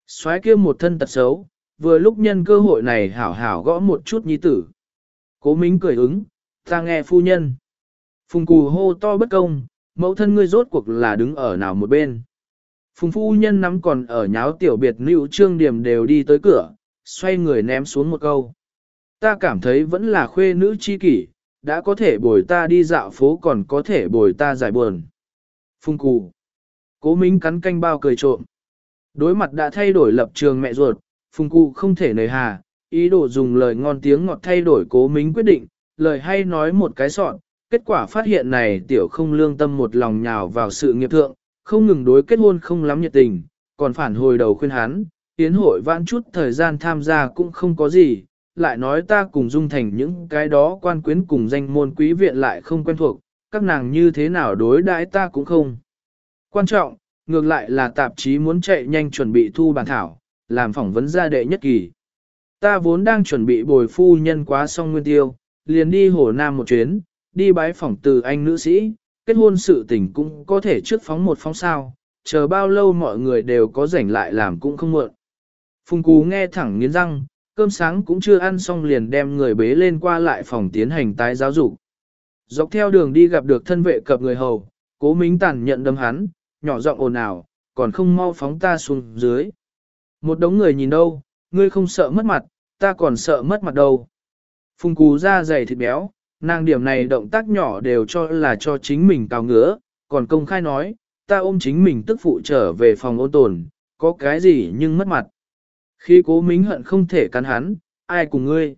soái kia một thân tật xấu, vừa lúc nhân cơ hội này hảo hảo gõ một chút nhi tử. Cố Mính cười ứng, ta nghe phu nhân. Phùng cù hô to bất công, mẫu thân ngươi rốt cuộc là đứng ở nào một bên. Phùng phu nhân nắm còn ở nháo tiểu biệt nữ trương điểm đều đi tới cửa, xoay người ném xuống một câu. Ta cảm thấy vẫn là khuê nữ chi kỷ, đã có thể bồi ta đi dạo phố còn có thể bồi ta giải buồn. Phùng cù. Cố Minh cắn canh bao cười trộm. Đối mặt đã thay đổi lập trường mẹ ruột, Phùng cụ không thể nời hà, ý đồ dùng lời ngon tiếng ngọt thay đổi cố Minh quyết định, lời hay nói một cái sọn, kết quả phát hiện này tiểu không lương tâm một lòng nhào vào sự nghiệp thượng, không ngừng đối kết hôn không lắm nhiệt tình, còn phản hồi đầu khuyên hắn, tiến hội vãn chút thời gian tham gia cũng không có gì, lại nói ta cùng dung thành những cái đó quan quyến cùng danh môn quý viện lại không quen thuộc, các nàng như thế nào đối đãi ta cũng không. Quan trọng, ngược lại là tạp chí muốn chạy nhanh chuẩn bị thu bản thảo, làm phỏng vấn gia đệ nhất kỳ. Ta vốn đang chuẩn bị bồi phu nhân quá xong nguyên tiêu, liền đi Hồ Nam một chuyến, đi bái phỏng từ anh nữ sĩ, kết hôn sự tình cũng có thể trước phóng một phóng sao, chờ bao lâu mọi người đều có rảnh lại làm cũng không muộn. Phùng Cú nghe thẳng nghiến răng, cơm sáng cũng chưa ăn xong liền đem người bế lên qua lại phòng tiến hành tái giáo dục. Dọc theo đường đi gặp được thân vệ cập người hầu, cố mính tàn nhận đâm hắn, nhỏ giọng ồn ào, còn không mau phóng ta xuống dưới. Một đống người nhìn đâu, ngươi không sợ mất mặt, ta còn sợ mất mặt đâu. Phùng cú ra dày thịt béo, nàng điểm này động tác nhỏ đều cho là cho chính mình cao ngứa, còn công khai nói, ta ôm chính mình tức phụ trở về phòng ôn tồn, có cái gì nhưng mất mặt. Khi cố mính hận không thể cắn hắn, ai cùng ngươi?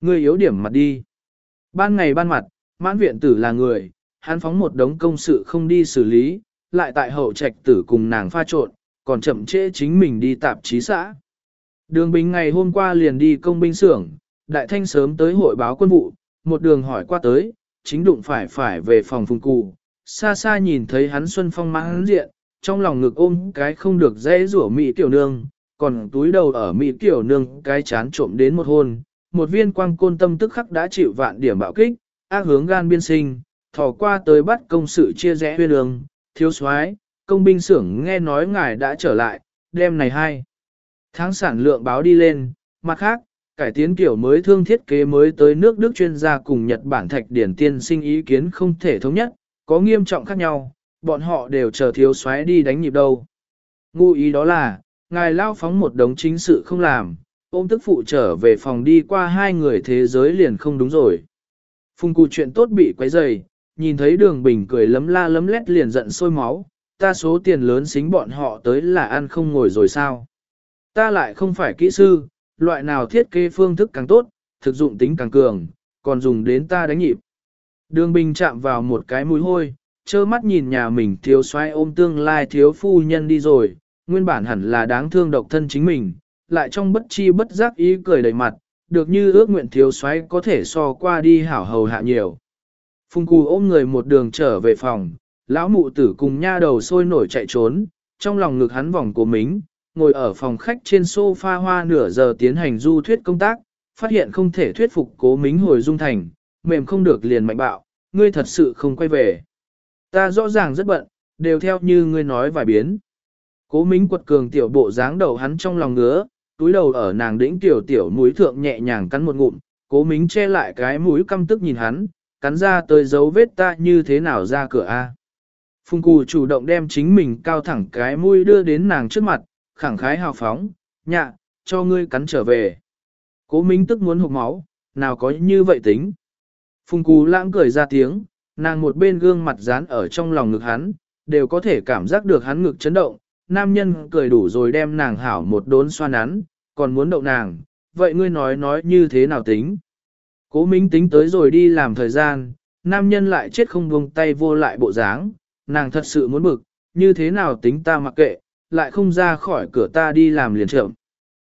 Ngươi yếu điểm mặt đi. Ban ngày ban mặt, mãn viện tử là người, hắn phóng một đống công sự không đi xử lý, lại tại hậu trạch tử cùng nàng pha trộn, còn chậm trễ chính mình đi tạp chí xã. Đường Bình ngày hôm qua liền đi công binh xưởng, đại thanh sớm tới hội báo quân vụ, một đường hỏi qua tới, chính đụng phải phải về phòng phùng cụ, xa xa nhìn thấy hắn xuân phong mãn diện, trong lòng ngực ôm cái không được dễ rủa mỹ tiểu nương, còn túi đầu ở mỹ tiểu nương cái chán trộm đến một hôn, một viên quang côn tâm tức khắc đã chịu vạn điểm bạo kích, ác hướng gan biên sinh, thò qua tới bắt công sự chia rẽ huyên đường, thiếu soái công binh xưởng nghe nói ngài đã trở lại, đêm này hai. Tháng sản lượng báo đi lên, mặt khác, cải tiến kiểu mới thương thiết kế mới tới nước Đức chuyên gia cùng Nhật Bản thạch điển tiên sinh ý kiến không thể thống nhất, có nghiêm trọng khác nhau, bọn họ đều chờ thiếu soái đi đánh nhịp đâu. Ngụ ý đó là, ngài lao phóng một đống chính sự không làm, ôm tức phụ trở về phòng đi qua hai người thế giới liền không đúng rồi. Phùng cụ chuyện tốt bị quấy dày, nhìn thấy đường bình cười lấm la lấm lét liền giận sôi máu, ta số tiền lớn xính bọn họ tới là ăn không ngồi rồi sao. Ta lại không phải kỹ sư, loại nào thiết kế phương thức càng tốt, thực dụng tính càng cường, còn dùng đến ta đánh nhịp. Đường bình chạm vào một cái mũi hôi, trơ mắt nhìn nhà mình thiếu xoay ôm tương lai thiếu phu nhân đi rồi, nguyên bản hẳn là đáng thương độc thân chính mình, lại trong bất chi bất giác ý cười đầy mặt, được như ước nguyện thiếu xoay có thể so qua đi hảo hầu hạ nhiều. Phùng cù ôm người một đường trở về phòng, lão mụ tử cùng nha đầu sôi nổi chạy trốn, trong lòng ngực hắn vòng của mình, ngồi ở phòng khách trên sofa hoa nửa giờ tiến hành du thuyết công tác, phát hiện không thể thuyết phục cố mính hồi dung thành, mềm không được liền mạnh bạo, ngươi thật sự không quay về. Ta rõ ràng rất bận, đều theo như ngươi nói vài biến. Cố mính quật cường tiểu bộ dáng đầu hắn trong lòng ngứa, túi đầu ở nàng đĩnh tiểu tiểu mũi thượng nhẹ nhàng cắn một ngụm, cố mính che lại cái mũi căm tức nhìn hắn, cắn ra tới dấu vết ta như thế nào ra cửa a. Phùng cù chủ động đem chính mình cao thẳng cái mũi đưa đến nàng trước mặt, khẳng khái hào phóng, nhạ, cho ngươi cắn trở về. Cố Minh tức muốn hụt máu, nào có như vậy tính. Phùng Cú lãng cười ra tiếng, nàng một bên gương mặt dán ở trong lòng ngực hắn, đều có thể cảm giác được hắn ngực chấn động, nam nhân cười đủ rồi đem nàng hảo một đốn xoa nắn, còn muốn đậu nàng, vậy ngươi nói nói như thế nào tính. Cố Minh tính tới rồi đi làm thời gian, nam nhân lại chết không buông tay vô lại bộ dáng, nàng thật sự muốn bực, như thế nào tính ta mặc kệ, lại không ra khỏi cửa ta đi làm liền trộm.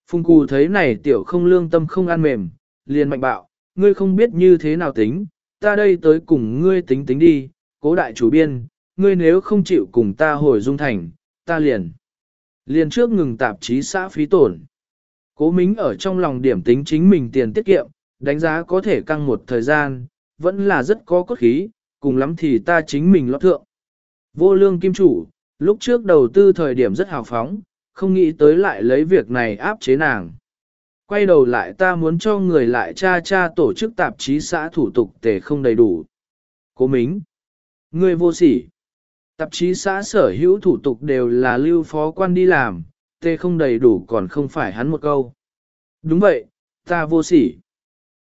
Phùng cù thấy này tiểu không lương tâm không ăn mềm, liền mạnh bạo, ngươi không biết như thế nào tính, ta đây tới cùng ngươi tính tính đi, cố đại chủ biên, ngươi nếu không chịu cùng ta hồi dung thành, ta liền. Liền trước ngừng tạp chí xã phí tổn. Cố mính ở trong lòng điểm tính chính mình tiền tiết kiệm, đánh giá có thể căng một thời gian, vẫn là rất có cốt khí, cùng lắm thì ta chính mình lót thượng. Vô lương kim chủ, lúc trước đầu tư thời điểm rất hào phóng, không nghĩ tới lại lấy việc này áp chế nàng. Quay đầu lại ta muốn cho người lại cha cha tổ chức tạp chí xã thủ tục tề không đầy đủ. Cố Mính, người vô sỉ. Tạp chí xã sở hữu thủ tục đều là lưu phó quan đi làm, tê không đầy đủ còn không phải hắn một câu. Đúng vậy, ta vô sỉ.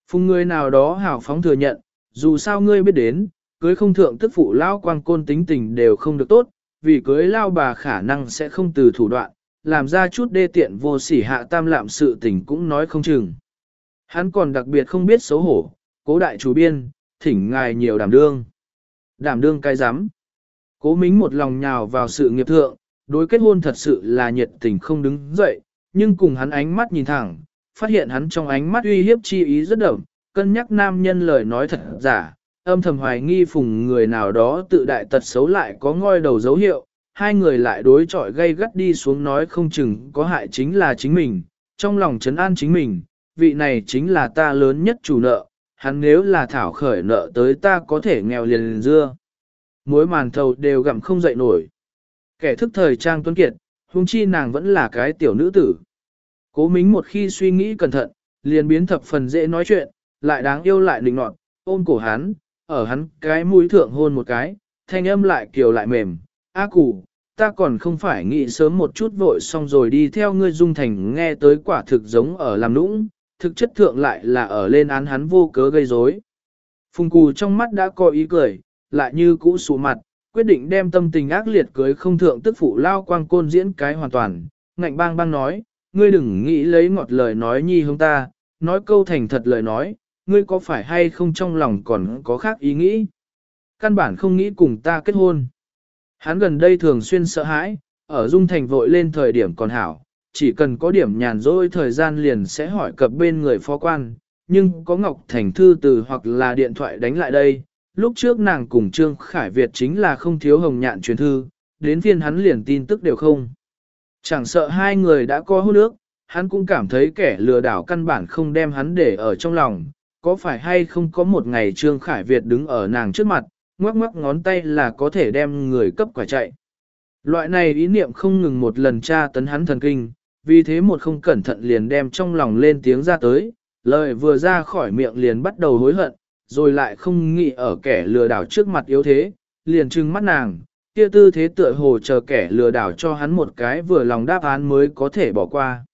Phùng người nào đó hào phóng thừa nhận, dù sao ngươi biết đến, cưới không thượng tức phụ lao quang côn tính tình đều không được tốt, vì cưới lao bà khả năng sẽ không từ thủ đoạn, làm ra chút đê tiện vô sỉ hạ tam lạm sự tình cũng nói không chừng. Hắn còn đặc biệt không biết xấu hổ, cố đại chủ biên, thỉnh ngài nhiều đảm đương. Đảm đương cai rắm Cố mính một lòng nhào vào sự nghiệp thượng, đối kết hôn thật sự là nhiệt tình không đứng dậy, nhưng cùng hắn ánh mắt nhìn thẳng, phát hiện hắn trong ánh mắt uy hiếp chi ý rất đậm, cân nhắc nam nhân lời nói thật giả, âm thầm hoài nghi phùng người nào đó tự đại tật xấu lại có ngoi đầu dấu hiệu, hai người lại đối chọi gây gắt đi xuống nói không chừng có hại chính là chính mình, trong lòng chấn an chính mình, vị này chính là ta lớn nhất chủ nợ, hắn nếu là thảo khởi nợ tới ta có thể nghèo liền, liền dưa. Mối màn thầu đều gặm không dậy nổi. Kẻ thức thời trang tuấn kiệt, huống chi nàng vẫn là cái tiểu nữ tử. Cố mính một khi suy nghĩ cẩn thận, liền biến thập phần dễ nói chuyện, lại đáng yêu lại định nọt, ôm cổ hắn, ở hắn cái mũi thượng hôn một cái, thanh âm lại kiều lại mềm, A củ, ta còn không phải nghĩ sớm một chút vội xong rồi đi theo ngươi dung thành nghe tới quả thực giống ở làm nũng, thực chất thượng lại là ở lên án hắn vô cớ gây rối. Phùng cù trong mắt đã có ý cười, lại như cũ sụ mặt, quyết định đem tâm tình ác liệt cưới không thượng tức phụ lao quang côn diễn cái hoàn toàn, ngạnh bang bang nói, ngươi đừng nghĩ lấy ngọt lời nói nhi hông ta, nói câu thành thật lời nói, ngươi có phải hay không trong lòng còn có khác ý nghĩ? Căn bản không nghĩ cùng ta kết hôn. Hắn gần đây thường xuyên sợ hãi, ở Dung Thành vội lên thời điểm còn hảo, chỉ cần có điểm nhàn rỗi thời gian liền sẽ hỏi cập bên người phó quan, nhưng có Ngọc Thành thư từ hoặc là điện thoại đánh lại đây. Lúc trước nàng cùng Trương Khải Việt chính là không thiếu hồng nhạn truyền thư, đến phiên hắn liền tin tức đều không. Chẳng sợ hai người đã có hôn ước, hắn cũng cảm thấy kẻ lừa đảo căn bản không đem hắn để ở trong lòng, có phải hay không có một ngày Trương Khải Việt đứng ở nàng trước mặt, ngoắc ngoắc ngón tay là có thể đem người cấp quả chạy. Loại này ý niệm không ngừng một lần tra tấn hắn thần kinh, vì thế một không cẩn thận liền đem trong lòng lên tiếng ra tới, lời vừa ra khỏi miệng liền bắt đầu hối hận, rồi lại không nghĩ ở kẻ lừa đảo trước mặt yếu thế, liền trừng mắt nàng, kia tư thế tựa hồ chờ kẻ lừa đảo cho hắn một cái vừa lòng đáp án mới có thể bỏ qua.